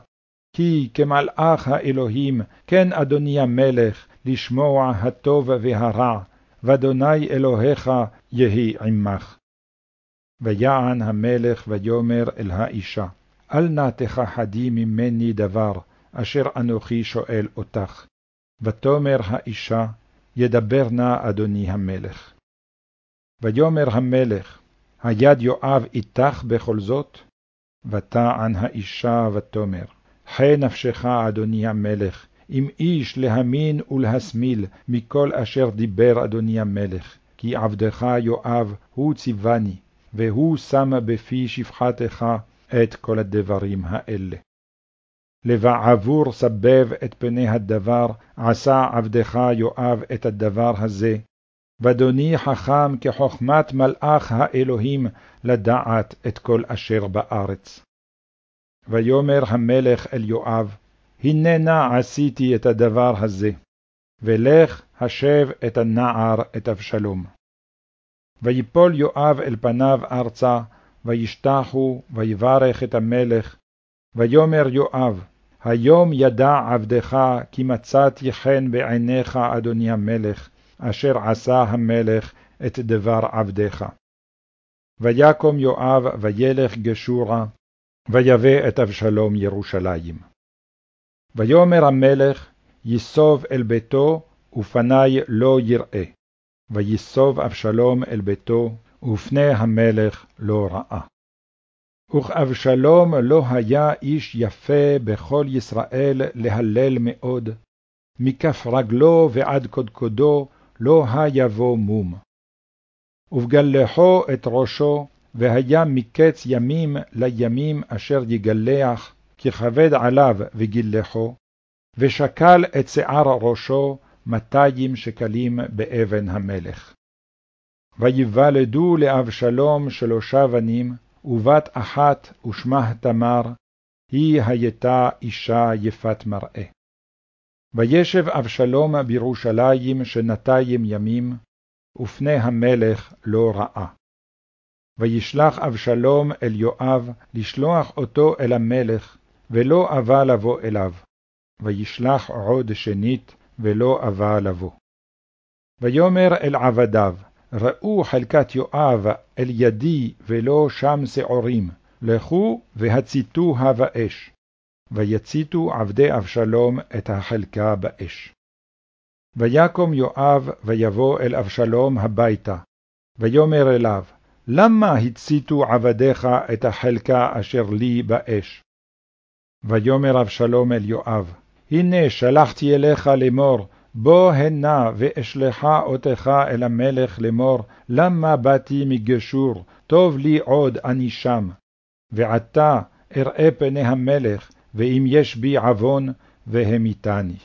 Speaker 1: כי כמלאך האלוהים, כן אדוני המלך, לשמוע הטוב והרע, ואדוני אלוהיך יהי עמך. ויען המלך ויאמר אל האישה, אל נא תכחדי ממני דבר, אשר אנוכי שואל אותך. ותאמר האישה, ידבר נא אדוני המלך. ויאמר המלך, היד יואב איתך בכל זאת? ותען האישה ותאמר, חי נפשך, אדוני המלך, אם איש להמין ולהשמיל מכל אשר דיבר אדוני המלך, כי עבדך יואב הוא ציווני, והוא שם בפי שפחתך את כל הדברים האלה. לבעבור סבב את פני הדבר, עשה עבדך יואב את הדבר הזה, ואדוני חכם כחכמת מלאך האלוהים לדעת את כל אשר בארץ. ויאמר המלך אל יואב, הנה נא עשיתי את הדבר הזה, ולך השב את הנער את אבשלום. ויפול יואב אל פניו ארצה, וישתחו, ויברך את המלך, ויאמר יואב, היום ידע עבדך, כי מצאתי חן בעיניך, אדוני המלך, אשר עשה המלך את דבר עבדך. ויקום יואב, וילך גשורה, ויבא את אבשלום ירושלים. ויאמר המלך, יסוב אל ביתו, ופני לא יראה. ויסוב אבשלום אל ביתו, ופני המלך לא ראה. וכאבשלום לא היה איש יפה בכל ישראל להלל מאוד, מכף רגלו ועד קודקודו לא היה בו מום. ובגלחו את ראשו, והיה מקץ ימים לימים אשר יגלח, כי כבד עליו וגילחו, ושקל את שיער ראשו מאתיים שקלים באבן המלך. ויוולדו לאבשלום שלושה בנים, ובת אחת ושמה תמר, היא הייתה אישה יפת מראה. וישב אבשלום בירושלים שנתיים ימים, ופני המלך לא ראה. וישלח אבשלום אל יואב לשלוח אותו אל המלך, ולא אבה לבוא אליו. וישלח עוד שנית, ולא אבה לבוא. ויאמר אל עבדיו, ראו חלקת יואב אל ידי ולא שם שעורים, לכו והציתוה באש. ויציתו עבדי אבשלום את החלקה באש. ויקום יואב ויבוא אל אבשלום הביתה, ויאמר אליו, למה הציתו עבדיך את החלקה אשר לי באש? ויאמר אבשלום אל יואב, הנה שלחתי אליך לאמור, בוא הנה ואשלחה אותך אל המלך לאמור, למה באתי מגשור, טוב לי עוד אני שם. ועתה אראה פני המלך, ואם יש בי עוון, והמיתני.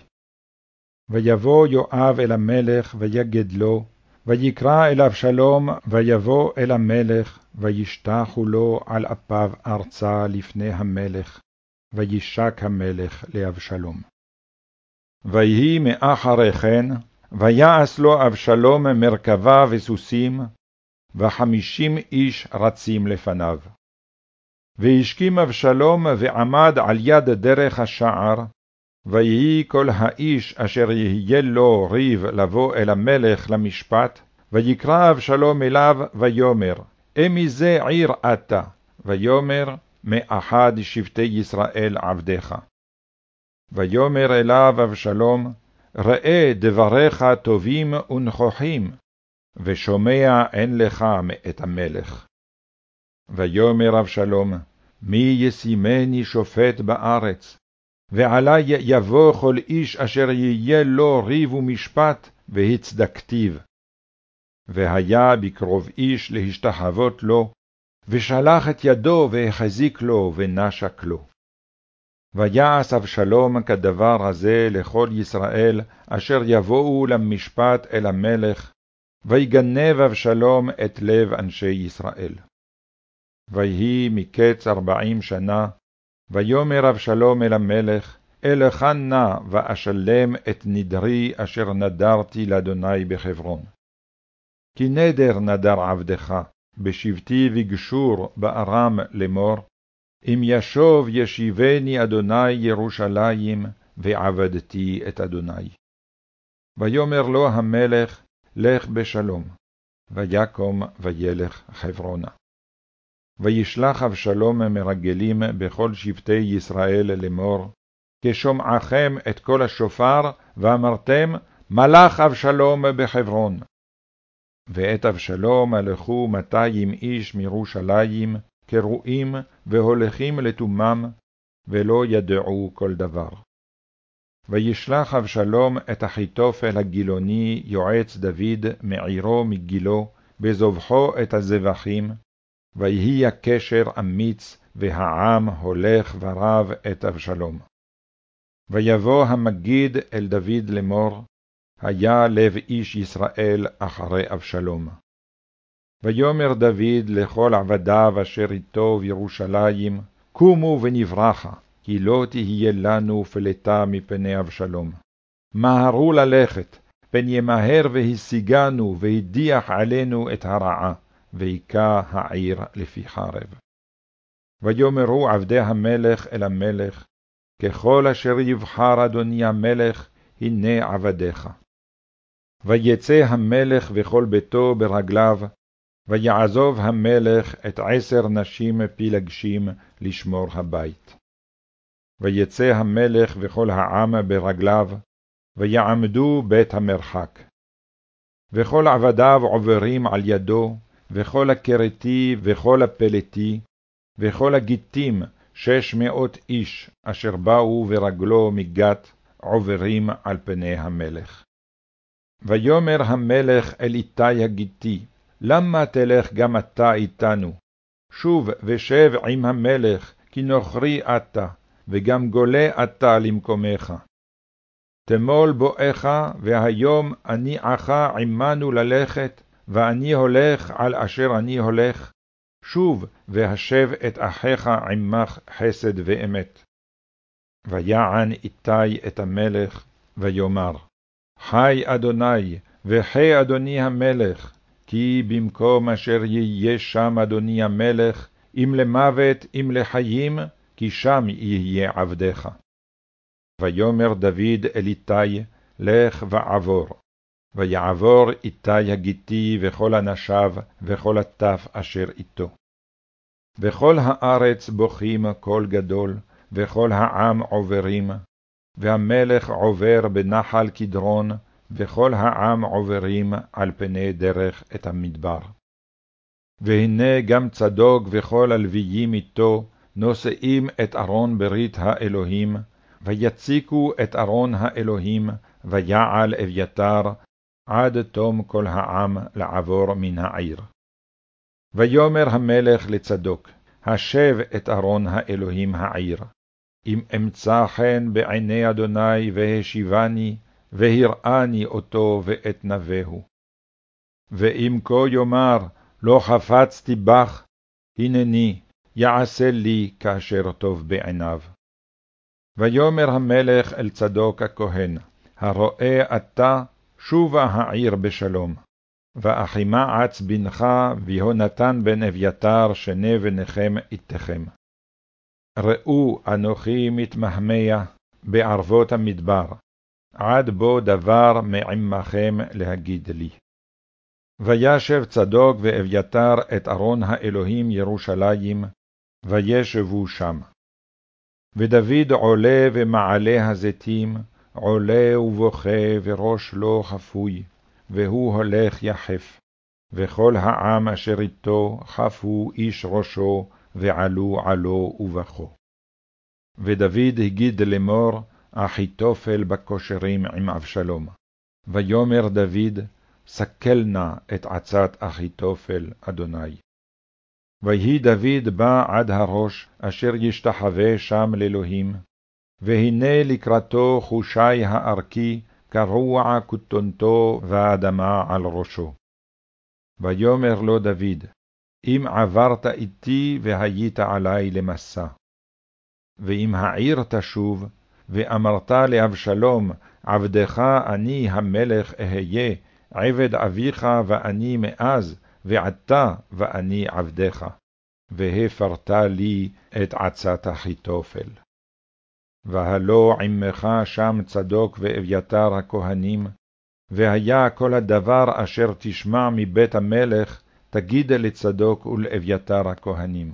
Speaker 1: ויבוא יואב אל המלך, ויגד לו, ויקרא אל אבשלום, ויבוא אל המלך, וישתחו לו על אפיו ארצה לפני המלך, וישק המלך לאבשלום. ויהי מאחרי כן, ויעש לו אבשלום מרכבה וסוסים, וחמישים איש רצים לפניו. והשכים אבשלום ועמד על יד דרך השער, ויהי כל האיש אשר יהיה לו ריב לבוא אל המלך למשפט, ויקרא אבשלום אליו, ויאמר, אמי זה עיר אתה, ויאמר, מאחד שבטי ישראל עבדיך. ויאמר אליו אבשלום, ראה דבריך טובים ונכוחים, ושומע אין לך מאת המלך. ויאמר אבשלום, מי ישימני שופט בארץ? ועלי יבוא כל איש אשר יהיה לו ריב ומשפט, והצדקתיו. והיה בקרוב איש להשתחוות לו, ושלח את ידו והחזיק לו ונשק לו. ויעש אבשלום כדבר הזה לכל ישראל, אשר יבואו למשפט אל המלך, ויגנב אבשלום את לב אנשי ישראל. ויהי מקץ ארבעים שנה, ויאמר אבשלום אל המלך, אלכן נא ואשלם את נדרי אשר נדרתי לאדוני בחברון. כי נדר נדר עבדך, בשבתי וגשור בארם לאמור, אם ישוב ישיבני אדוני ירושלים, ועבדתי את אדוני. ויאמר לו המלך, לך בשלום, ויקום וילך חברונה. וישלח אבשלום מרגלים בכל שבטי ישראל לאמור, כשומעכם את כל השופר, ואמרתם, מלך אבשלום בחברון. ואת אבשלום הלכו מאתיים איש מירושלים, קרועים והולכים לתומם, ולא ידעו כל דבר. וישלח אבשלום את אחיתופל הגילוני, יועץ דוד, מעירו מגילו, בזובחו את הזבחים, ויהי הקשר אמיץ, והעם הולך ורב את אבשלום. ויבוא המגיד אל דוד לאמור, היה לב איש ישראל אחרי אבשלום. ויאמר דוד לכל עבדיו אשר איתו בירושלים, קומו ונברחה, כי לא תהיה לנו פלטה מפני אבשלום. מהרו ללכת, פן ימהר והשיגנו, והדיח עלינו את הרעה, והיכה העיר לפי חרב. ויאמרו עבדי המלך אל המלך, ככל אשר יבחר אדוני המלך, הנה עבדיך. ויצא המלך וכל ביתו ברגליו, ויעזוב המלך את עשר נשים פילגשים לשמור הבית. ויצא המלך וכל העם ברגליו, ויעמדו בית המרחק. וכל עבדיו עוברים על ידו, וכל הכרתי וכל הפלטי, וכל הגיטים, שש מאות איש, אשר באו ברגלו מגת, עוברים על פני המלך. ויאמר המלך אל איתי הגיתי, למה תלך גם אתה איתנו? שוב ושב עם המלך, כי נוכרי אתה, וגם גולה אתה למקומך. תמול בואך, והיום אני עכה עמנו ללכת, ואני הולך על אשר אני הולך. שוב, והשב את אחיך עמך חסד ואמת. ויען איתי את המלך, ויאמר, חי אדוני, וחי אדוני המלך, כי במקום אשר יהיה שם אדוני המלך, אם למוות אם לחיים, כי שם יהיה עבדך. ויאמר דוד אל איתי, לך ועבור. ויעבור איתי הגיתי וכל אנשיו, וכל הטף אשר איתו. וכל הארץ בוכים קול גדול, וכל העם עוברים, והמלך עובר בנחל קדרון, וכל העם עוברים על פני דרך את המדבר. והנה גם צדוק וכל הלוויים איתו, נושאים את ארון ברית האלוהים, ויציקו את ארון האלוהים, ויעל אביתר, עד תום כל העם לעבור מן העיר. ויאמר המלך לצדוק, השב את ארון האלוהים העיר. אם אמצא חן בעיני אדוני והשיבני, והראני אותו ואת נבהו. ואם כה יאמר, לא חפצתי בך, הנני, יעשה לי כאשר טוב בעיניו. ויאמר המלך אל צדוק הכהן, הרואה אתה, שובה העיר בשלום. ואחימעץ בנך, ויהונתן בן אביתר, שני בניכם איתכם. ראו אנוכי מתמהמה בערבות המדבר, עד בו דבר מעמכם להגיד לי. וישב צדוק ואביתר את ארון האלוהים ירושלים, וישבו שם. ודוד עולה ומעלה הזיתים, עולה ובוכה וראש לו חפוי, והוא הולך יחף. וכל העם אשר איתו חפו איש ראשו, ועלו עלו ובכו. ודוד הגיד לאמור, אחיתופל בכושרים עם אבשלום. ויאמר דוד, סכל נא את עצת אחיתופל, אדוני. ויהי דוד בא עד הראש, אשר ישתחווה שם לאלוהים, והנה לקראתו חושי הערכי, קרוע כותנתו ואדמה על ראשו. ויאמר לו דוד, אם עברת איתי והיית עלי למסע. ואם העיר תשוב, ואמרת לאבשלום, עבדך אני המלך אהיה, עבד אביך ואני מאז, ועתה ואני עבדך, והפרת לי את עצת אחיתופל. והלא עמך שם צדוק ואביתר הכהנים, והיה כל הדבר אשר תשמע מבית המלך, תגיד לצדוק ולאביתר הכהנים.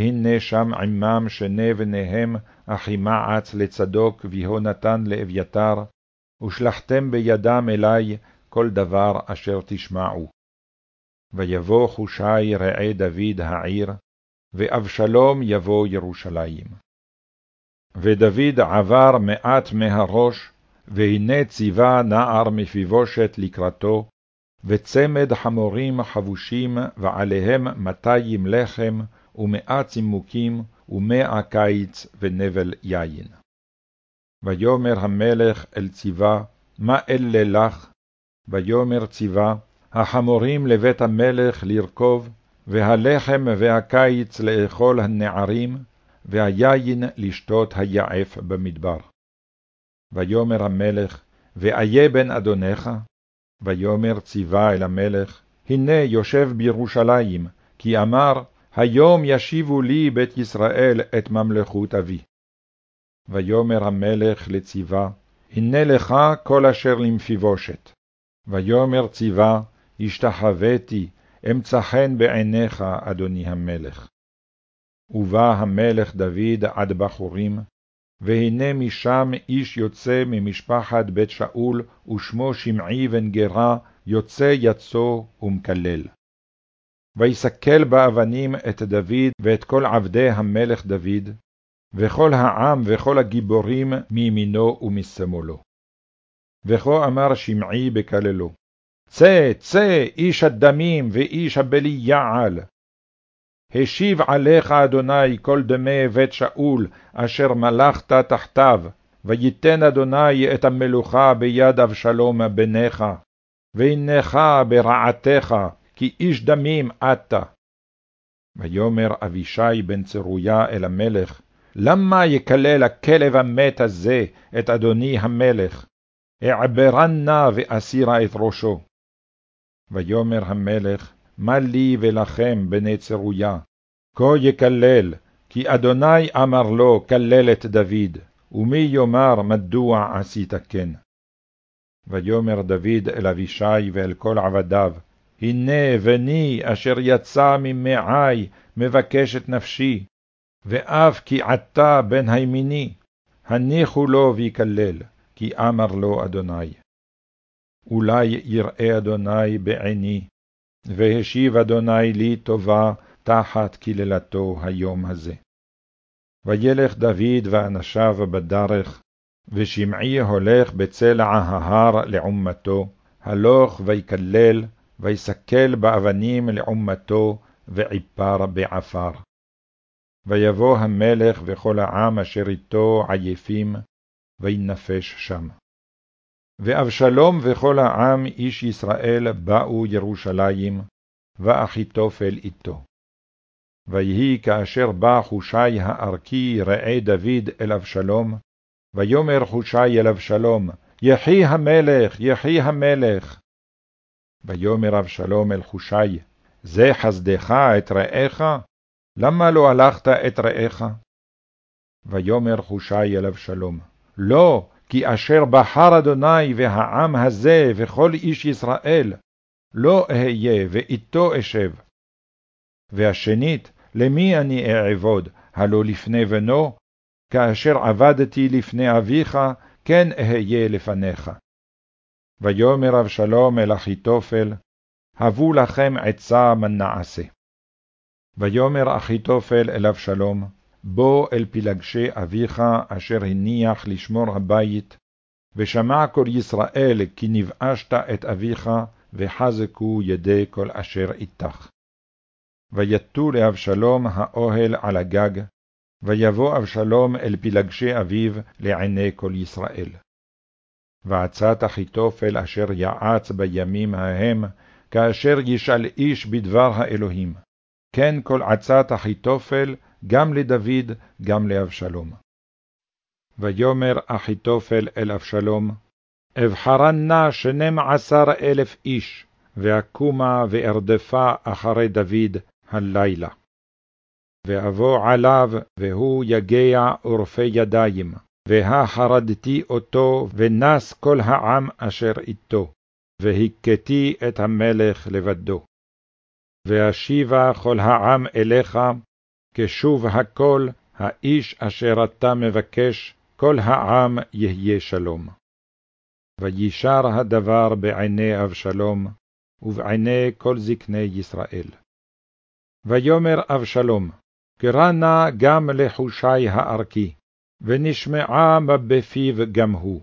Speaker 1: הנה שם עמם שני בניהם, אחימעץ לצדוק ויהונתן לאביתר, ושלחתם בידם אלי כל דבר אשר תשמעו. ויבוא חושי רעי דוד העיר, ואבשלום יבוא ירושלים. ודוד עבר מעט מהראש, והנה ציווה נער מפיבושת לקראתו, וצמד חמורים חבושים, ועליהם מאתיים לחם, ומאה צימוקים, ומאה קיץ, ונבל יין. ויאמר המלך אל ציווה, מה אלה לך? ויאמר ציווה, החמורים לבית המלך לרכוב, והלחם והקיץ לאכול הנערים, והיין לשתות היעף במדבר. ויאמר המלך, ואיה בן אדונך? ויאמר ציווה אל המלך, הנה יושב בירושלים, כי אמר, היום ישיבו לי בית ישראל את ממלכות אבי. ויאמר המלך לציווה, הנה לך כל אשר למפיבושת. ויאמר ציווה, השתחוויתי, אמצא חן בעיניך, אדוני המלך. ובא המלך דוד עד בחורים, והנה משם איש יוצא ממשפחת בית שאול, ושמו שמעי בן גרה, יוצא יצו ומקלל. ויסכל באבנים את דוד ואת כל עבדי המלך דוד, וכל העם וכל הגיבורים מימינו ומשמאלו. וכה אמר שמעי בקללו, צא, צא, איש הדמים ואיש הבלי יעל. השיב עליך אדוני כל דמי בית שאול, אשר מלכת תחתיו, ויתן אדוני את המלוכה ביד אבשלום בניך, והנך ברעתך, כי איש דמים אתה. ויאמר אבישי בן צרויה אל המלך, למה יקלל הכלב המת הזה את אדוני המלך? אעברן נא ואסירה את ראשו. ויאמר המלך, מה לי ולכם, בני צרויה? כה יקלל, כי אדוני אמר לו, כלל את דוד, ומי יאמר מדוע עשית כן? ויאמר דוד אל אבישי ואל כל עבדיו, הנה בני אשר יצא ממעי מבקש את נפשי, ואף כי עתה בן הימיני, הניחו לו ויקלל, כי אמר לו אדוני. אולי יראה אדוני בעיני, והשיב אדוני לי טובה תחת קללתו היום הזה. וילך דוד ואנשיו בדרך, ושמעי הולך בצלע ההר לעומתו, הלוך ויקלל, ויסקל באבנים לעומתו, ועיפר בעפר. ויבוא המלך וכל העם אשר איתו עייפים, וינפש שם. ואבשלום וכל העם איש ישראל באו ירושלים, ואחיתופל איתו. ויהי כאשר בא חושי הארכי ראה דוד אל אבשלום, ויאמר חושי אל אבשלום, יחי המלך, יחי המלך. ויאמר אבשלום אל חושי, זה חסדך את רעך? למה לא הלכת את רעך? ויאמר חושי אל אבשלום, לא, כי אשר בחר אדוני והעם הזה וכל איש ישראל, לא אהיה ואיתו אשב. והשנית, למי אני אעבוד, הלא לפני בנו? כאשר עבדתי לפני אביך, כן אהיה לפניך. ויאמר אבשלום אל אחיתופל, הבו לכם עצה מה נעשה. ויאמר אחיתופל אל אבשלום, בוא אל פלגשי אביך אשר הניח לשמור הבית, ושמע כל ישראל כי נבאשת את אביך, וחזקו ידי כל אשר איתך. ויתו לאבשלום האוהל על הגג, ויבוא אבשלום אל פלגשי אביו לעיני כל ישראל. ועצת אחיתופל אשר יעץ בימים ההם, כאשר ישאל איש בדבר האלוהים. כן כל עצת אחיתופל, גם לדוד, גם לאבשלום. ויאמר אחיתופל אל אבשלום, אבחרן נא שנים עשר אלף איש, ואקומה וארדפה אחרי דוד הלילה. ואבוא עליו, והוא יגע עורפי ידיים, והחרדתי אותו, ונס כל העם אשר איתו, והכיתי את המלך לבדו. ואשיבה כל העם אליך, כשוב הכל, האיש אשר אתה מבקש, כל העם יהיה שלום. וישר הדבר בעיני אבשלום, ובעיני כל זקני ישראל. ויאמר אבשלום, קרא נא גם לחושי הארכי, ונשמעה בפיו גם הוא.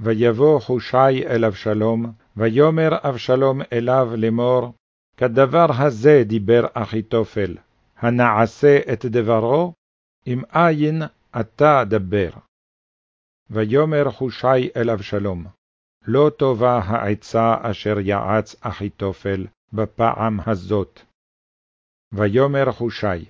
Speaker 1: ויבוא חושי אל אבשלום, ויאמר אבשלום אליו לאמור, כדבר הזה דיבר אחיתופל, הנעשה את דברו, אם אין אתה דבר. ויאמר חושי אל אבשלום, לא טובה העצה אשר יעץ אחיתופל בפעם הזאת. ויאמר חושי,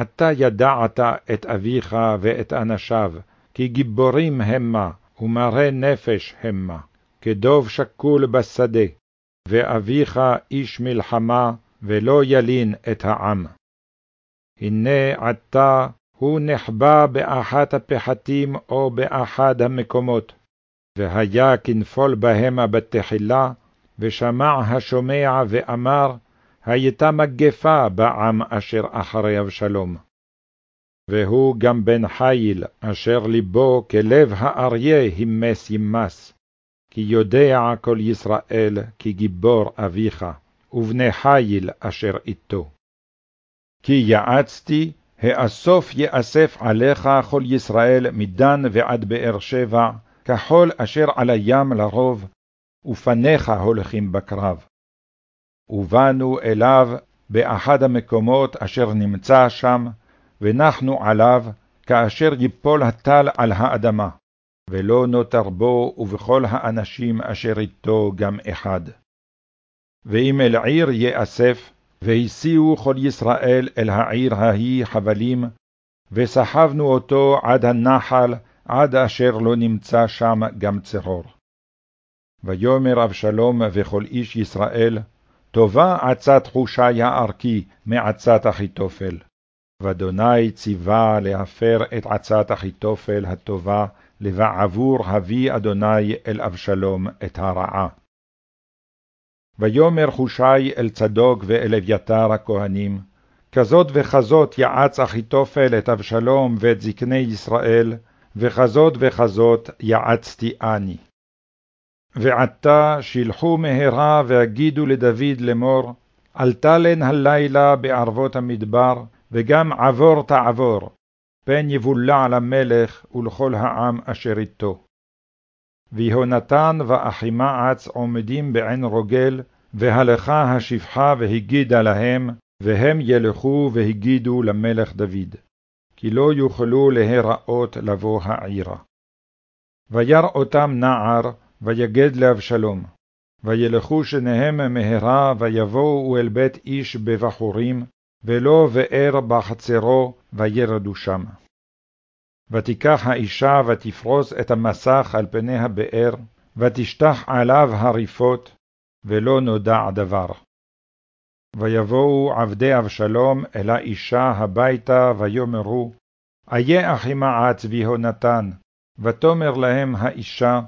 Speaker 1: אתה ידעת את אביך ואת אנשיו, כי גיבורים המה, ומרי נפש המה, כדוב שקול בשדה, ואביך איש מלחמה, ולא ילין את העם. הנה עתה הוא נחבא באחת הפחתים או באחד המקומות, והיה כנפול בהמה בתחילה, ושמע השומע ואמר, הייתה מגפה בעם אשר אחרי אבשלום. והוא גם בן חיל, אשר ליבו כלב האריה הימס ימס, כי יודע כל ישראל כי גיבור אביך, ובני חיל אשר איתו. כי יעצתי, האסוף יאסף עליך כל ישראל מדן ועד באר שבע, כחול אשר על הים לרוב, ופניך הולכים בקרב. ובאנו אליו באחד המקומות אשר נמצא שם, ונחנו עליו, כאשר ייפול הטל על האדמה, ולא נותר בו ובכל האנשים אשר איתו גם אחד. ואם אל עיר יאסף, והסיעו כל ישראל אל העיר ההיא חבלים, וסחבנו אותו עד הנחל, עד אשר לא נמצא שם גם צרור. ויאמר אבשלום וכל איש ישראל, טובה עצת חושי הערכי מעצת אחיתופל. ואדוני ציווה להפר את עצת אחיתופל הטובה לבעבור הביא אדוני אל אבשלום את הרעה. ויאמר חושי אל צדוק ואל אביתר הכהנים, כזאת וכזאת יעץ אחיתופל את אבשלום ואת זקני ישראל, וכזאת וכזאת יעצתי אני. ועתה שילחו מהרה והגידו לדוד לאמור, אל תלן הלילה בערבות המדבר, וגם עבור תעבור, פן יבולע למלך ולכל העם אשר איתו. ויהונתן ואחימעץ עומדים בעין רוגל, והלכה השפחה והגידה להם, והם ילכו והגידו למלך דוד, כי לא יוכלו להיראות לבוא העירה. וירא אותם נער, ויגד לאבשלום. וילכו שניהם מהרה, ויבואו אל בית איש בבחורים, ולא באר בחצרו, וירדו שם. ותיקח האישה, ותפרוס את המסך על פני הבאר, ותשטח עליו הריפות, ולא נודע דבר. ויבואו עבדי אבשלום אל האישה הביתה, ויאמרו, איה אחימעץ ויהונתן, ותאמר להם האישה,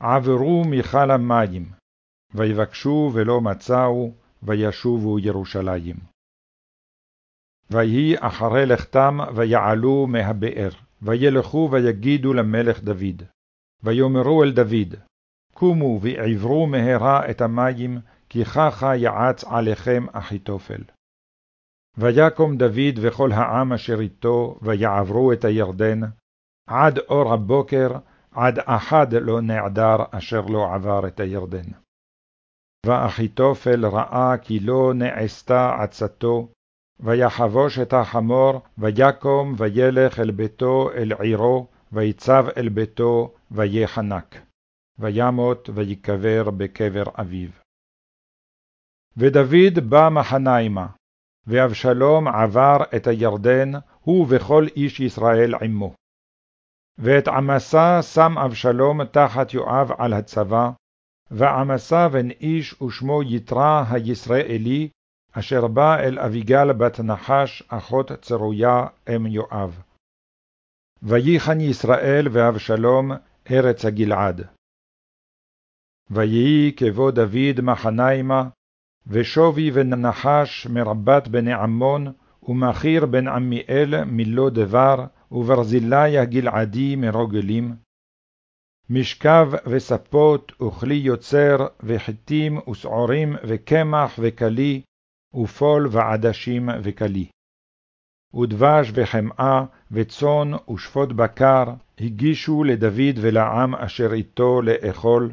Speaker 1: עברו מכל המים, ויבקשו ולא מצאו, וישובו ירושלים. ויהי אחרי לכתם, ויעלו מהבאר, וילכו ויגידו למלך דוד. ויאמרו אל דוד, קומו ועברו מהרה את המים, כי ככה יעץ עליכם אחיתופל. ויקום דוד וכל העם אשר איתו, ויעברו את הירדן, עד אור הבוקר, עד אחד לא נעדר אשר לא עבר את הירדן. ואחיתופל ראה כי לא נעשתה עצתו, ויחבוש את החמור, ויקום וילך אל ביתו אל עירו, ויצב אל ביתו, ויחנק. וימות ויקבר בקבר אביו. ודוד בא מחניימה, ואבשלום עבר את הירדן, הוא וכל איש ישראל עמו. ואת עמסה שם אבשלום תחת יואב על הצבא, ועמסה בן איש ושמו יתרה הישראלי, אשר בא אל אביגל בת נחש, אחות צרויה, אם יואב. ויחן ישראל ואבשלום ארץ הגלעד. ויהי כבוא דוד מחניימה, ושובי ונחש מרבת בני עמון, ומכיר בן עמיאל מלא דבר, וברזילי הגלעדי מרוגלים. משכב וספות, וכלי יוצר, וחיטים, ושעורים, וקמח, וכלי, ופול ועדשים וכלי. ודבש וחמאה, וצאן ושפוט בקר, הגישו לדוד ולעם אשר איתו לאכול,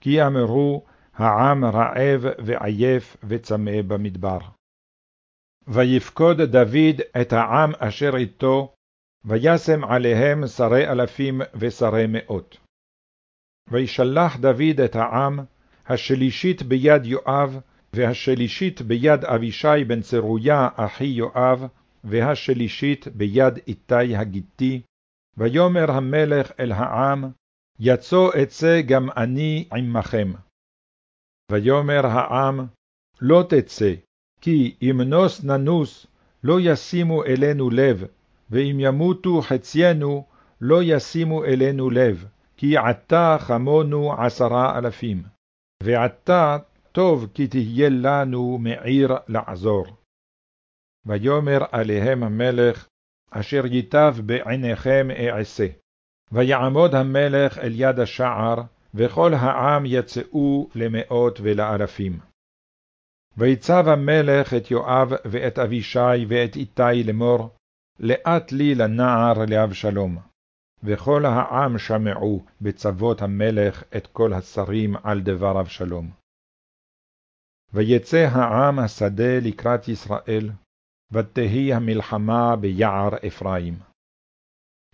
Speaker 1: כי אמרו, העם רעב ועייף וצמא במדבר. ויפקוד דוד את העם אשר איתו, וישם עליהם שרי אלפים ושרי מאות. וישלח דוד את העם, השלישית ביד יואב, והשלישית ביד אבישי בן צרויה אחי יואב, והשלישית ביד איתי הגיתי, ויאמר המלך אל העם, יצא אצא גם אני עמכם. ויאמר העם, לא תצא, כי אם נוס ננוס, לא ישימו אלינו לב, ואם ימותו חציינו, לא ישימו אלינו לב, כי עתה חמונו עשרה אלפים, ועתה טוב כי תהיה לנו מעיר לעזור. ויאמר עליהם המלך, אשר ייטב בעיניכם אעשה. ויעמוד המלך אל יד השער, וכל העם יצאו למאות ולאלפים. ויצב המלך את יואב ואת אבישי ואת איתי לאמור, לאט לי לנער לאבשלום. וכל העם שמעו בצוות המלך את כל השרים על דבר אבשלום. ויצא העם השדה לקראת ישראל, ותהי המלחמה ביער אפרים.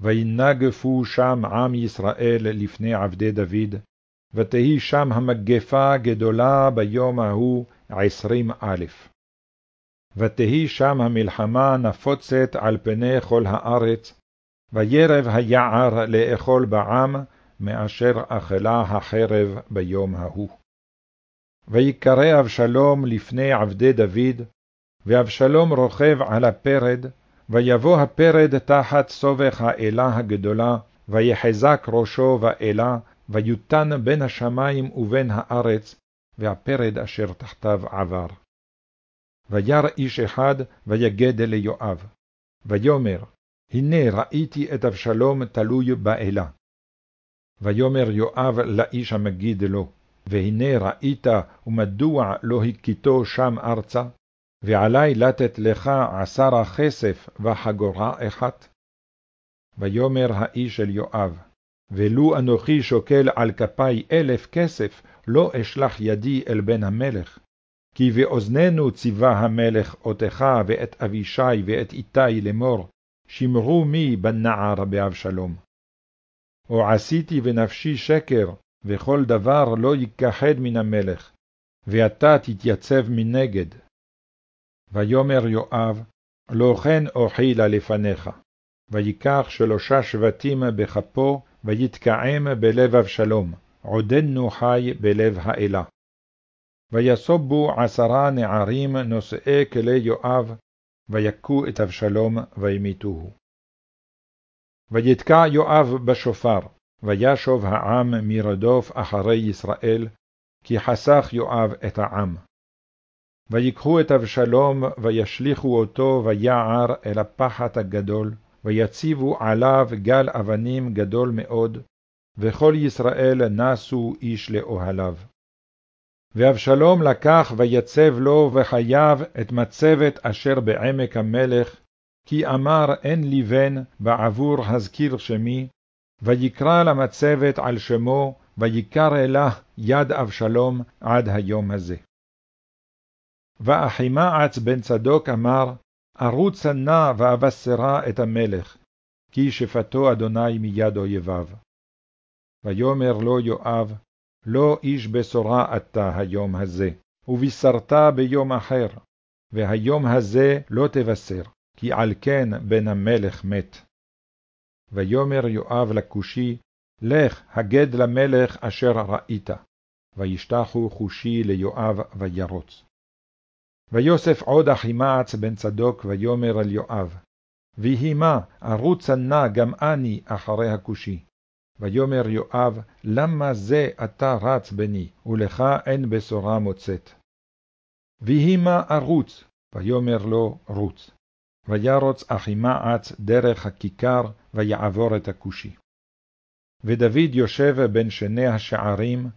Speaker 1: וינגפו שם עם ישראל לפני עבדי דוד, ותהי שם המגפה גדולה ביום ההוא עשרים א'. ותהי שם המלחמה נפוצת על פני כל הארץ, וירב היער לאכול בעם, מאשר אכלה החרב ביום ההוא. ויקרא אבשלום לפני עבדי דוד, ואבשלום רוכב על הפרד, ויבוא הפרד תחת סובך האלה הגדולה, ויחזק ראשו ואלה, ויותן בין השמים ובין הארץ, והפרד אשר תחתיו עבר. וירא איש אחד, ויגד ליואב, ויאמר, הנה ראיתי את אבשלום תלוי באלה. ויאמר יואב לאיש המגיד לו, והנה ראית, ומדוע לא הכיתו שם ארצה? ועלי לתת לך עשרה כסף וחגורה אחת? ויאמר האיש אל יואב, ולו אנוכי שוקל על כפי אלף כסף, לא אשלח ידי אל בן המלך. כי באוזננו ציווה המלך אותך ואת אבישי ואת איתי לאמור, שמרו מי בנער באבשלום. או עשיתי בנפשי שקר, וכל דבר לא יכחד מן המלך, ואתה תתייצב מנגד. ויאמר יואב, לא כן אוכילה לפניך. ויקח שלושה שבטים בכפו, ויתקעם בלב אבשלום, עודנו חי בלב האלה. ויסובו עשרה נערים נושאי כלי יואב, ויכו את אבשלום וימיתוהו. ויתקע יואב בשופר, וישוב העם מרדוף אחרי ישראל, כי חסך יואב את העם. ויקחו את אבשלום, וישליכו אותו ויער אל הפחת הגדול, ויציבו עליו גל אבנים גדול מאוד, וכל ישראל נסו איש לאוהליו. ואבשלום לקח ויצב לו וחייב את מצבת אשר בעמק המלך, כי אמר אין לי בן בעבור הזכיר שמי, ויקרא למצבת על שמו, ויקר אלה יד אבשלום עד היום הזה. ואחימעץ בן צדוק אמר, ארוצה נא ואבשרה את המלך, כי שפטו אדוני מיד אויביו. ויאמר לו יואב, לא איש בשורה אתה היום הזה, ובישרת ביום אחר, והיום הזה לא תבשר, כי על כן בן המלך מת. ויאמר יואב לכושי, לך הגד למלך אשר ראית. וישתחו חושי ליואב וירוץ. ויוסף עוד אחימעץ בן צדוק ויאמר אל יואב, ויהי מה, ארוצה נא גם אני אחרי הכושי. ויאמר יואב, למה זה אתה רץ בני, ולך אין בשורה מוצאת? ויהי מה ארוץ, ויאמר לו רוץ. וירוץ אחימעץ דרך הכיכר, ויעבור את הכושי. ודוד יושב בין שני השערים,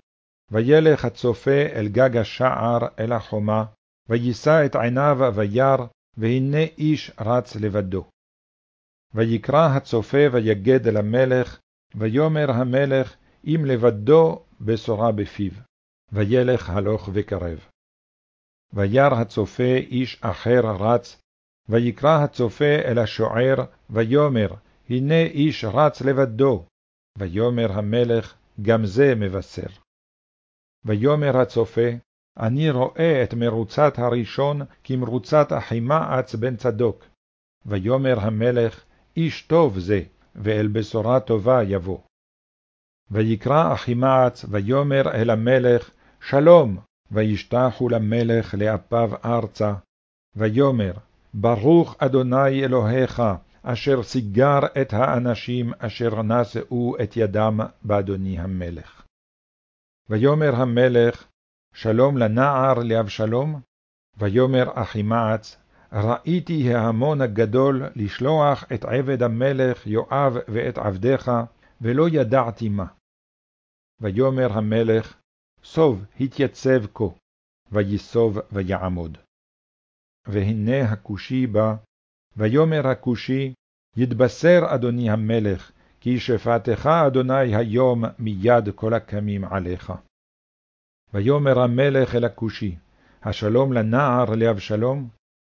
Speaker 1: וילך הצופה אל גג השער אל החומה, ויישא את עיניו וירא, והנה איש רץ לבדו. ויקרא הצופה ויגד אל המלך, ויאמר המלך, אם לבדו בשורה בפיו, וילך הלוך וקרב. וירא הצופה איש אחר רץ, ויקרא הצופה אל השוער, ויאמר, הנה איש רץ לבדו. ויאמר המלך, גם זה מבשר. ויאמר הצופה, אני רואה את מרוצת הראשון כמרוצת אחימעץ בן צדוק. ויאמר המלך, איש טוב זה, ואל בשורה טובה יבוא. ויקרא אחימעץ, ויאמר אל המלך, שלום, וישתחו למלך לאפיו ארצה, ויאמר, ברוך אדוני אלוהיך, אשר סיגר את האנשים אשר נשאו את ידם באדוני המלך. ויאמר המלך, שלום לנער לאבשלום? ויאמר אחימעץ, ראיתי ההמון הגדול לשלוח את עבד המלך יואב ואת עבדיך, ולא ידעתי מה. ויאמר המלך, סוב התייצב כה, ויסוב ויעמוד. והנה הכושי בא, ויאמר הכושי, יתבשר אדוני המלך, כי שפטך אדוני היום מיד כל הקמים עליך. ויאמר המלך אל הכושי, השלום לנער לאבשלום?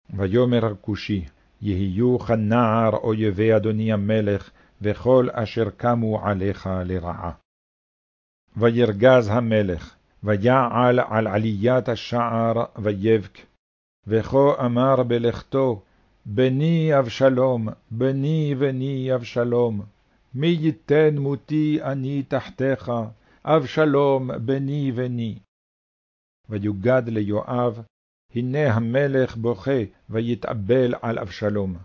Speaker 1: ויאמר הכושי, יהיו כנער אויבי אדוני המלך, וכל אשר קמו עליך לרעה. וירגז המלך, ויעל על עליית השער, ויבק, וכה אמר בלכתו, בני אבשלום, בני בני אבשלום, מי ייתן מותי אני תחתיך, אבשלום בני בני. ויוגד ליואב, הנה המלך בוכה, ויתאבל על אבשלום.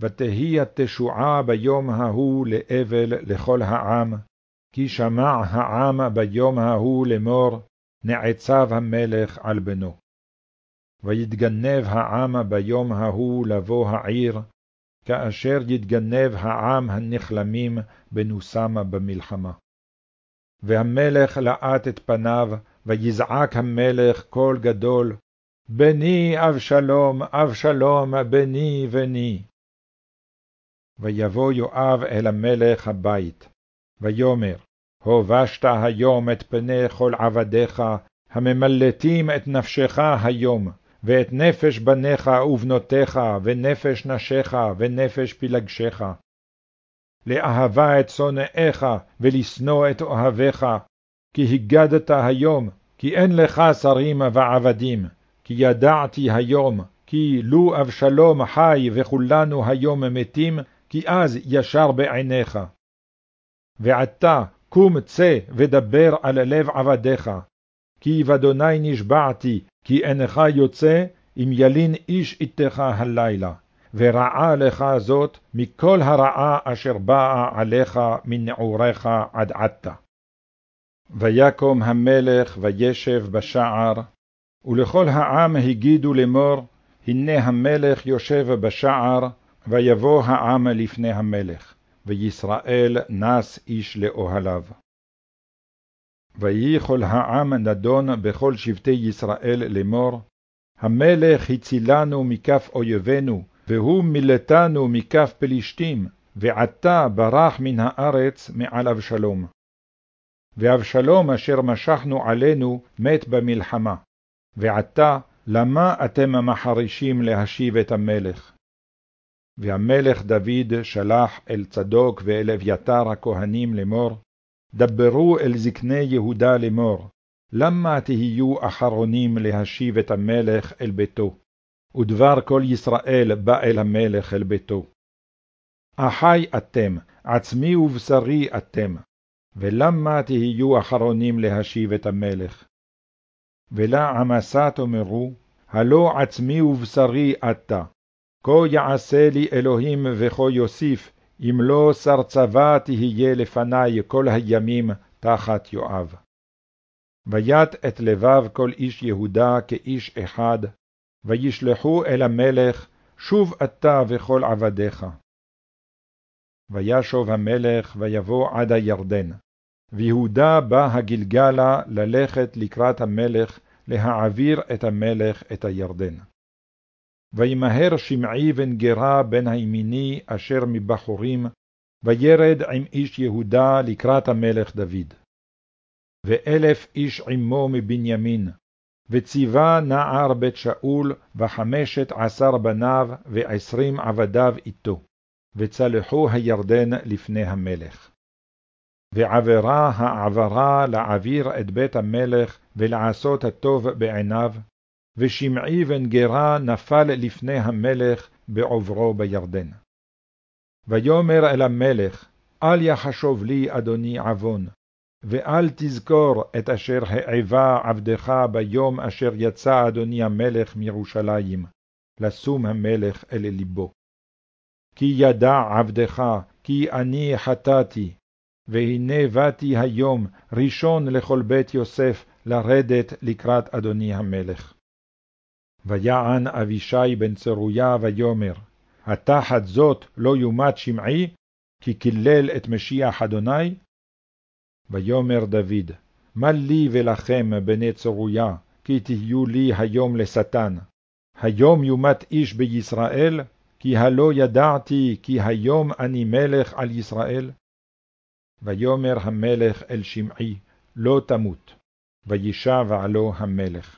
Speaker 1: ותהי התשועה ביום ההוא לאבל לכל העם, כי שמע העם ביום ההוא לאמור, נעצב המלך על בנו. ויתגנב העם ביום ההוא לבוא העיר, כאשר יתגנב העם הנכלמים בנוסם במלחמה. והמלך לאט את פניו, ויזעק המלך קול גדול, בני אבשלום, אבשלום, בני בני. ויבוא יואב אל המלך הבית, ויאמר, הובשת היום את פני כל עבדיך, הממלטים את נפשך היום, ואת נפש בניך ובנותיך, ונפש נשיך, ונפש פלגשך. לאהבה את שונאיך, ולשנוא את אוהביך, כי הגדת היום, כי אין לך שרים ועבדים, כי ידעתי היום, כי לו אבשלום חי וכולנו היום מתים, כי אז ישר בעיניך. ועתה קום צא ודבר על לב עבדיך, כי באדוני נשבעתי, כי אינך יוצא, אם ילין איש איתך הלילה, ורעה לך זאת מכל הרעה אשר באה עליך מנעוריך עד עתה. ויקום המלך וישב בשער, ולכל העם הגידו לאמור, הנה המלך יושב בשער, ויבוא העם לפני המלך, וישראל נס איש לאוהליו. ויהי כל העם נדון בכל שבטי ישראל לאמור, המלך הצילנו מכף אויבינו, והוא מילתנו מכף פלישתים, ועתה ברח מן הארץ מעל אבשלום. ואבשלום אשר משכנו עלינו מת במלחמה. ועתה, למה אתם מחרישים להשיב את המלך? והמלך דוד שלח אל צדוק ואל אביתר הכהנים לאמור, דברו אל זקני יהודה לאמור, למה תהיו אחרונים להשיב את המלך אל ביתו? ודבר כל ישראל בא אל המלך אל ביתו. אחי אתם, עצמי ובשרי אתם, ולמה תהיו אחרונים להשיב את המלך? ולעמסה תאמרו, הלא עצמי ובשרי אתה, כה יעשה לי אלוהים וכה יוסיף, אם לא שר צבא תהיה לפני כל הימים תחת יואב. וית את לבב כל איש יהודה כאיש אחד, וישלחו אל המלך, שוב אתה וכל עבדיך. וישוב המלך ויבוא עד הירדן, ויהודה בא הגלגלה ללכת לקראת המלך, להעביר את המלך את הירדן. וימהר שמעי בן גרה בן הימיני אשר מבחורים, וירד עם איש יהודה לקראת המלך דוד. ואלף איש עמו מבנימין, וציווה נער בית שאול וחמשת עשר בניו ועשרים עבדיו איתו, וצלחו הירדן לפני המלך. ועברה העברה לעביר את בית המלך ולעשות הטוב בעיניו, ושמעי בן גרה נפל לפני המלך בעוברו בירדן. ויאמר אל המלך, אל יחשוב לי אדוני עוון, ואל תזכור את אשר העבה עבדך ביום אשר יצא אדוני המלך מירושלים, לשום המלך אל לבו. כי ידע עבדך, כי אני חטאתי, והנה באתי היום ראשון לכל בית יוסף לרדת לקראת אדוני המלך. ויען אבישי בן צרויה ויאמר, התחת זאת לא יומת שמעי, כי קילל את משיח אדוני? ויאמר דוד, מה לי ולכם בני צרויה, כי תהיו לי היום לשטן? היום יומת איש בישראל, כי הלא ידעתי כי היום אני מלך על ישראל? ויאמר המלך אל שמעי, לא תמות, וישב עלו המלך.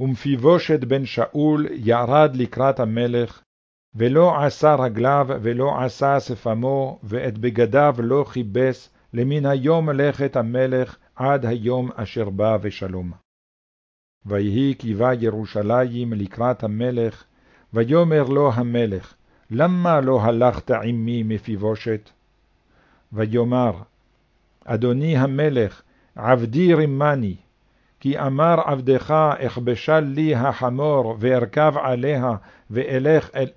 Speaker 1: ומפיבושת בן שאול ירד לקראת המלך, ולא עשה רגליו ולא עשה שפמו, ואת בגדיו לא כיבס, למן היום לכת המלך עד היום אשר בא ושלום. ויהי כי בא ירושלים לקראת המלך, ויאמר לו המלך, למה לא הלכת עמי מפיבושת? ויאמר, אדוני המלך, עבדי רימני, כי אמר עבדך, אכבשה לי החמור, וארכב עליה, ואלך אל...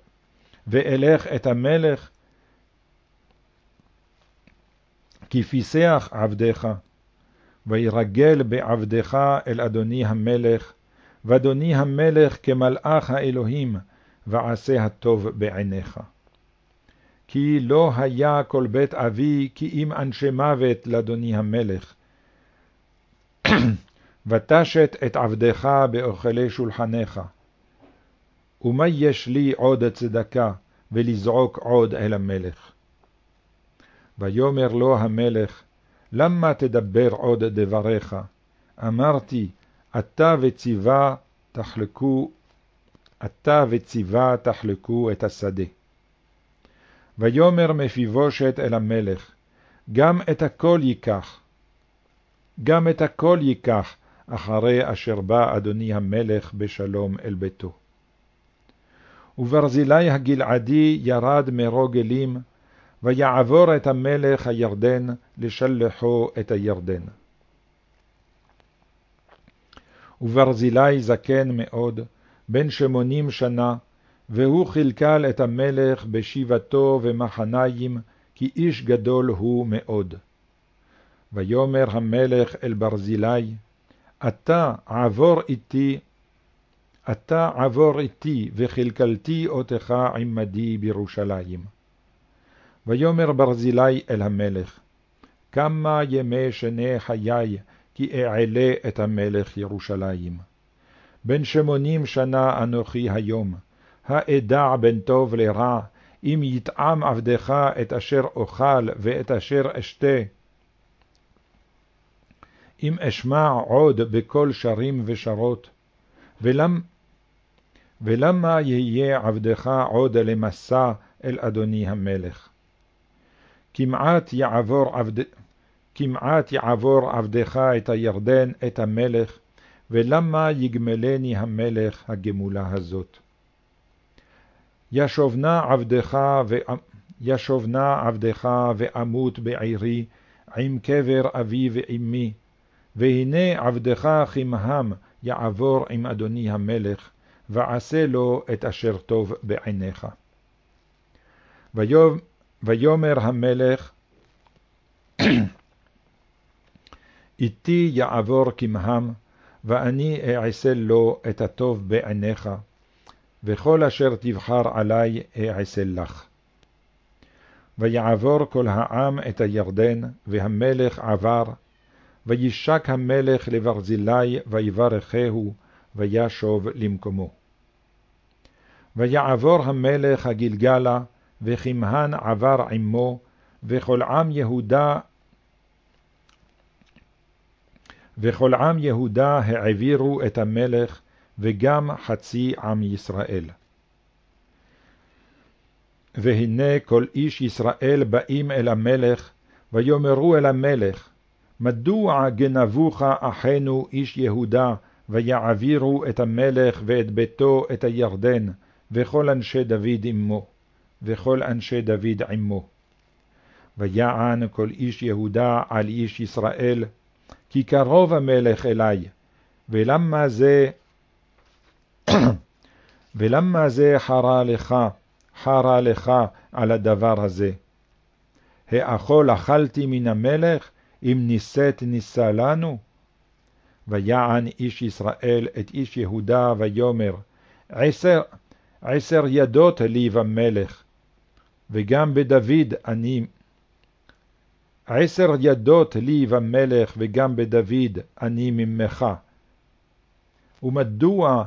Speaker 1: ואלך את המלך, כי פיסח עבדך, וירגל בעבדך אל אדוני המלך, ואדוני המלך כמלאך האלוהים, ועשה הטוב בעיניך. כי לא היה כל בית אבי כי אם אנשי מוות לאדוני המלך. ותשת את עבדך באוכלי שולחניך. ומה יש לי עוד צדקה, ולזעוק עוד אל המלך? ויאמר לו המלך, למה תדבר עוד דבריך? אמרתי, אתה וציווה תחלקו, אתה וציווה תחלקו את השדה. ויאמר מפיבושת אל המלך, גם את הכל ייקח, גם את הכל ייקח, אחרי אשר בא אדוני המלך בשלום אל ביתו. וברזילי הגלעדי ירד מרוגלים, ויעבור את המלך הירדן לשלחו את הירדן. וברזילי זקן מאוד, בן שמונים שנה, והוא כלכל את המלך בשיבתו ומחניים, כי איש גדול הוא מאוד. ויאמר המלך אל ברזילי, אתה עבור איתי, אתה עבור איתי, וכלכלתי אותך עמדי בירושלים. ויאמר ברזילי אל המלך, כמה ימי שני חיי, כי אעלה את המלך ירושלים. בן שמונים שנה אנוכי היום, האדע בין טוב לרע, אם יטעם עבדך את אשר אוכל ואת אשר אשתה. אם אשמע עוד בקול שרים ושרות, ולמ... ולמה יהיה עבדך עוד למסע אל אדוני המלך? כמעט יעבור, עבד... כמעט יעבור עבדך את הירדן, את המלך, ולמה יגמלני המלך הגמולה הזאת? ישובנה עבדך, ו... ישובנה עבדך ואמות בעירי, עם קבר אבי ואמי, והנה עבדך כמהם יעבור עם אדוני המלך, ועשה לו את אשר טוב בעיניך. ויאמר המלך, איתי יעבור כמהם, ואני אעשה לו את הטוב בעיניך, וכל אשר תבחר עלי אעשה לך. ויעבור כל העם את הירדן, והמלך עבר, וישק המלך לברזילי, ויברכהו, וישוב למקומו. ויעבור המלך הגלגלה, וכמהן עבר עמו, וכל עם יהודה וכל עם יהודה העבירו את המלך, וגם חצי עם ישראל. והנה כל איש ישראל באים אל המלך, ויאמרו אל המלך, מדוע גנבוך אחינו איש יהודה, ויעבירו את המלך ואת ביתו את הירדן, וכל אנשי דוד עמו, וכל אנשי דוד עמו. ויען כל איש יהודה על איש ישראל, כי קרוב המלך אלי, ולמה זה, ולמה זה חרה לך, חרה לך על הדבר הזה? האכול אכלתי מן המלך, אם נישאת נישא לנו? ויען איש ישראל את איש יהודה, ויאמר, עשר, עשר ידות לי במלך, וגם בדוד אני עשר ידות לי במלך וגם בדוד אני ממך. ומדוע,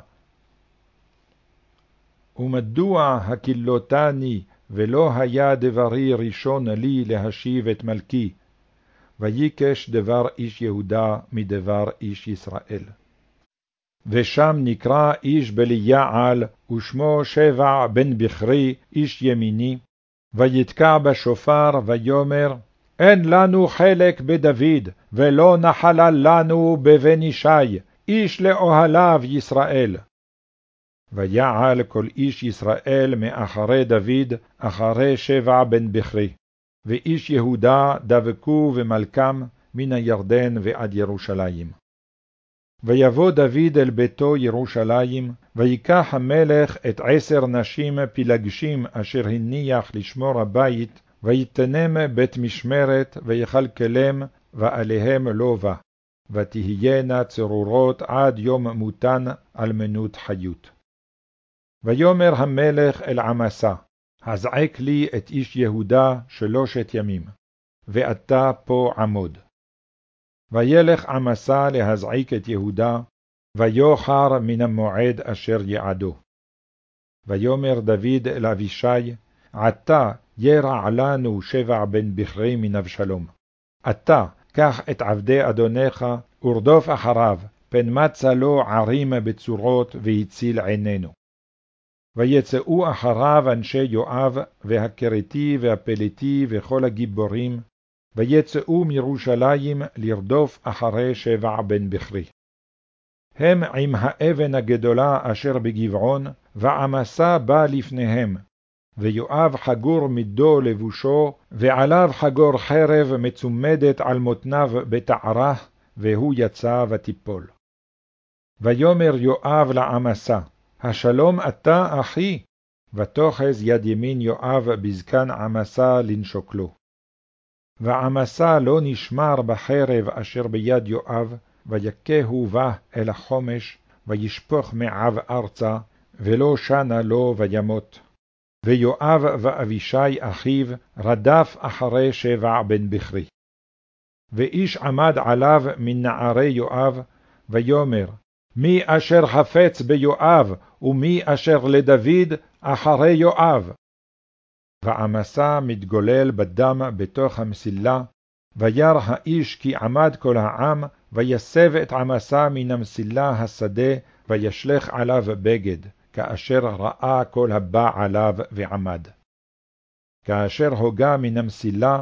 Speaker 1: ומדוע הקילותני ולא היה דברי ראשון לי להשיב את מלכי, ויקש דבר איש יהודה מדבר איש ישראל. ושם נקרא איש בליעל, ושמו שבע בן בכרי, איש ימיני, ויתקע בשופר, ויאמר, אין לנו חלק בדוד, ולא נחלה לנו בבן ישי, איש לאוהליו ישראל. ויעל כל איש ישראל מאחרי דוד, אחרי שבע בן בכרי. ואיש יהודה דבקו ומלכם מן הירדן ועד ירושלים. ויבוא דוד אל ביתו ירושלים, ויקח המלך את עשר נשים פילגשים אשר הניח לשמור הבית, ויתנם בית משמרת, ויכלכלם, ועליהם לובה, ותהיינה צרורות עד יום מותן על מנות חיות. ויאמר המלך אל עמסה, הזעק לי את איש יהודה שלושת ימים, ואתה פה עמוד. וילך עמסה להזעיק את יהודה, ויוחר מן המועד אשר יעדו. ויאמר דוד אל אבישי, עתה ירע לנו שבע בן בכרי מן אבשלום. אתה, קח את עבדי אדונך, ורדוף אחריו, פן מצא לו ערים בצורות, והציל עינינו. ויצאו אחריו אנשי יואב, והכרתי והפלתי, וכל הגיבורים, ויצאו מירושלים לרדוף אחרי שבע בן בכרי. הם עם האבן הגדולה אשר בגבעון, ועמסה בא לפניהם, ויואב חגור מידו לבושו, ועליו חגור חרב מצומדת על מותניו בתערה, והוא יצא ותיפול. ויאמר יואב לעמסה, השלום אתה, אחי? ותאחז יד ימין יואב בזקן עמסה לנשוק לו. ועמסה לא נשמר בחרב אשר ביד יואב, ויכהו בה אל החומש, וישפוך מעב ארצה, ולא שנה לו וימות. ויואב ואבישי אחיו רדף אחרי שבע בן בכרי. ואיש עמד עליו מנערי יואב, ויאמר, מי אשר חפץ ביואב, ומי אשר לדוד אחרי יואב. ועמסה מתגולל בדם בתוך המסילה, וירא האיש כי עמד כל העם, ויסב את עמסה מן המסילה השדה, וישלך עליו בגד, כאשר ראה כל הבא עליו ועמד. כאשר הוגה מן המסילה,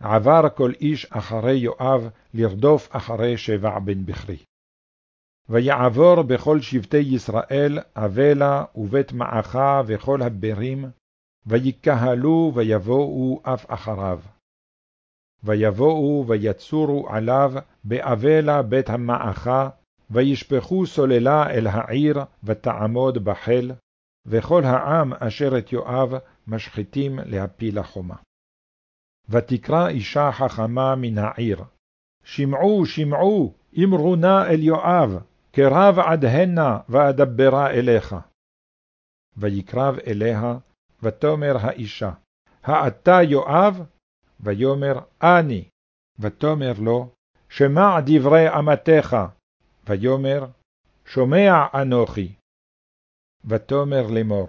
Speaker 1: עבר כל איש אחרי יואב לרדוף אחרי שבע בן בכרי. ויעבור בכל שבטי ישראל, אבלה ובית מעכה וכל הברים, ויקהלו ויבואו אף אחריו. ויבואו ויצורו עליו באבלה בית המעכה, וישפכו סוללה אל העיר, ותעמוד בחיל, וכל העם אשר את יואב משחיתים להפיל החומה. ותקרא אישה חכמה מן העיר, שמעו, שמעו, אמרו נא אל יואב, קרב עד הנה ואדברה אליך. ויקרב אליה, ותאמר האישה, האתה יואב? ויאמר אני. ותאמר לו, שמע דברי אמתך. ויאמר, שומע אנוכי. ותאמר לאמור,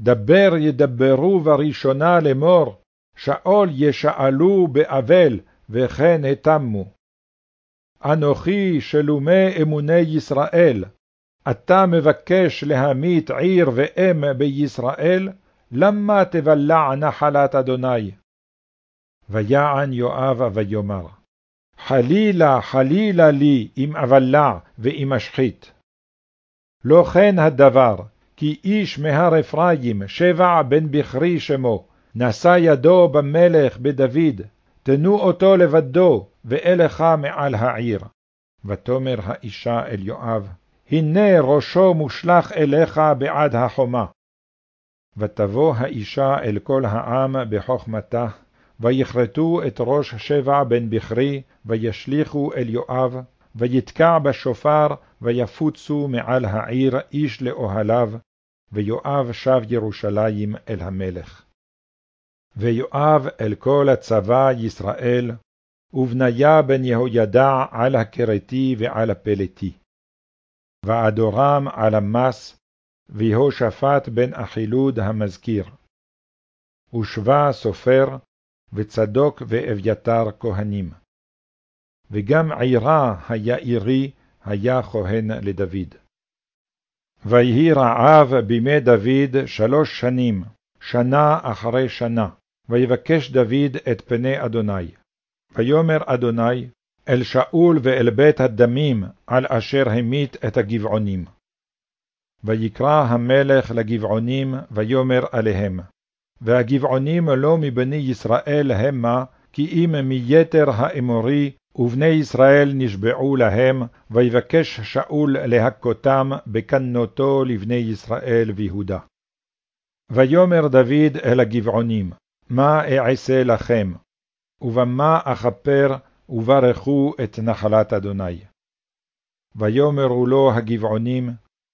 Speaker 1: דבר ידברו בראשונה לאמור, שאול ישאלו באבל, וכן התמו. אנוכי שלומי אמוני ישראל, אתה מבקש להמית עיר ואם בישראל, למה תבלע נחלת אדוני? ויען יואב ויאמר, חלילה, חלילה לי אם אבלע ואם אשחית. לא כן הדבר, כי איש מהר אפרים, שבע בן בכרי שמו, נשא ידו במלך בדוד, תנו אותו לבדו, ואלך מעל העיר. ותאמר האישה אל יואב, הנה ראשו מושלך אליך בעד החומה. ותבוא האישה אל כל העם בחוכמתה, ויכרתו את ראש שבע בן בכרי, וישליכו אל יואב, ויתקע בשופר, ויפוצו מעל העיר איש לאוהליו, ויואב שב ירושלים אל המלך. ויואב אל כל הצבא ישראל, ובניה בן יהוידע על הכרתי ועל הפלתי. ואדורם על המס, ויהושפט בן אחילוד המזכיר. ושבא סופר, וצדוק ואביתר כהנים. וגם עירה היעירי היה כהן לדוד. ויהי רעב בימי דוד שלוש שנים, שנה אחרי שנה, ויבקש דוד את פני אדוני. ויאמר אדוני, אל שאול ואל בית הדמים, על אשר המית את הגבעונים. ויקרא המלך לגבעונים, ויאמר עליהם, והגבעונים לא מבני ישראל המה, כי אם מיתר האמורי ובני ישראל נשבעו להם, ויבקש שאול להכותם בקנותו לבני ישראל ויהודה. ויאמר דוד אל הגבעונים, מה אעשה לכם? ובמה אכפר, וברכו את נחלת אדוני. ויאמרו לו הגבעונים,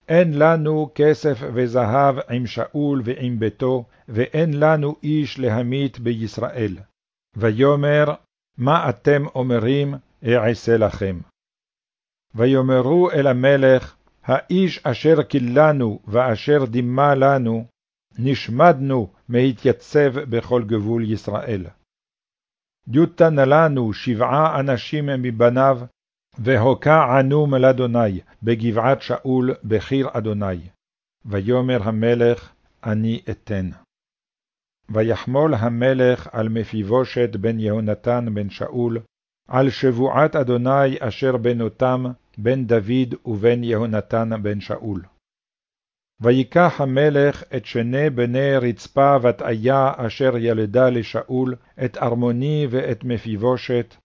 Speaker 1: אין לנו כסף וזהב עם שאול ועם ביתו, ואין לנו איש להמית בישראל. ויאמר, מה אתם אומרים, אעשה לכם. ויאמרו אל המלך, האיש אשר כילנו ואשר דימה לנו, נשמדנו מהתייצב בכל גבול ישראל. דיותן לנו שבעה אנשים מבניו, והוקע ענום לאדוני בגבעת שאול בחיר אדוני. ויאמר המלך, אני אתן. ויחמול המלך על מפיבושת בן יהונתן בן שאול, על שבועת אדוני אשר בנותם בן דוד ובן יהונתן בן שאול. ויקח המלך את שני בני רצפה ותאיה אשר ילדה לשאול, את ארמוני ואת מפיבושת,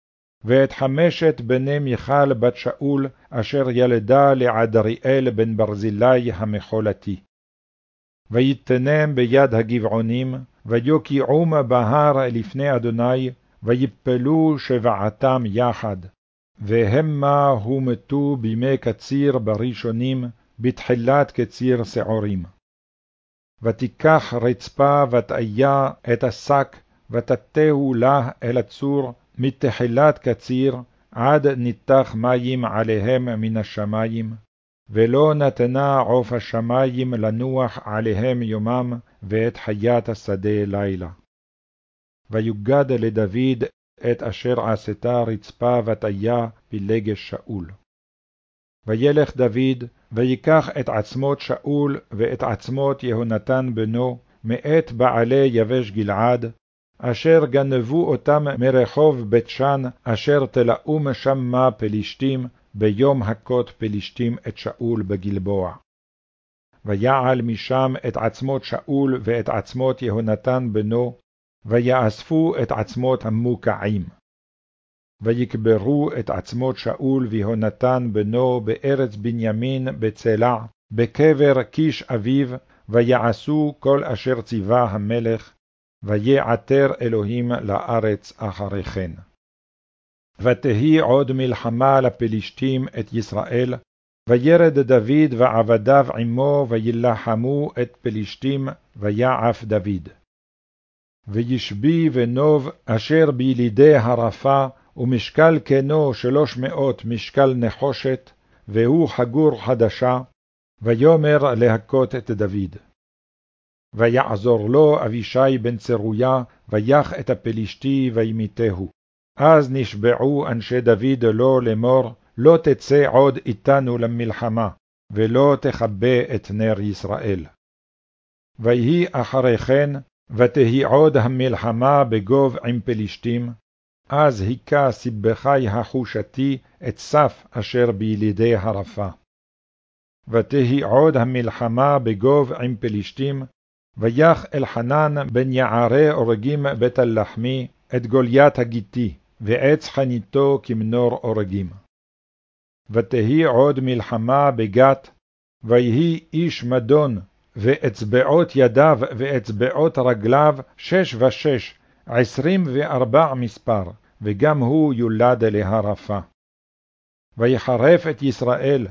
Speaker 1: ואת חמשת בני מיכל בת שאול, אשר ילדה לעדריאל בן ברזילי המחולתי. ויתנם ביד הגבעונים, ויוקיעום בהר לפני אדוני, ויפלו שבעתם יחד. והמה הומתו בימי קציר בראשונים, בתחילת קציר שעורים. ותיקח רצפה ותאיה את השק, ותתהו לה אל הצור, מתחילת קציר, עד ניתח מים עליהם מן השמים, ולא נתנה עוף השמים לנוח עליהם יומם, ואת חיית השדה לילה. ויוגד לדוד את אשר עשתה רצפה ותיה פלגש שאול. וילך דוד, ויקח את עצמות שאול ואת עצמות יהונתן בנו, מאת בעלי יבש גלעד, אשר גנבו אותם מרחוב בית שן, אשר תלאום שמה פלישתים, ביום הכות פלישתים את שאול בגלבוע. ויעל משם את עצמות שאול ואת עצמות יהונתן בנו, ויאספו את עצמות המוקעים. ויקברו את עצמות שאול ויהונתן בנו בארץ בנימין בצלע, בקבר קיש אביו, ויעשו כל אשר ציווה המלך, ויעתר אלוהים לארץ אחרי כן. ותהי עוד מלחמה לפלישתים את ישראל, וירד דוד ועבדיו עמו, וילחמו את פלישתים, ויעף דוד. וישבי ונוב אשר בילידי הרפה, ומשקל כנו שלוש מאות משקל נחושת, והוא חגור חדשה, ויאמר להכות את דוד. ויעזור לו אבישי בן צרויה, ויח את הפלישתי וימיתהו. אז נשבעו אנשי דוד לו לאמור, לא תצא עוד איתנו למלחמה, ולא תכבה את נר ישראל. ויהי אחרי כן, ותהי עוד המלחמה בגוב עם פלישתים, אז היכה סיבכי החושתי את סף אשר בילידי הרפה. ותהי עוד המלחמה בגוב עם פלישתים, ויח אלחנן בן יערי אורגים בית הלחמי את גוליית הגיתי, ועץ חניתו כמנור אורגים. ותהי עוד מלחמה בגת, ויהי איש מדון, ואצבעות ידיו ואצבעות רגליו שש ושש, עשרים וארבע מספר, וגם הוא יולד להרפה. ויחרף את ישראל,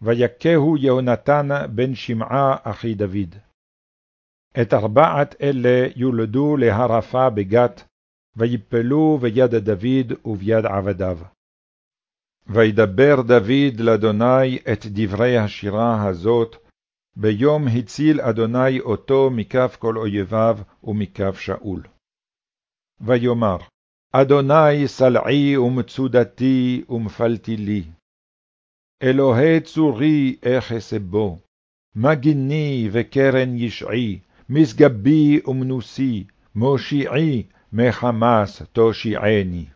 Speaker 1: ויכהו יהונתן בן שמעה אחי דוד. את ארבעת אלה יולדו להרפה בגת, ויפלו ביד דוד וביד עבדיו. וידבר דוד לאדוני את דברי השירה הזאת, ביום הציל אדוני אותו מכף כל אויביו ומכף שאול. ויאמר, אדוני סלעי ומצודתי ומפלתי לי. אלוהי צורי אחסה בו, מגיני וקרן ישעי, משגבי ומנוסי, מושיעי, מחמס תושיעני.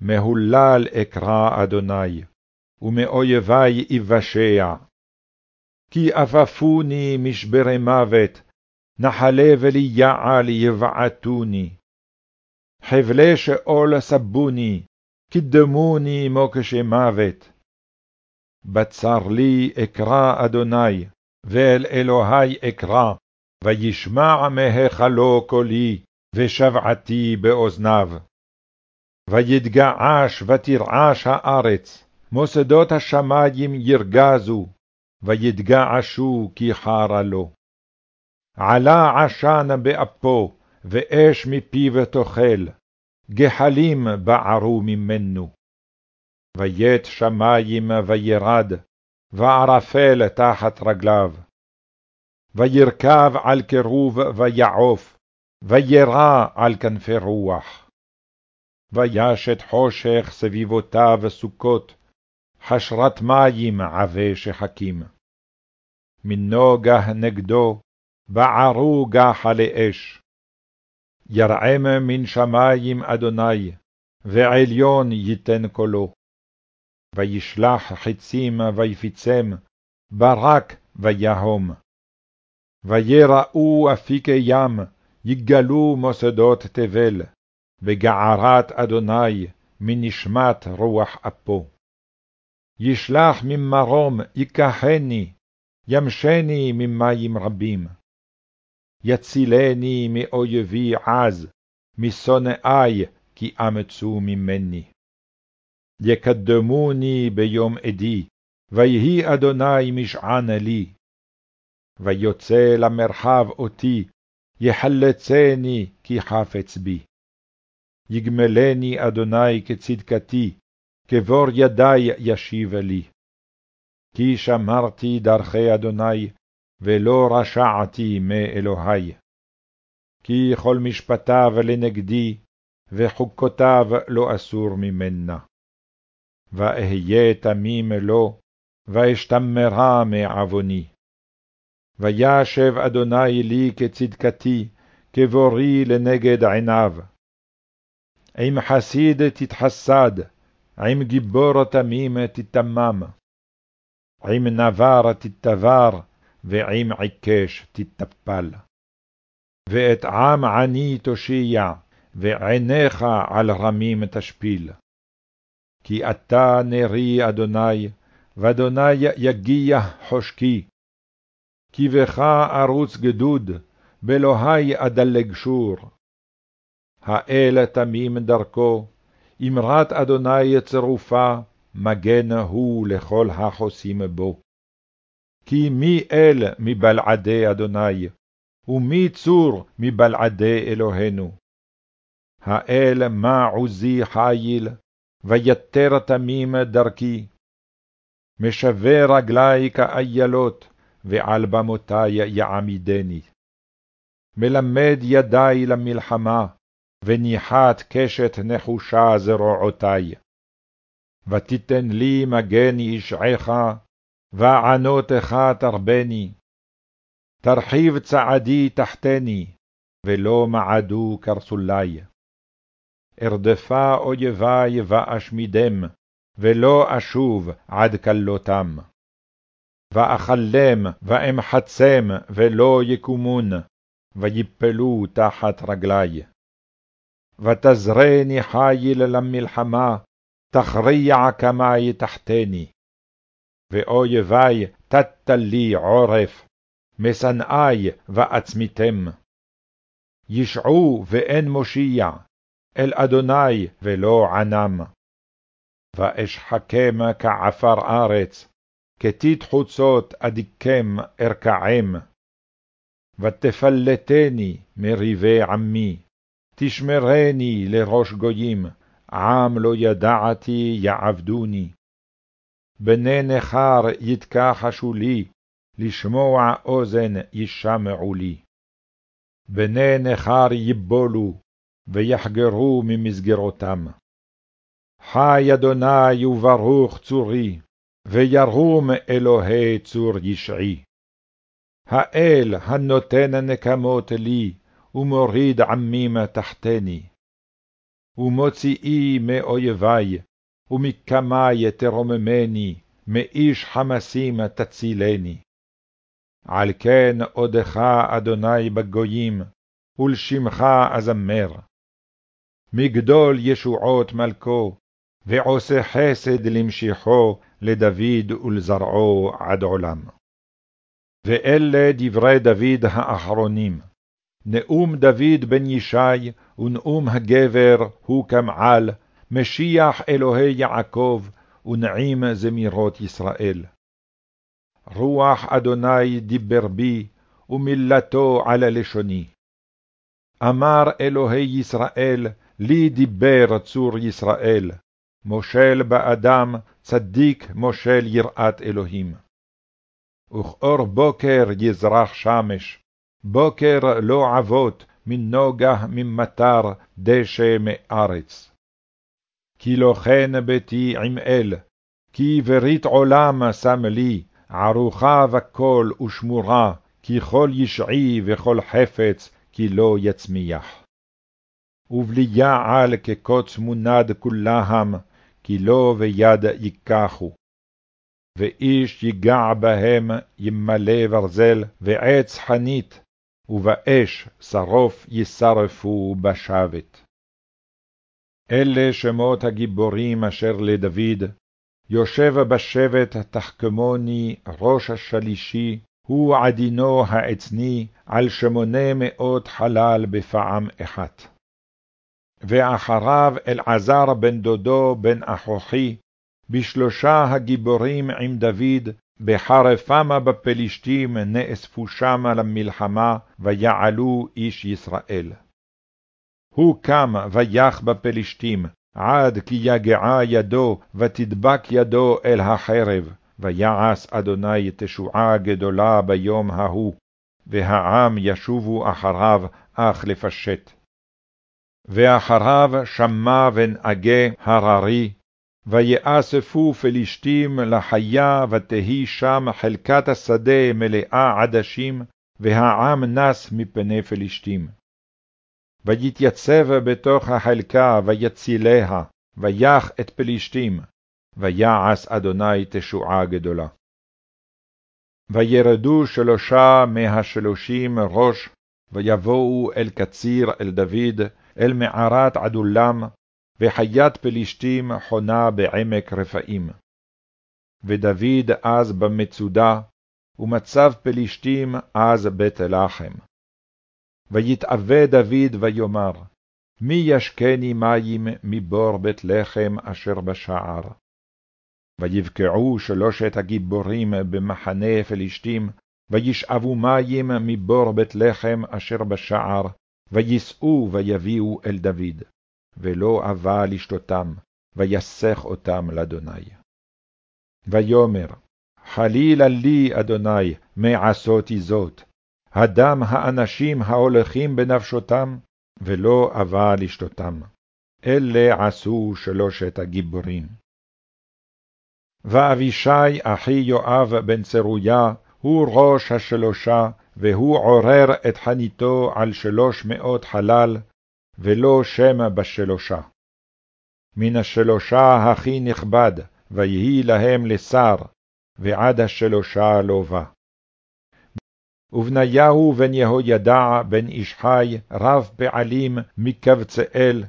Speaker 1: מהולל אקרא אדוני, ומאויבי יבשע. כי עפפוני משברי מוות, נחלי וליעל יבעטוני. חבלי שאול סבוני, קידמוני מוקשי מוות. בצר לי אקרא אדוני, ואל אלוהי אקרא, וישמע מהיכלו קולי, ושבעתי באוזניו. ויתגעש ותרעש הארץ, מוסדות השמים ירגזו, ויתגעשו כי חרה לו. עלה עשן באפו, ואש מפיו תאכל, גחלים בערו ממנו. ויית שמים וירד, וערפל תחת רגליו. וירכב על קירוב ויעוף, וירא על כנפי רוח. וישת חושך סביבותיו סוכות, חשרת מים עבה שחקים. מנוגה נגדו, בערו גחלי אש. ירעם מן שמים אדוני, ועליון ייתן קולו. וישלח חצים ויפיצם, ברק ויהום. ויראו אפיקי ים, יגלו מוסדות תבל, בגערת אדוני, מנשמת רוח אפו. ישלח ממרום ייקחני, ימשני ממים רבים. יצילני מאויבי עז, משונאי כי אמצו ממני. יקדמוני ביום עדי, ויהי אדוני משען לי. ויוצא למרחב אותי, יחלצני כי חפץ בי. יגמלני אדוני כצדקתי, כבור ידי ישיב לי. כי שמרתי דרכי אדוני, ולא רשעתי מאלוהי. כי כל משפטיו לנגדי, וחוקותיו לא אסור ממנה. ואהיה תמים לו, ואשתמרה מעווני. וישב אדוני לי כצדקתי, כבורי לנגד עיניו. עם חסיד תתחסד, עם גיבור תמים תתמם. עם נבר תתבר, ועם עיקש תטפל. ואת עם עני תושיע, ועיניך על רמים תשפיל. כי אתה נרי, אדוני, ואדוני יגיע חושקי. כי בך ארוץ גדוד, באלוהי אדלג שור. האל תמים דרכו, אמרת אדוני צרופה, מגן הוא לכל החוסים בו. כי מי אל מבלעדי אדוני, ומי צור מבלעדי אלוהינו. האל מה עוזי חיל, ויתר תמים דרכי. משווה רגלי כאיילות, ועל במותי יעמידני. מלמד ידי למלחמה, וניחת קשת נחושה זרועותי. ותיתן לי מגן ישעך, וענותך תרבני. תרחיב צעדי תחתני, ולא מעדו קרסולי. ארדפה אויבי ואשמידם, ולא אשוב עד כלותם. ואכלם ואמחצם ולא יקומון, ויפלו תחת רגלי. ותזרני חיל למלחמה, תכריע קמי תחתני. ואויבי תת לי עורף, משנאי ועצמיתם. ישעו ואין מושיע, אל אדוני ולא ענם. ואשחקם כעפר ארץ, כתית חוצות אדיקם ארקעם. ותפלטני מריבי עמי, תשמרני לראש גויים, עם לא ידעתי יעבדוני. בני נכר יתכחשו לי, לשמוע אוזן ישמעו לי. בני נכר יבולו, ויחגרו ממסגרותם. חי אדוני וברוך צורי, וירום אלוהי צור ישעי. האל הנותן נקמות לי, ומוריד עמים תחתני. ומוציאי מאויבי, ומקמי תרוממני, מאיש חמסים תצילני. על כן עודך, אדוני בגויים, ולשמך אזמר. מגדול ישועות מלכו, ועושה חסד למשיחו לדוד ולזרעו עד עולם. ואלה דברי דוד האחרונים. נאום דוד בן ישי ונאום הגבר הוא כמעל, משיח אלוהי יעקב ונעים זמירות ישראל. רוח אדוני דיבר בי, ומילתו על לשוני. אמר אלוהי ישראל, לי דיבר צור ישראל, מושל באדם, צדיק מושל יראת אלוהים. וכאור בוקר יזרח שמש, בוקר לא עבות, מנוגה ממטר, דשא מארץ. כי לא כן ביתי עם אל, כי ברית עולם שם לי, ערוכה וכל ושמורה, כי כל ישעי וכל חפץ, כי לא יצמיח. ובלי יעל כקוץ מונד כולם, כי לא ויד ייקחו. ואיש ייגע בהם ימלא ברזל, ועץ חנית, ובאש שרוף ישרפו בשבת. אלה שמות הגיבורים אשר לדוד, יושב בשבט תחכמוני ראש השלישי, הוא עדינו העצני, על שמונה מאות חלל בפעם אחת. ואחריו אלעזר בן דודו בן אחוכי, בשלושה הגיבורים עם דוד, בחרפמה בפלישתים נאספו שמה למלחמה, ויעלו איש ישראל. הוא קם ויח בפלישתים, עד כי יגעה ידו, ותדבק ידו אל החרב, ויעש אדוני תשועה גדולה ביום ההוא, והעם ישובו אחריו אך לפשט. ואחריו שמע בן אגה הררי, ויאספו פלישתים לחיה, ותהי שם חלקת השדה מלאה עדשים, והעם נס מפני פלישתים. ויתייצב בתוך החלקה, ויציליה, ויח את פלישתים, ויעש אדוני תשועה גדולה. וירדו שלושה מהשלושים ראש, ויבואו אל קציר אל דוד, אל מערת עדולם, וחיית פלישתים חונה בעמק רפאים. ודוד אז במצודה, ומצב פלישתים אז בית לחם. ויתאווה דוד ויאמר, מי ישקני מים מבור בית לחם אשר בשער? ויבקעו שלושת הגיבורים במחנה פלישתים, וישאבו מים מבור בית לחם אשר בשער, וייסעו ויביאו אל דוד, ולא אבה לשתותם, ויסך אותם לאדוני. ויאמר, חלילה לי, אדוני, מעשותי זאת, הדם האנשים ההולכים בנפשותם, ולא אבה לשתותם. אלה עשו שלושת הגיבורים. ואבישי אחי יואב בן צרויה, הוא ראש השלושה, והוא עורר את חניתו על שלוש מאות חלל, ולא שם בשלושה. מן השלושה הכי נכבד, ויהי להם לשר, ועד השלושה לא בא. ובניהו בן יהוידע בן אישחי, רב פעלים מקבצאל,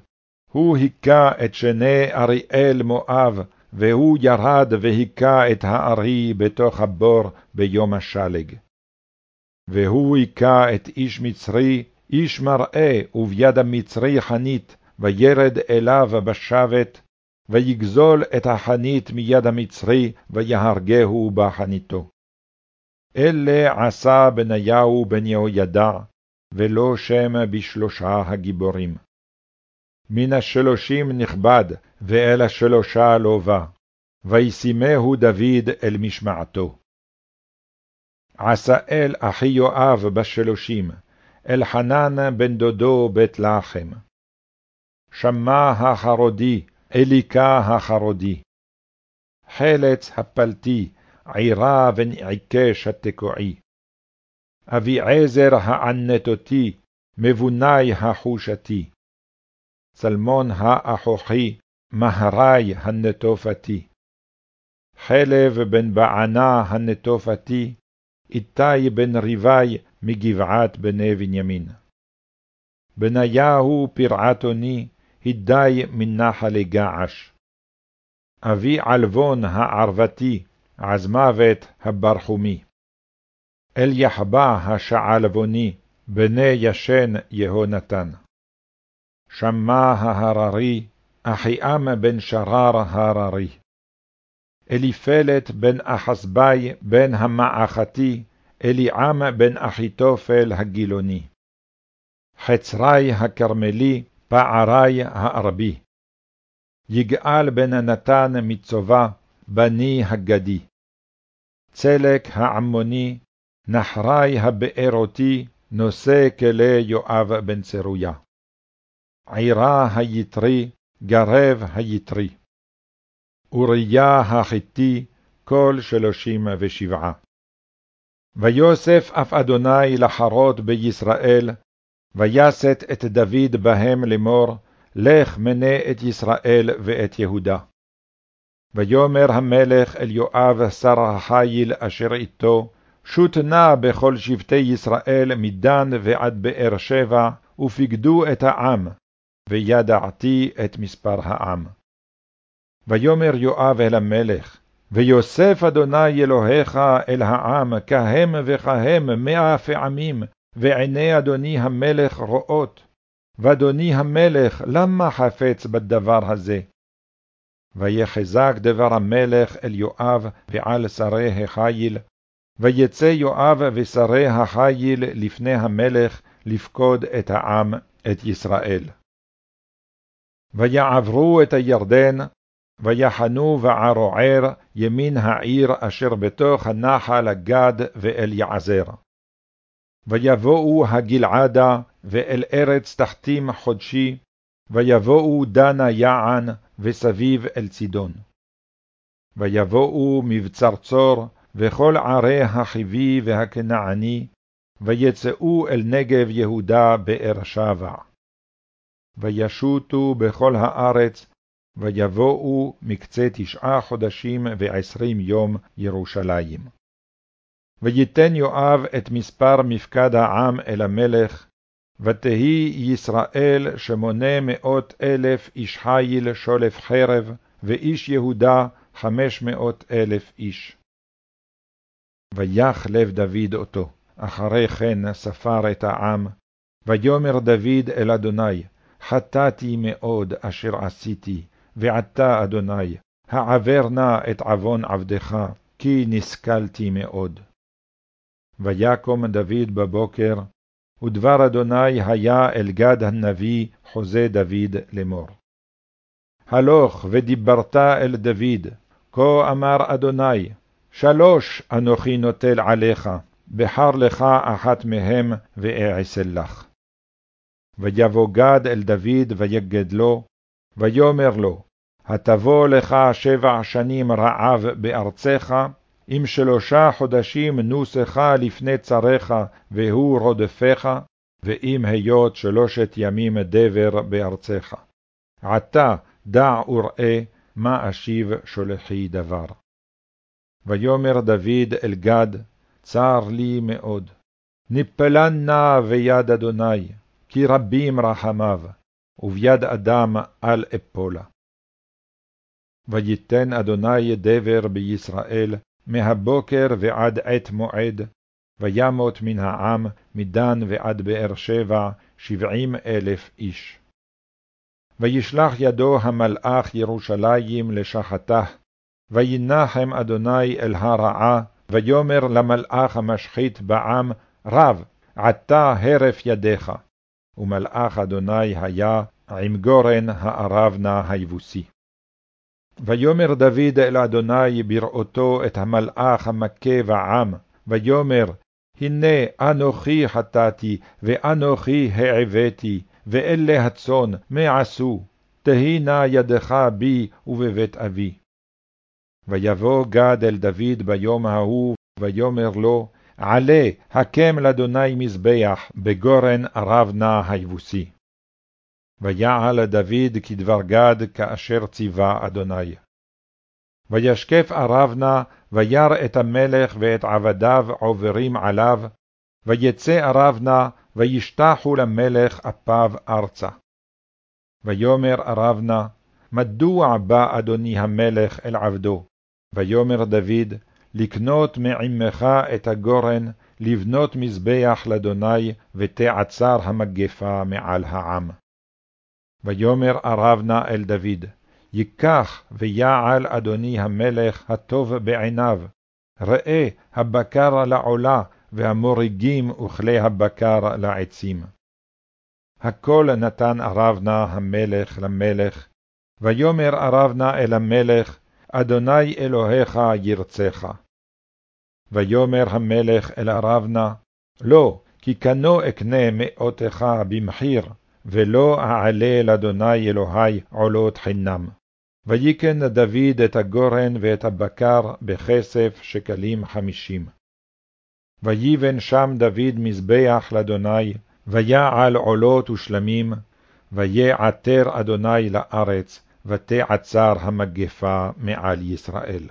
Speaker 1: הוא היכה את שני אריאל מואב, והוא ירד והיכה את הארי בתוך הבור ביום השלג. והוא היכה את איש מצרי, איש מראה, וביד המצרי חנית, וירד אליו בשבת, ויגזול את החנית מיד המצרי, ויהרגהו בחניתו. אלה עשה בניהו בן יהוידע, ולא שם בשלושה הגיבורים. מן השלושים נכבד, ואל השלושה לא בא, וישימהו דוד אל משמעתו. עשאל אחי יואב בשלושים, אלחנן בן דודו בית לחם. שמע החרודי, אליקה החרודי. חלץ הפלתי, עירה ונעיקש התקועי. אביעזר הענתותי, מבוני החושתי. צלמון האחוכי, מהרי הנטופתי. חלב בן בענה הנטופתי, איתי בן ריבי מגבעת בני בנימין. בניהו פרעתוני, הידי מנחלי געש. אבי עלבון הערבתי, עזמוות הברחומי. אל יחבא השעלבוני, בני ישן יהונתן. שמע ההררי, אחיעם בן שרר הררי. אליפלת בן אחסבי בן המעכתי, אליעם בן אחיתופל הגילוני. חצרי הכרמלי, פערי הארבי. יגאל בן נתן מצובה, בני הגדי. צלק העמוני, נחרי הבארותי, נושא כלי יואב בן צרויה. עירה היתרי, גרב היתרי. אוריה החיתי, כל שלושים ושבעה. ויוסף אף אדוני לחרות בישראל, ויסת את דוד בהם לאמור, לך מנה את ישראל ואת יהודה. ויאמר המלך אל יואב שר החיל אשר איתו, שוט נא בכל שבטי ישראל מדן ועד באר שבע, ופקדו את העם, וידעתי את מספר העם. ויאמר יואב אל המלך, ויוסף אדוני אלוהיך אל העם, כהם וכהם מאה פעמים, ועיני אדוני המלך רואות. ואדוני המלך, למה חפץ בדבר הזה? ויחזק דבר המלך אל יואב ועל שרי החיל, ויצא יואב ושרי החיל לפני המלך לפקוד את העם, את ישראל. ויעברו את הירדן, ויחנו וערוער ימין העיר אשר בתוך הנחל הגד ואל יעזר. ויבואו הגלעדה ואל ארץ תחתים חודשי, ויבואו דנה יען וסביב אל צידון. ויבואו מבצרצור וכל ערי החיבי והכנעני, ויצאו אל נגב יהודה באר שבע. וישוטו בכל הארץ, ויבואו מקצה תשעה חודשים ועשרים יום ירושלים. ויתן יואב את מספר מפקד העם אל המלך, ותהי ישראל שמונה מאות אלף איש חיל שולף חרב, ואיש יהודה חמש מאות אלף איש. ויח לב דוד אותו, אחרי כן ספר את העם, ויאמר דוד אל אדוני, חטאתי מאוד אשר עשיתי, ועתה, אדוני, העבר נא את עוון עבדך, כי נסכלתי מאוד. ויקום דוד בבוקר, ודבר אדוני היה אל גד הנביא, חוזה דוד לאמור. הלוך ודיברת אל דוד, כה אמר אדוני, שלוש אנוכי נוטל עליך, בחר לך אחת מהם ואעשה לך. ויבוא גד אל דוד ויגדלו, ויאמר לו, התבוא לך שבע שנים רעב בארצך, אם שלושה חודשים נוסך לפני צריך, והוא רודפך, ואם היות שלושת ימים דבר בארצך. עתה דע וראה, מה אשיב שולחי דבר. ויאמר דוד אל גד, צר לי מאוד. נפלן ביד אדוני, כי רבים רחמיו, וביד אדם אל אפולה. ויתן אדוני דבר בישראל, מהבוקר ועד עת מועד, וימות מן העם, מדן ועד באר שבע, שבעים אלף איש. וישלח ידו המלאך ירושלים לשחתה, וינחם אדוני אל הרעה, ויאמר למלאך המשחית בעם, רב, עתה הרף ידיך. ומלאך אדוני היה עם גורן הערב נא היבוסי. ויאמר דוד אל אדוני בראותו את המלאך המכה בעם, ויאמר, הנה אנוכי חטאתי, ואנוכי העבדתי, ואלה הצאן, מה עשו? תהי נא ידך בי ובבית אבי. ויבוא גד אל דוד ביום ההוא, ויאמר לו, עלה, הקם לאדוני מזבח, בגורן ערב נא היבוסי. ויעל דוד כדבר גד, כאשר ציווה אדוני. וישקף ערבנה, וירא את המלך ואת עבדיו עוברים עליו, ויצא ערבנה, וישתחו למלך אפיו ארצה. ויאמר ערבנה, מדוע בא אדוני המלך אל עבדו? ויאמר דוד, לקנות מעמך את הגורן, לבנות מזבח לאדוני, ותעצר המגפה מעל העם. ויאמר ארבנה אל דוד, ייקח ויעל אדוני המלך הטוב בעיניו, ראה הבקר לעולה, והמוריגים וכלי הבקר לעצים. הכל נתן ארבנה המלך למלך, ויאמר ארבנה אל המלך, אדוני אלוהיך ירצך. ויאמר המלך אל ארבנה, לא, כי קנו אקנה מאותך במחיר, ולא אעלה לאדוני אלוהי עולות חינם. ויקן דוד את הגורן ואת הבקר בכסף שקלים חמישים. ויבן שם דוד מזבח לאדוני, ויעל עולות ושלמים, ויעתר אדוני לארץ, ותעצר המגפה מעל ישראל.